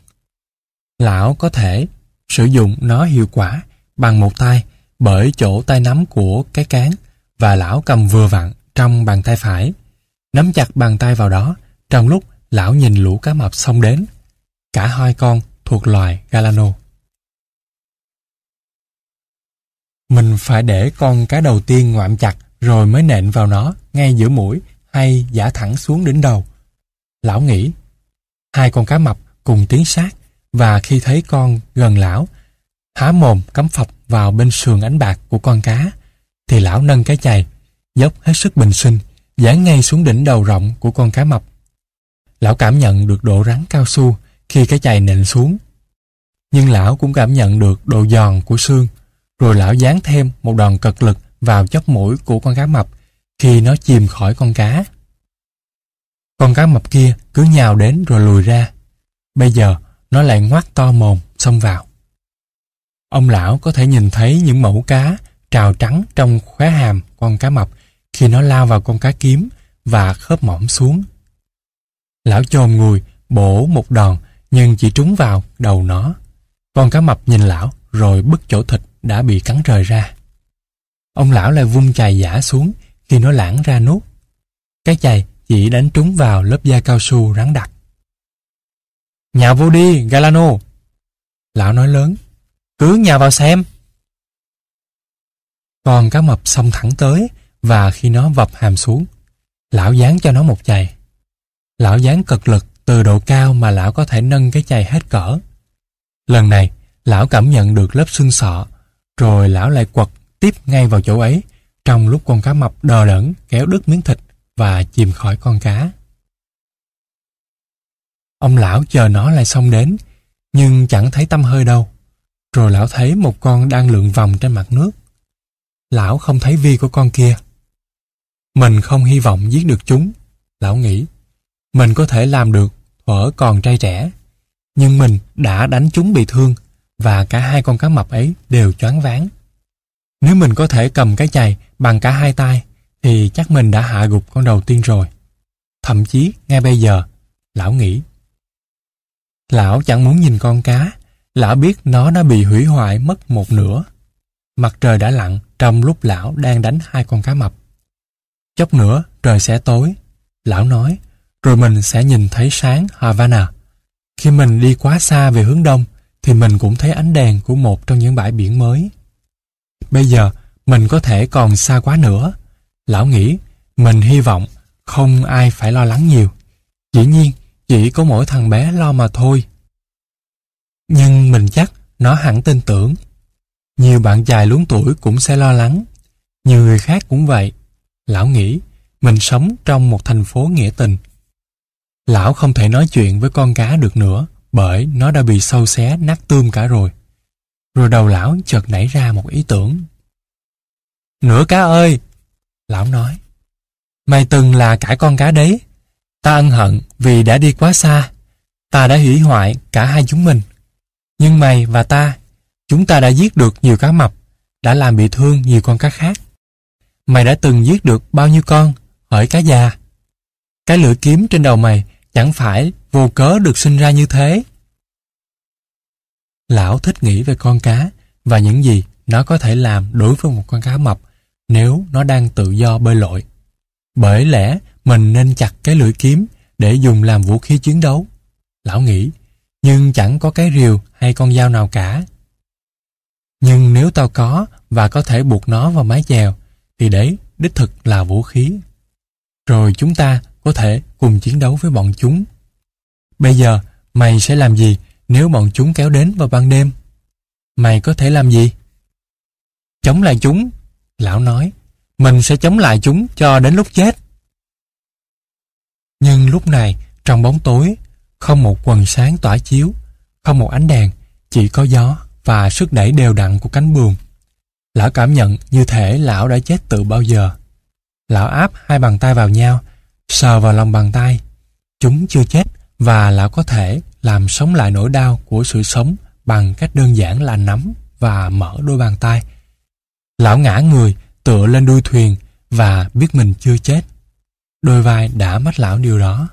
Lão có thể sử dụng nó hiệu quả bằng một tay bởi chỗ tay nắm của cái cán và lão cầm vừa vặn trong bàn tay phải. Nắm chặt bàn tay vào đó trong lúc lão nhìn lũ cá mập xông đến. Cả hai con thuộc loài Galano. Mình phải để con cá đầu tiên ngoạm chặt rồi mới nện vào nó ngay giữa mũi hay giả thẳng xuống đỉnh đầu. Lão nghĩ, hai con cá mập cùng tiến sát và khi thấy con gần lão, há mồm cắm phập vào bên sườn ánh bạc của con cá, thì lão nâng cái chày, dốc hết sức bình sinh, dán ngay xuống đỉnh đầu rộng của con cá mập. Lão cảm nhận được độ rắn cao su khi cái chày nện xuống. Nhưng lão cũng cảm nhận được độ giòn của xương, rồi lão dán thêm một đòn cật lực vào chóp mũi của con cá mập khi nó chìm khỏi con cá. Con cá mập kia cứ nhào đến rồi lùi ra. Bây giờ nó lại ngoác to mồm, xông vào. Ông lão có thể nhìn thấy những mẫu cá trào trắng trong khóe hàm con cá mập khi nó lao vào con cá kiếm và khớp mỏm xuống. Lão chồm người bổ một đòn, nhưng chỉ trúng vào đầu nó. Con cá mập nhìn lão, rồi bứt chỗ thịt đã bị cắn rời ra. Ông lão lại vung chày giả xuống khi nó lãng ra nút. Cái chày chỉ đánh trúng vào lớp da cao su rắn đặc. Nhào vô đi, Galano! Lão nói lớn. Cứ nhào vào xem. Con cá mập xông thẳng tới và khi nó vập hàm xuống, lão dán cho nó một chày. Lão dán cực lực từ độ cao mà lão có thể nâng cái chày hết cỡ. Lần này, lão cảm nhận được lớp xương sọ, rồi lão lại quật tiếp ngay vào chỗ ấy, trong lúc con cá mập đờ đẫn kéo đứt miếng thịt và chìm khỏi con cá. Ông lão chờ nó lại xong đến, nhưng chẳng thấy tâm hơi đâu. Rồi lão thấy một con đang lượn vòng trên mặt nước. Lão không thấy vi của con kia. Mình không hy vọng giết được chúng, lão nghĩ. Mình có thể làm được thuở còn trai trẻ. Nhưng mình đã đánh chúng bị thương và cả hai con cá mập ấy đều choáng váng. Nếu mình có thể cầm cái chày bằng cả hai tay thì chắc mình đã hạ gục con đầu tiên rồi. thậm chí ngay bây giờ, lão nghĩ. Lão chẳng muốn nhìn con cá, lão biết nó đã bị hủy hoại mất một nửa. Mặt trời đã lặn trong lúc lão đang đánh hai con cá mập. Chốc nữa trời sẽ tối, lão nói, rồi mình sẽ nhìn thấy sáng Havana. Khi mình đi quá xa về hướng đông, thì mình cũng thấy ánh đèn của một trong những bãi biển mới. Bây giờ, mình có thể còn xa quá nữa. Lão nghĩ, mình hy vọng không ai phải lo lắng nhiều. Dĩ nhiên, chỉ có mỗi thằng bé lo mà thôi. Nhưng mình chắc nó hẳn tin tưởng. Nhiều bạn dài luống tuổi cũng sẽ lo lắng. Nhiều người khác cũng vậy. Lão nghĩ, mình sống trong một thành phố nghĩa tình. Lão không thể nói chuyện với con cá được nữa bởi nó đã bị sâu xé nát tươm cả rồi. Rồi đầu lão chợt nảy ra một ý tưởng. Nửa cá ơi! Lão nói. Mày từng là cả con cá đấy. Ta ân hận vì đã đi quá xa. Ta đã hủy hoại cả hai chúng mình. Nhưng mày và ta, chúng ta đã giết được nhiều cá mập, đã làm bị thương nhiều con cá khác. Mày đã từng giết được bao nhiêu con, hỡi cá già. Cái lưỡi kiếm trên đầu mày chẳng phải vô cớ được sinh ra như thế. Lão thích nghĩ về con cá và những gì nó có thể làm đối với một con cá mập nếu nó đang tự do bơi lội. Bởi lẽ mình nên chặt cái lưỡi kiếm để dùng làm vũ khí chiến đấu. Lão nghĩ, nhưng chẳng có cái rìu hay con dao nào cả. Nhưng nếu tao có và có thể buộc nó vào mái chèo, thì đấy đích thực là vũ khí. Rồi chúng ta có thể cùng chiến đấu với bọn chúng. Bây giờ, mày sẽ làm gì nếu bọn chúng kéo đến vào ban đêm? Mày có thể làm gì? Chống lại chúng, lão nói. Mình sẽ chống lại chúng cho đến lúc chết. Nhưng lúc này, trong bóng tối, không một quần sáng tỏa chiếu, không một ánh đèn, chỉ có gió và sức đẩy đều đặn của cánh buồm. Lão cảm nhận như thể lão đã chết từ bao giờ. Lão áp hai bàn tay vào nhau, sờ vào lòng bàn tay. Chúng chưa chết và lão có thể làm sống lại nỗi đau của sự sống bằng cách đơn giản là nắm và mở đôi bàn tay. Lão ngã người tựa lên đuôi thuyền và biết mình chưa chết. Đôi vai đã mất lão điều đó.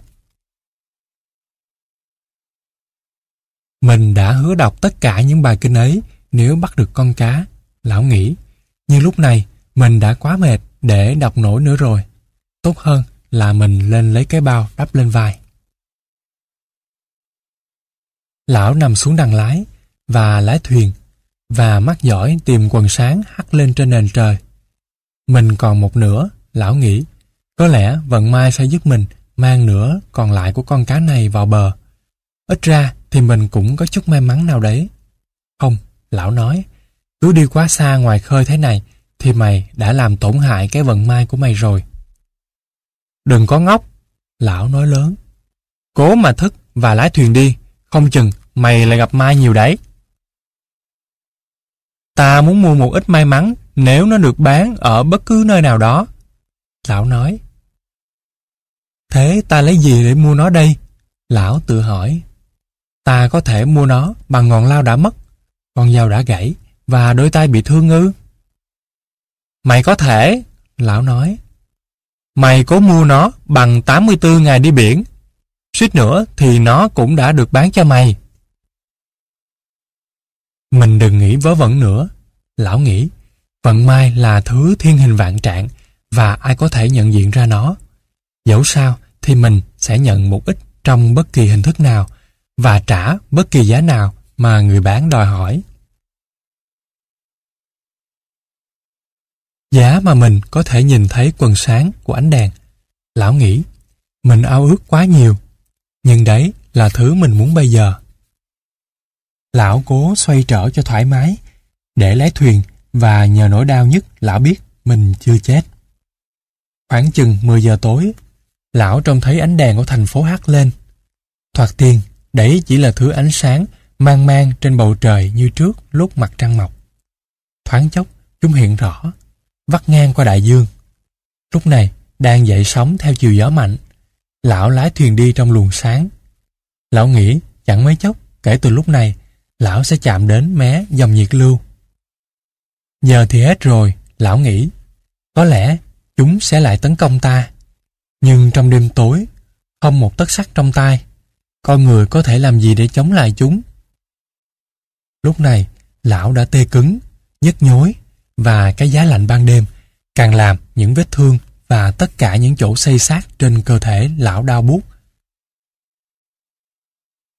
Mình đã hứa đọc tất cả những bài kinh ấy nếu bắt được con cá, lão nghĩ. Nhưng lúc này, mình đã quá mệt để đọc nổi nữa rồi. Tốt hơn là mình lên lấy cái bao đắp lên vai. Lão nằm xuống đằng lái và lái thuyền và mắt giỏi tìm quần sáng hắt lên trên nền trời. Mình còn một nửa, lão nghĩ, có lẽ vận may sẽ giúp mình mang nửa còn lại của con cá này vào bờ. Ít ra thì mình cũng có chút may mắn nào đấy. Không, lão nói, cứ đi quá xa ngoài khơi thế này thì mày đã làm tổn hại cái vận may của mày rồi. Đừng có ngốc, lão nói lớn. Cố mà thức và lái thuyền đi, không chừng mày lại gặp mai nhiều đấy. Ta muốn mua một ít may mắn nếu nó được bán ở bất cứ nơi nào đó. Lão nói. Thế ta lấy gì để mua nó đây? Lão tự hỏi. Ta có thể mua nó bằng ngọn lao đã mất, con dao đã gãy và đôi tay bị thương ư? Mày có thể, lão nói. Mày cố mua nó bằng 84 ngày đi biển. Suýt nữa thì nó cũng đã được bán cho mày. Mình đừng nghĩ vớ vẩn nữa. Lão nghĩ, vận may là thứ thiên hình vạn trạng và ai có thể nhận diện ra nó. Dẫu sao thì mình sẽ nhận một ít trong bất kỳ hình thức nào và trả bất kỳ giá nào mà người bán đòi hỏi. Giá mà mình có thể nhìn thấy quần sáng của ánh đèn. Lão nghĩ, mình ao ước quá nhiều, nhưng đấy là thứ mình muốn bây giờ. Lão cố xoay trở cho thoải mái, để lái thuyền và nhờ nỗi đau nhất lão biết mình chưa chết. Khoảng chừng 10 giờ tối, lão trông thấy ánh đèn của thành phố hắt lên. Thoạt tiên, đấy chỉ là thứ ánh sáng mang mang trên bầu trời như trước lúc mặt trăng mọc. Thoáng chốc, chúng hiện rõ, vắt ngang qua đại dương. Lúc này, đang dậy sóng theo chiều gió mạnh, lão lái thuyền đi trong luồng sáng. Lão nghĩ chẳng mấy chốc, kể từ lúc này, lão sẽ chạm đến mé dòng nhiệt lưu. Giờ thì hết rồi, lão nghĩ. Có lẽ chúng sẽ lại tấn công ta. Nhưng trong đêm tối, không một tấc sắt trong tay. Con người có thể làm gì để chống lại chúng? Lúc này, lão đã tê cứng, nhức nhối và cái giá lạnh ban đêm càng làm những vết thương và tất cả những chỗ xây sát trên cơ thể lão đau buốt.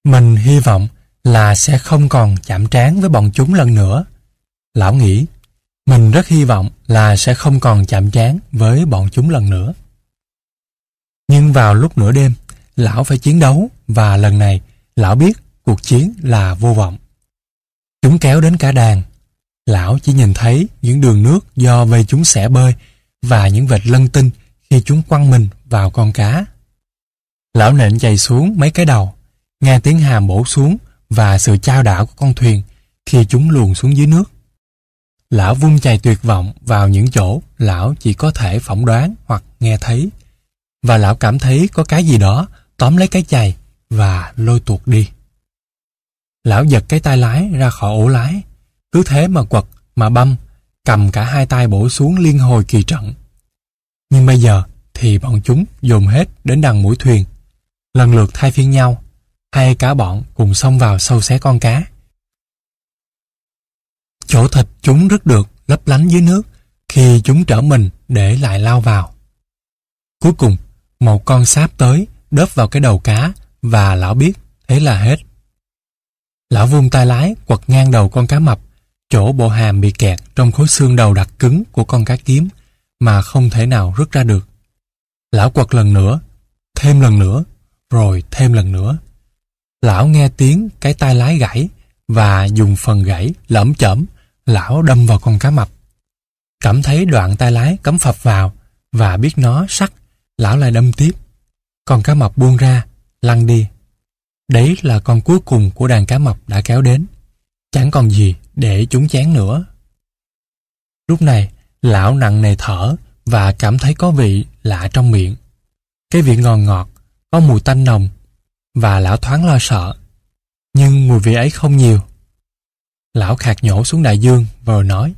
Mình hy vọng là sẽ không còn chạm trán với bọn chúng lần nữa. Lão nghĩ, mình rất hy vọng là sẽ không còn chạm trán với bọn chúng lần nữa. Nhưng vào lúc nửa đêm, lão phải chiến đấu và lần này lão biết cuộc chiến là vô vọng. Chúng kéo đến cả đàn. Lão chỉ nhìn thấy những đường nước do vây chúng xẻ bơi và những vệt lân tinh khi chúng quăng mình vào con cá. Lão nện chày xuống mấy cái đầu, nghe tiếng hàm bổ xuống và sự trao đảo của con thuyền khi chúng luồn xuống dưới nước. Lão vung chày tuyệt vọng vào những chỗ lão chỉ có thể phỏng đoán hoặc nghe thấy. Và lão cảm thấy có cái gì đó tóm lấy cái chày và lôi tuột đi. Lão giật cái tay lái ra khỏi ổ lái, cứ thế mà quật, mà băm, cầm cả hai tay bổ xuống liên hồi kỳ trận. Nhưng bây giờ thì bọn chúng dồn hết đến đằng mũi thuyền, lần lượt thay phiên nhau, hai cả bọn cùng xông vào sâu xé con cá. Chỗ thịt chúng rất được lấp lánh dưới nước khi chúng trở mình để lại lao vào. Cuối cùng, một con sáp tới đớp vào cái đầu cá và lão biết thế là hết. Lão vung tay lái quật ngang đầu con cá mập, chỗ bộ hàm bị kẹt trong khối xương đầu đặc cứng của con cá kiếm mà không thể nào rút ra được. Lão quật lần nữa, thêm lần nữa, rồi thêm lần nữa. Lão nghe tiếng cái tay lái gãy và dùng phần gãy lẫm chẩm, lão đâm vào con cá mập. Cảm thấy đoạn tay lái cắm phập vào và biết nó sắc, lão lại đâm tiếp. Con cá mập buông ra, lăn đi. Đấy là con cuối cùng của đàn cá mập đã kéo đến. Chẳng còn gì để chúng chán nữa. Lúc này, lão nặng nề thở và cảm thấy có vị lạ trong miệng. Cái vị ngọt ngọt, có mùi tanh nồng và lão thoáng lo sợ. Nhưng mùi vị ấy không nhiều. Lão khạc nhổ xuống đại dương và nói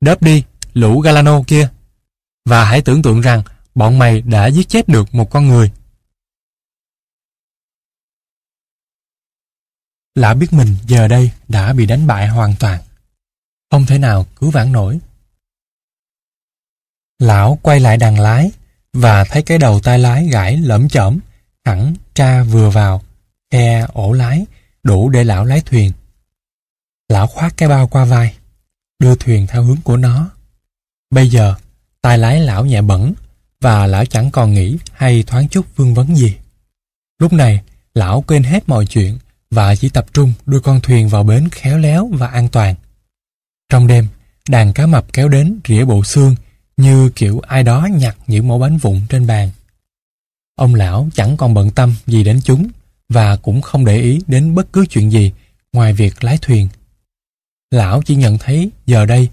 Đớp đi, lũ Galano kia. Và hãy tưởng tượng rằng bọn mày đã giết chết được một con người. Lão biết mình giờ đây đã bị đánh bại hoàn toàn. Không thể nào cứu vãn nổi. Lão quay lại đàn lái và thấy cái đầu tay lái gãi lẫm chởm hẳn tra vừa vào khe ổ lái đủ để lão lái thuyền. Lão khoác cái bao qua vai đưa thuyền theo hướng của nó. Bây giờ tay lái lão nhẹ bẩn và lão chẳng còn nghĩ hay thoáng chút vương vấn gì. Lúc này lão quên hết mọi chuyện và chỉ tập trung đưa con thuyền vào bến khéo léo và an toàn. Trong đêm, đàn cá mập kéo đến rỉa bộ xương như kiểu ai đó nhặt những mẫu bánh vụn trên bàn. Ông lão chẳng còn bận tâm gì đến chúng và cũng không để ý đến bất cứ chuyện gì ngoài việc lái thuyền. Lão chỉ nhận thấy giờ đây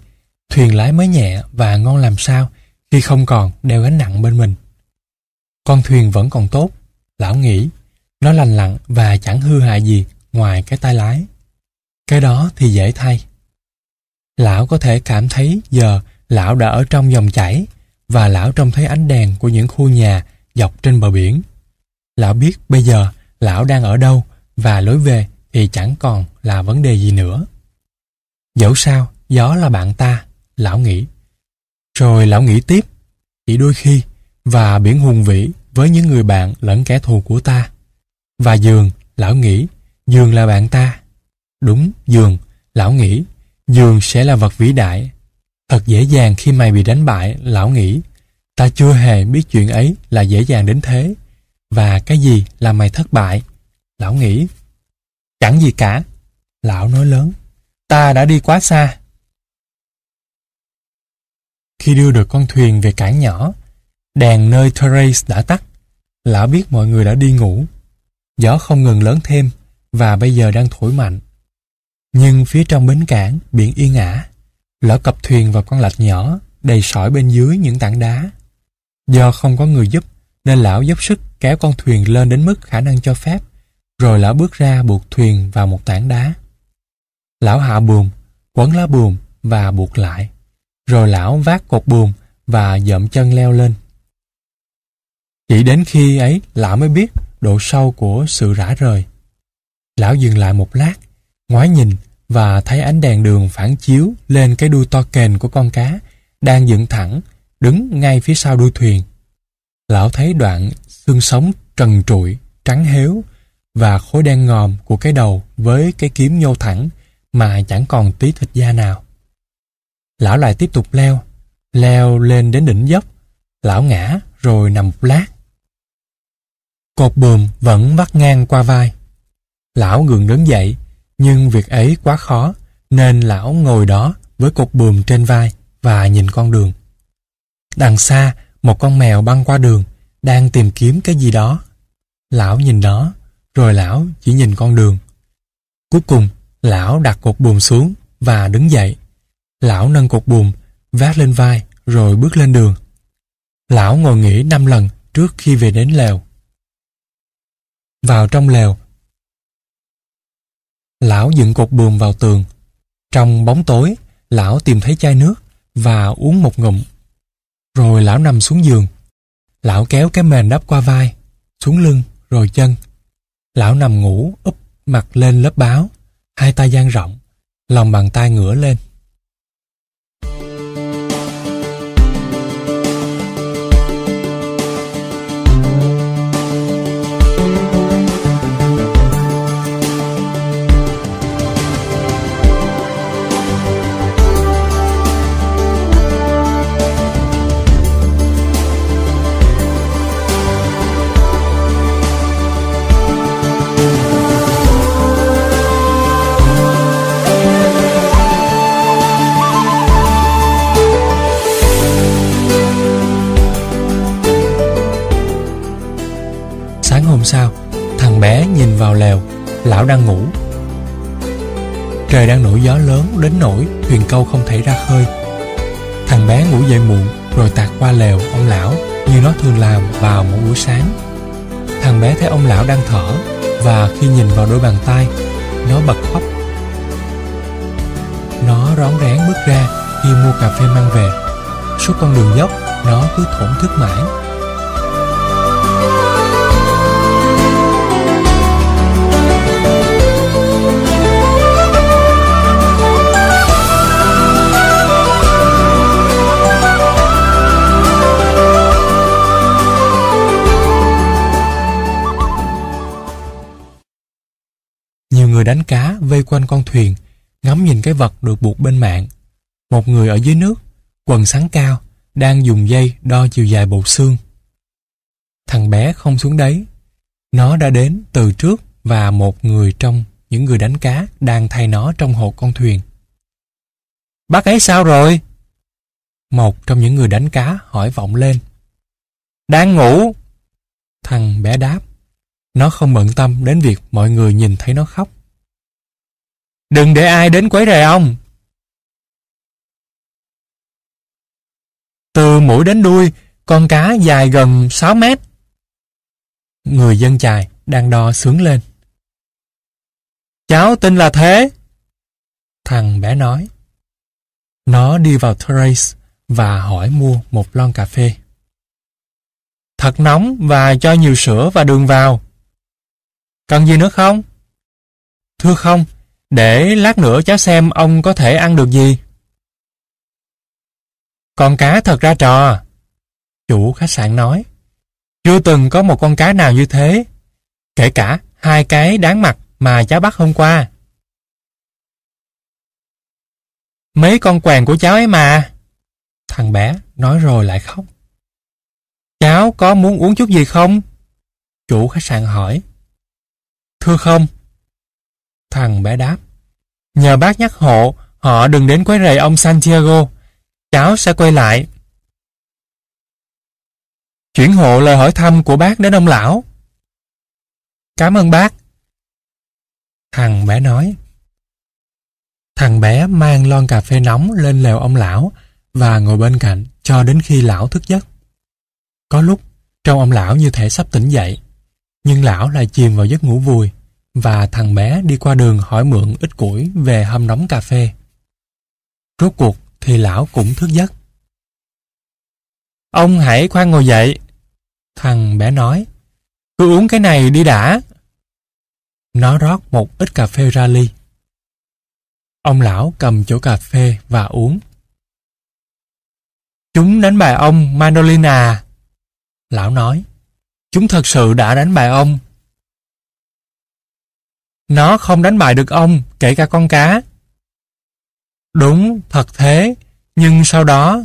thuyền lái mới nhẹ và ngon làm sao khi không còn đeo gánh nặng bên mình. Con thuyền vẫn còn tốt, lão nghĩ nó lành lặn và chẳng hư hại gì ngoài cái tay lái. Cái đó thì dễ thay. Lão có thể cảm thấy giờ lão đã ở trong dòng chảy và lão trông thấy ánh đèn của những khu nhà dọc trên bờ biển. Lão biết bây giờ lão đang ở đâu và lối về thì chẳng còn là vấn đề gì nữa. Dẫu sao, gió là bạn ta, lão nghĩ. Rồi lão nghĩ tiếp, chỉ đôi khi và biển hùng vĩ với những người bạn lẫn kẻ thù của ta. Và giường, lão nghĩ, giường là bạn ta. Đúng, giường, lão nghĩ, giường sẽ là vật vĩ đại. Thật dễ dàng khi mày bị đánh bại, lão nghĩ. Ta chưa hề biết chuyện ấy là dễ dàng đến thế. Và cái gì là mày thất bại? Lão nghĩ. Chẳng gì cả. Lão nói lớn. Ta đã đi quá xa. Khi đưa được con thuyền về cảng nhỏ, đèn nơi Therese đã tắt. Lão biết mọi người đã đi ngủ Gió không ngừng lớn thêm và bây giờ đang thổi mạnh. Nhưng phía trong bến cảng, biển yên ả, Lão cập thuyền vào con lạch nhỏ, đầy sỏi bên dưới những tảng đá. Do không có người giúp, nên lão dốc sức kéo con thuyền lên đến mức khả năng cho phép, rồi lão bước ra buộc thuyền vào một tảng đá. Lão hạ buồm, quấn lá buồm và buộc lại. Rồi lão vác cột buồm và dậm chân leo lên. Chỉ đến khi ấy lão mới biết độ sâu của sự rã rời. Lão dừng lại một lát, ngoái nhìn và thấy ánh đèn đường phản chiếu lên cái đuôi to kền của con cá đang dựng thẳng, đứng ngay phía sau đuôi thuyền. Lão thấy đoạn xương sống trần trụi, trắng héo và khối đen ngòm của cái đầu với cái kiếm nhô thẳng mà chẳng còn tí thịt da nào. Lão lại tiếp tục leo, leo lên đến đỉnh dốc. Lão ngã rồi nằm một lát. Cột bùm vẫn vắt ngang qua vai. Lão gượng đứng dậy, nhưng việc ấy quá khó, nên lão ngồi đó với cột bùm trên vai và nhìn con đường. Đằng xa, một con mèo băng qua đường, đang tìm kiếm cái gì đó. Lão nhìn nó, rồi lão chỉ nhìn con đường. Cuối cùng, lão đặt cột buồm xuống và đứng dậy. Lão nâng cột buồm, vác lên vai, rồi bước lên đường. Lão ngồi nghỉ năm lần trước khi về đến lều. Vào trong lều, lão dựng cột buồm vào tường. Trong bóng tối, lão tìm thấy chai nước và uống một ngụm. Rồi lão nằm xuống giường. Lão kéo cái mền đắp qua vai, xuống lưng, rồi chân. Lão nằm ngủ, úp mặt lên lớp báo, hai tay dang rộng, lòng bàn tay ngửa lên. Nhìn vào lèo, lão đang ngủ. Trời đang nổi gió lớn đến nỗi thuyền câu không thể ra khơi. Thằng bé ngủ dậy muộn rồi tạt qua lèo ông lão như nó thường làm vào mỗi buổi sáng. Thằng bé thấy ông lão đang thở và khi nhìn vào đôi bàn tay, nó bật khóc. Nó rón rén bước ra khi mua cà phê mang về. Suốt con đường dốc, nó cứ thổn thức mãi. Đánh cá vây quanh con thuyền, ngắm nhìn cái vật được buộc bên mạng. Một người ở dưới nước, quần sáng cao, đang dùng dây đo chiều dài bộ xương. Thằng bé không xuống đấy. Nó đã đến từ trước và một người trong những người đánh cá đang thay nó trong hộ con thuyền. Bác ấy sao rồi? Một trong những người đánh cá hỏi vọng lên. Đang ngủ. Thằng bé đáp. Nó không bận tâm đến việc mọi người nhìn thấy nó khóc. Đừng để ai đến quấy rầy ông. Từ mũi đến đuôi, con cá dài gần 6 mét. Người dân chài đang đo sướng lên. Cháu tên là Thế. Thằng bé nói. Nó đi vào Trace và hỏi mua một lon cà phê. Thật nóng và cho nhiều sữa và đường vào. Cần gì nữa không? Thưa không, để lát nữa cháu xem ông có thể ăn được gì. Con cá thật ra trò. Chủ khách sạn nói. Chưa từng có một con cá nào như thế. Kể cả hai cái đáng mặt mà cháu bắt hôm qua. Mấy con quèn của cháu ấy mà. Thằng bé nói rồi lại khóc. Cháu có muốn uống chút gì không? Chủ khách sạn hỏi. Thưa không. Thằng bé đáp. Nhờ bác nhắc hộ, họ đừng đến quấy rầy ông Santiago. Cháu sẽ quay lại. Chuyển hộ lời hỏi thăm của bác đến ông lão. Cảm ơn bác. Thằng bé nói. Thằng bé mang lon cà phê nóng lên lều ông lão và ngồi bên cạnh cho đến khi lão thức giấc. Có lúc, trong ông lão như thể sắp tỉnh dậy, nhưng lão lại chìm vào giấc ngủ vui và thằng bé đi qua đường hỏi mượn ít củi về hâm nóng cà phê. Rốt cuộc thì lão cũng thức giấc. Ông hãy khoan ngồi dậy. Thằng bé nói, cứ uống cái này đi đã. Nó rót một ít cà phê ra ly. Ông lão cầm chỗ cà phê và uống. Chúng đánh bại ông Manolina. Lão nói, chúng thật sự đã đánh bại ông. Nó không đánh bại được ông, kể cả con cá. Đúng, thật thế, nhưng sau đó...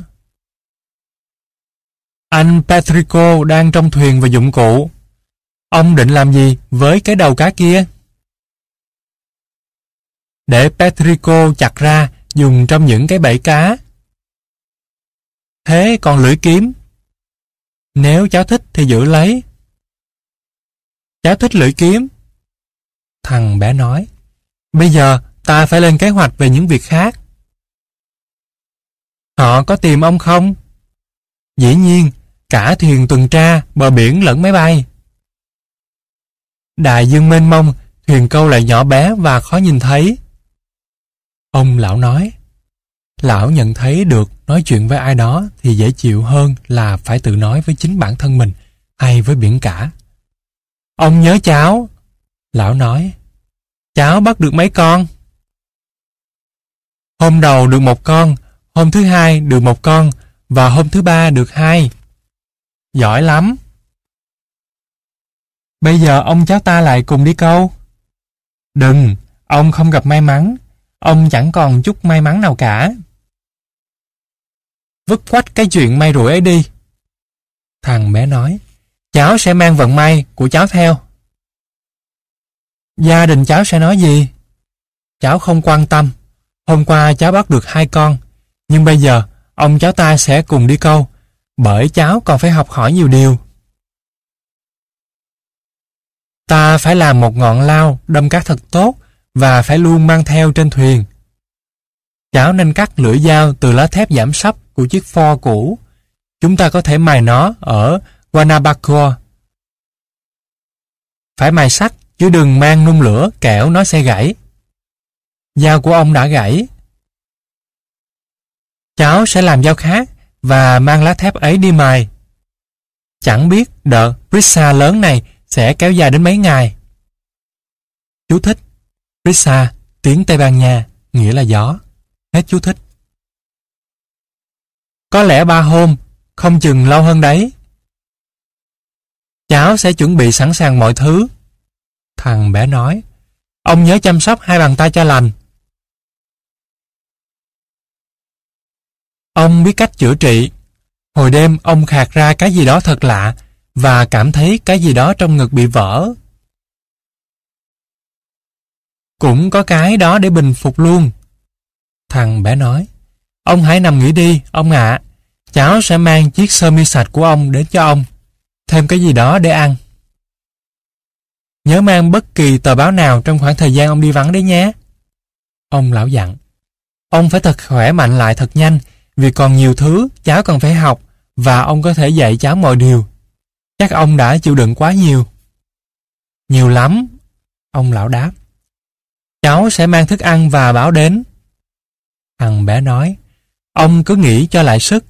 Anh Patrico đang trong thuyền và dụng cụ. Ông định làm gì với cái đầu cá kia? Để Patrico chặt ra dùng trong những cái bẫy cá. Thế còn lưỡi kiếm? Nếu cháu thích thì giữ lấy. Cháu thích lưỡi kiếm. Thằng bé nói. Bây giờ ta phải lên kế hoạch về những việc khác. Họ có tìm ông không? Dĩ nhiên, cả thuyền tuần tra, bờ biển lẫn máy bay. Đại dương mênh mông, thuyền câu lại nhỏ bé và khó nhìn thấy. Ông lão nói, lão nhận thấy được nói chuyện với ai đó thì dễ chịu hơn là phải tự nói với chính bản thân mình hay với biển cả. Ông nhớ cháu. Lão nói, cháu bắt được mấy con? Hôm đầu được một con, hôm thứ hai được một con và hôm thứ ba được hai. Giỏi lắm. Bây giờ ông cháu ta lại cùng đi câu. Đừng, ông không gặp may mắn. Ông chẳng còn chút may mắn nào cả. Vứt quách cái chuyện may rủi ấy đi. Thằng bé nói, cháu sẽ mang vận may của cháu theo. Gia đình cháu sẽ nói gì? Cháu không quan tâm. Hôm qua cháu bắt được hai con, nhưng bây giờ ông cháu ta sẽ cùng đi câu, bởi cháu còn phải học hỏi nhiều điều. Ta phải làm một ngọn lao đâm cát thật tốt và phải luôn mang theo trên thuyền. Cháu nên cắt lưỡi dao từ lá thép giảm sấp của chiếc pho cũ. Chúng ta có thể mài nó ở Guanabacoa. Phải mài sắt chứ đừng mang nung lửa kẻo nó sẽ gãy. Dao của ông đã gãy. Cháu sẽ làm dao khác và mang lá thép ấy đi mài. Chẳng biết đợt brisa lớn này sẽ kéo dài đến mấy ngày. Chú thích brisa tiếng Tây Ban Nha, nghĩa là gió. Hết chú thích. Có lẽ ba hôm, không chừng lâu hơn đấy. Cháu sẽ chuẩn bị sẵn sàng mọi thứ. Thằng bé nói, ông nhớ chăm sóc hai bàn tay cho lành. Ông biết cách chữa trị. Hồi đêm ông khạc ra cái gì đó thật lạ và cảm thấy cái gì đó trong ngực bị vỡ. Cũng có cái đó để bình phục luôn. Thằng bé nói, ông hãy nằm nghỉ đi, ông ạ. Cháu sẽ mang chiếc sơ mi sạch của ông đến cho ông. Thêm cái gì đó để ăn. Nhớ mang bất kỳ tờ báo nào trong khoảng thời gian ông đi vắng đấy nhé. Ông lão dặn. Ông phải thật khỏe mạnh lại thật nhanh vì còn nhiều thứ cháu cần phải học và ông có thể dạy cháu mọi điều. Chắc ông đã chịu đựng quá nhiều. Nhiều lắm, ông lão đáp. Cháu sẽ mang thức ăn và báo đến. Thằng bé nói, ông cứ nghĩ cho lại sức,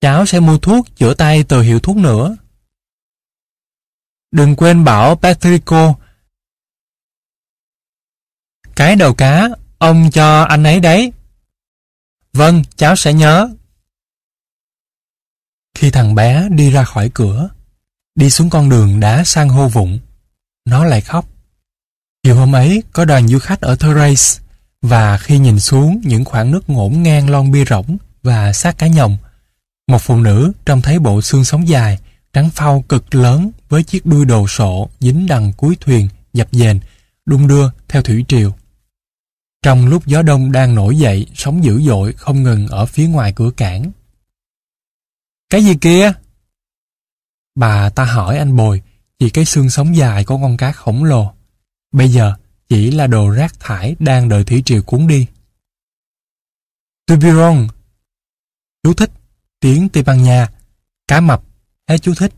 cháu sẽ mua thuốc chữa tay từ hiệu thuốc nữa. Đừng quên bảo Patrico. Cái đầu cá, ông cho anh ấy đấy. Vâng, cháu sẽ nhớ. Khi thằng bé đi ra khỏi cửa, đi xuống con đường đá sang hô vụng, nó lại khóc. Chiều hôm ấy có đoàn du khách ở Thrace và khi nhìn xuống những khoảng nước ngổn ngang lon bia rỗng và xác cá nhồng, một phụ nữ trông thấy bộ xương sống dài, trắng phau cực lớn với chiếc đuôi đồ sộ dính đằng cuối thuyền dập dềnh, đung đưa theo thủy triều. Trong lúc gió đông đang nổi dậy, sóng dữ dội không ngừng ở phía ngoài cửa cảng. Cái gì kia? Bà ta hỏi anh Bồi, chỉ cái xương sống dài của con cá khổng lồ. Bây giờ chỉ là đồ rác thải đang đợi thủy triều cuốn đi. Tubiron Chú thích Tiếng Tây Ban Nha Cá mập Hết chú thích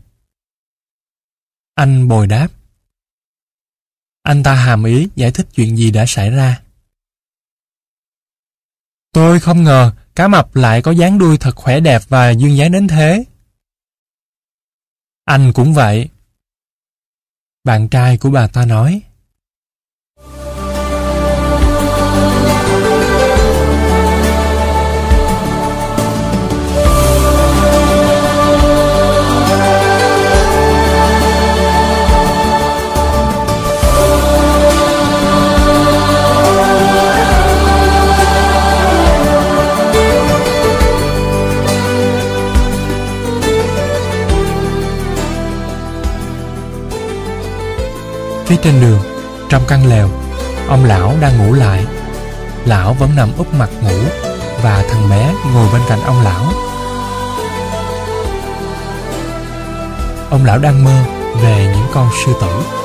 Anh bồi đáp Anh ta hàm ý giải thích chuyện gì đã xảy ra. Tôi không ngờ cá mập lại có dáng đuôi thật khỏe đẹp và duyên dáng đến thế. Anh cũng vậy. Bạn trai của bà ta nói. Phía trên đường, trong căn lều, ông lão đang ngủ lại. Lão vẫn nằm úp mặt ngủ và thằng bé ngồi bên cạnh ông lão. Ông lão đang mơ về những con sư tử.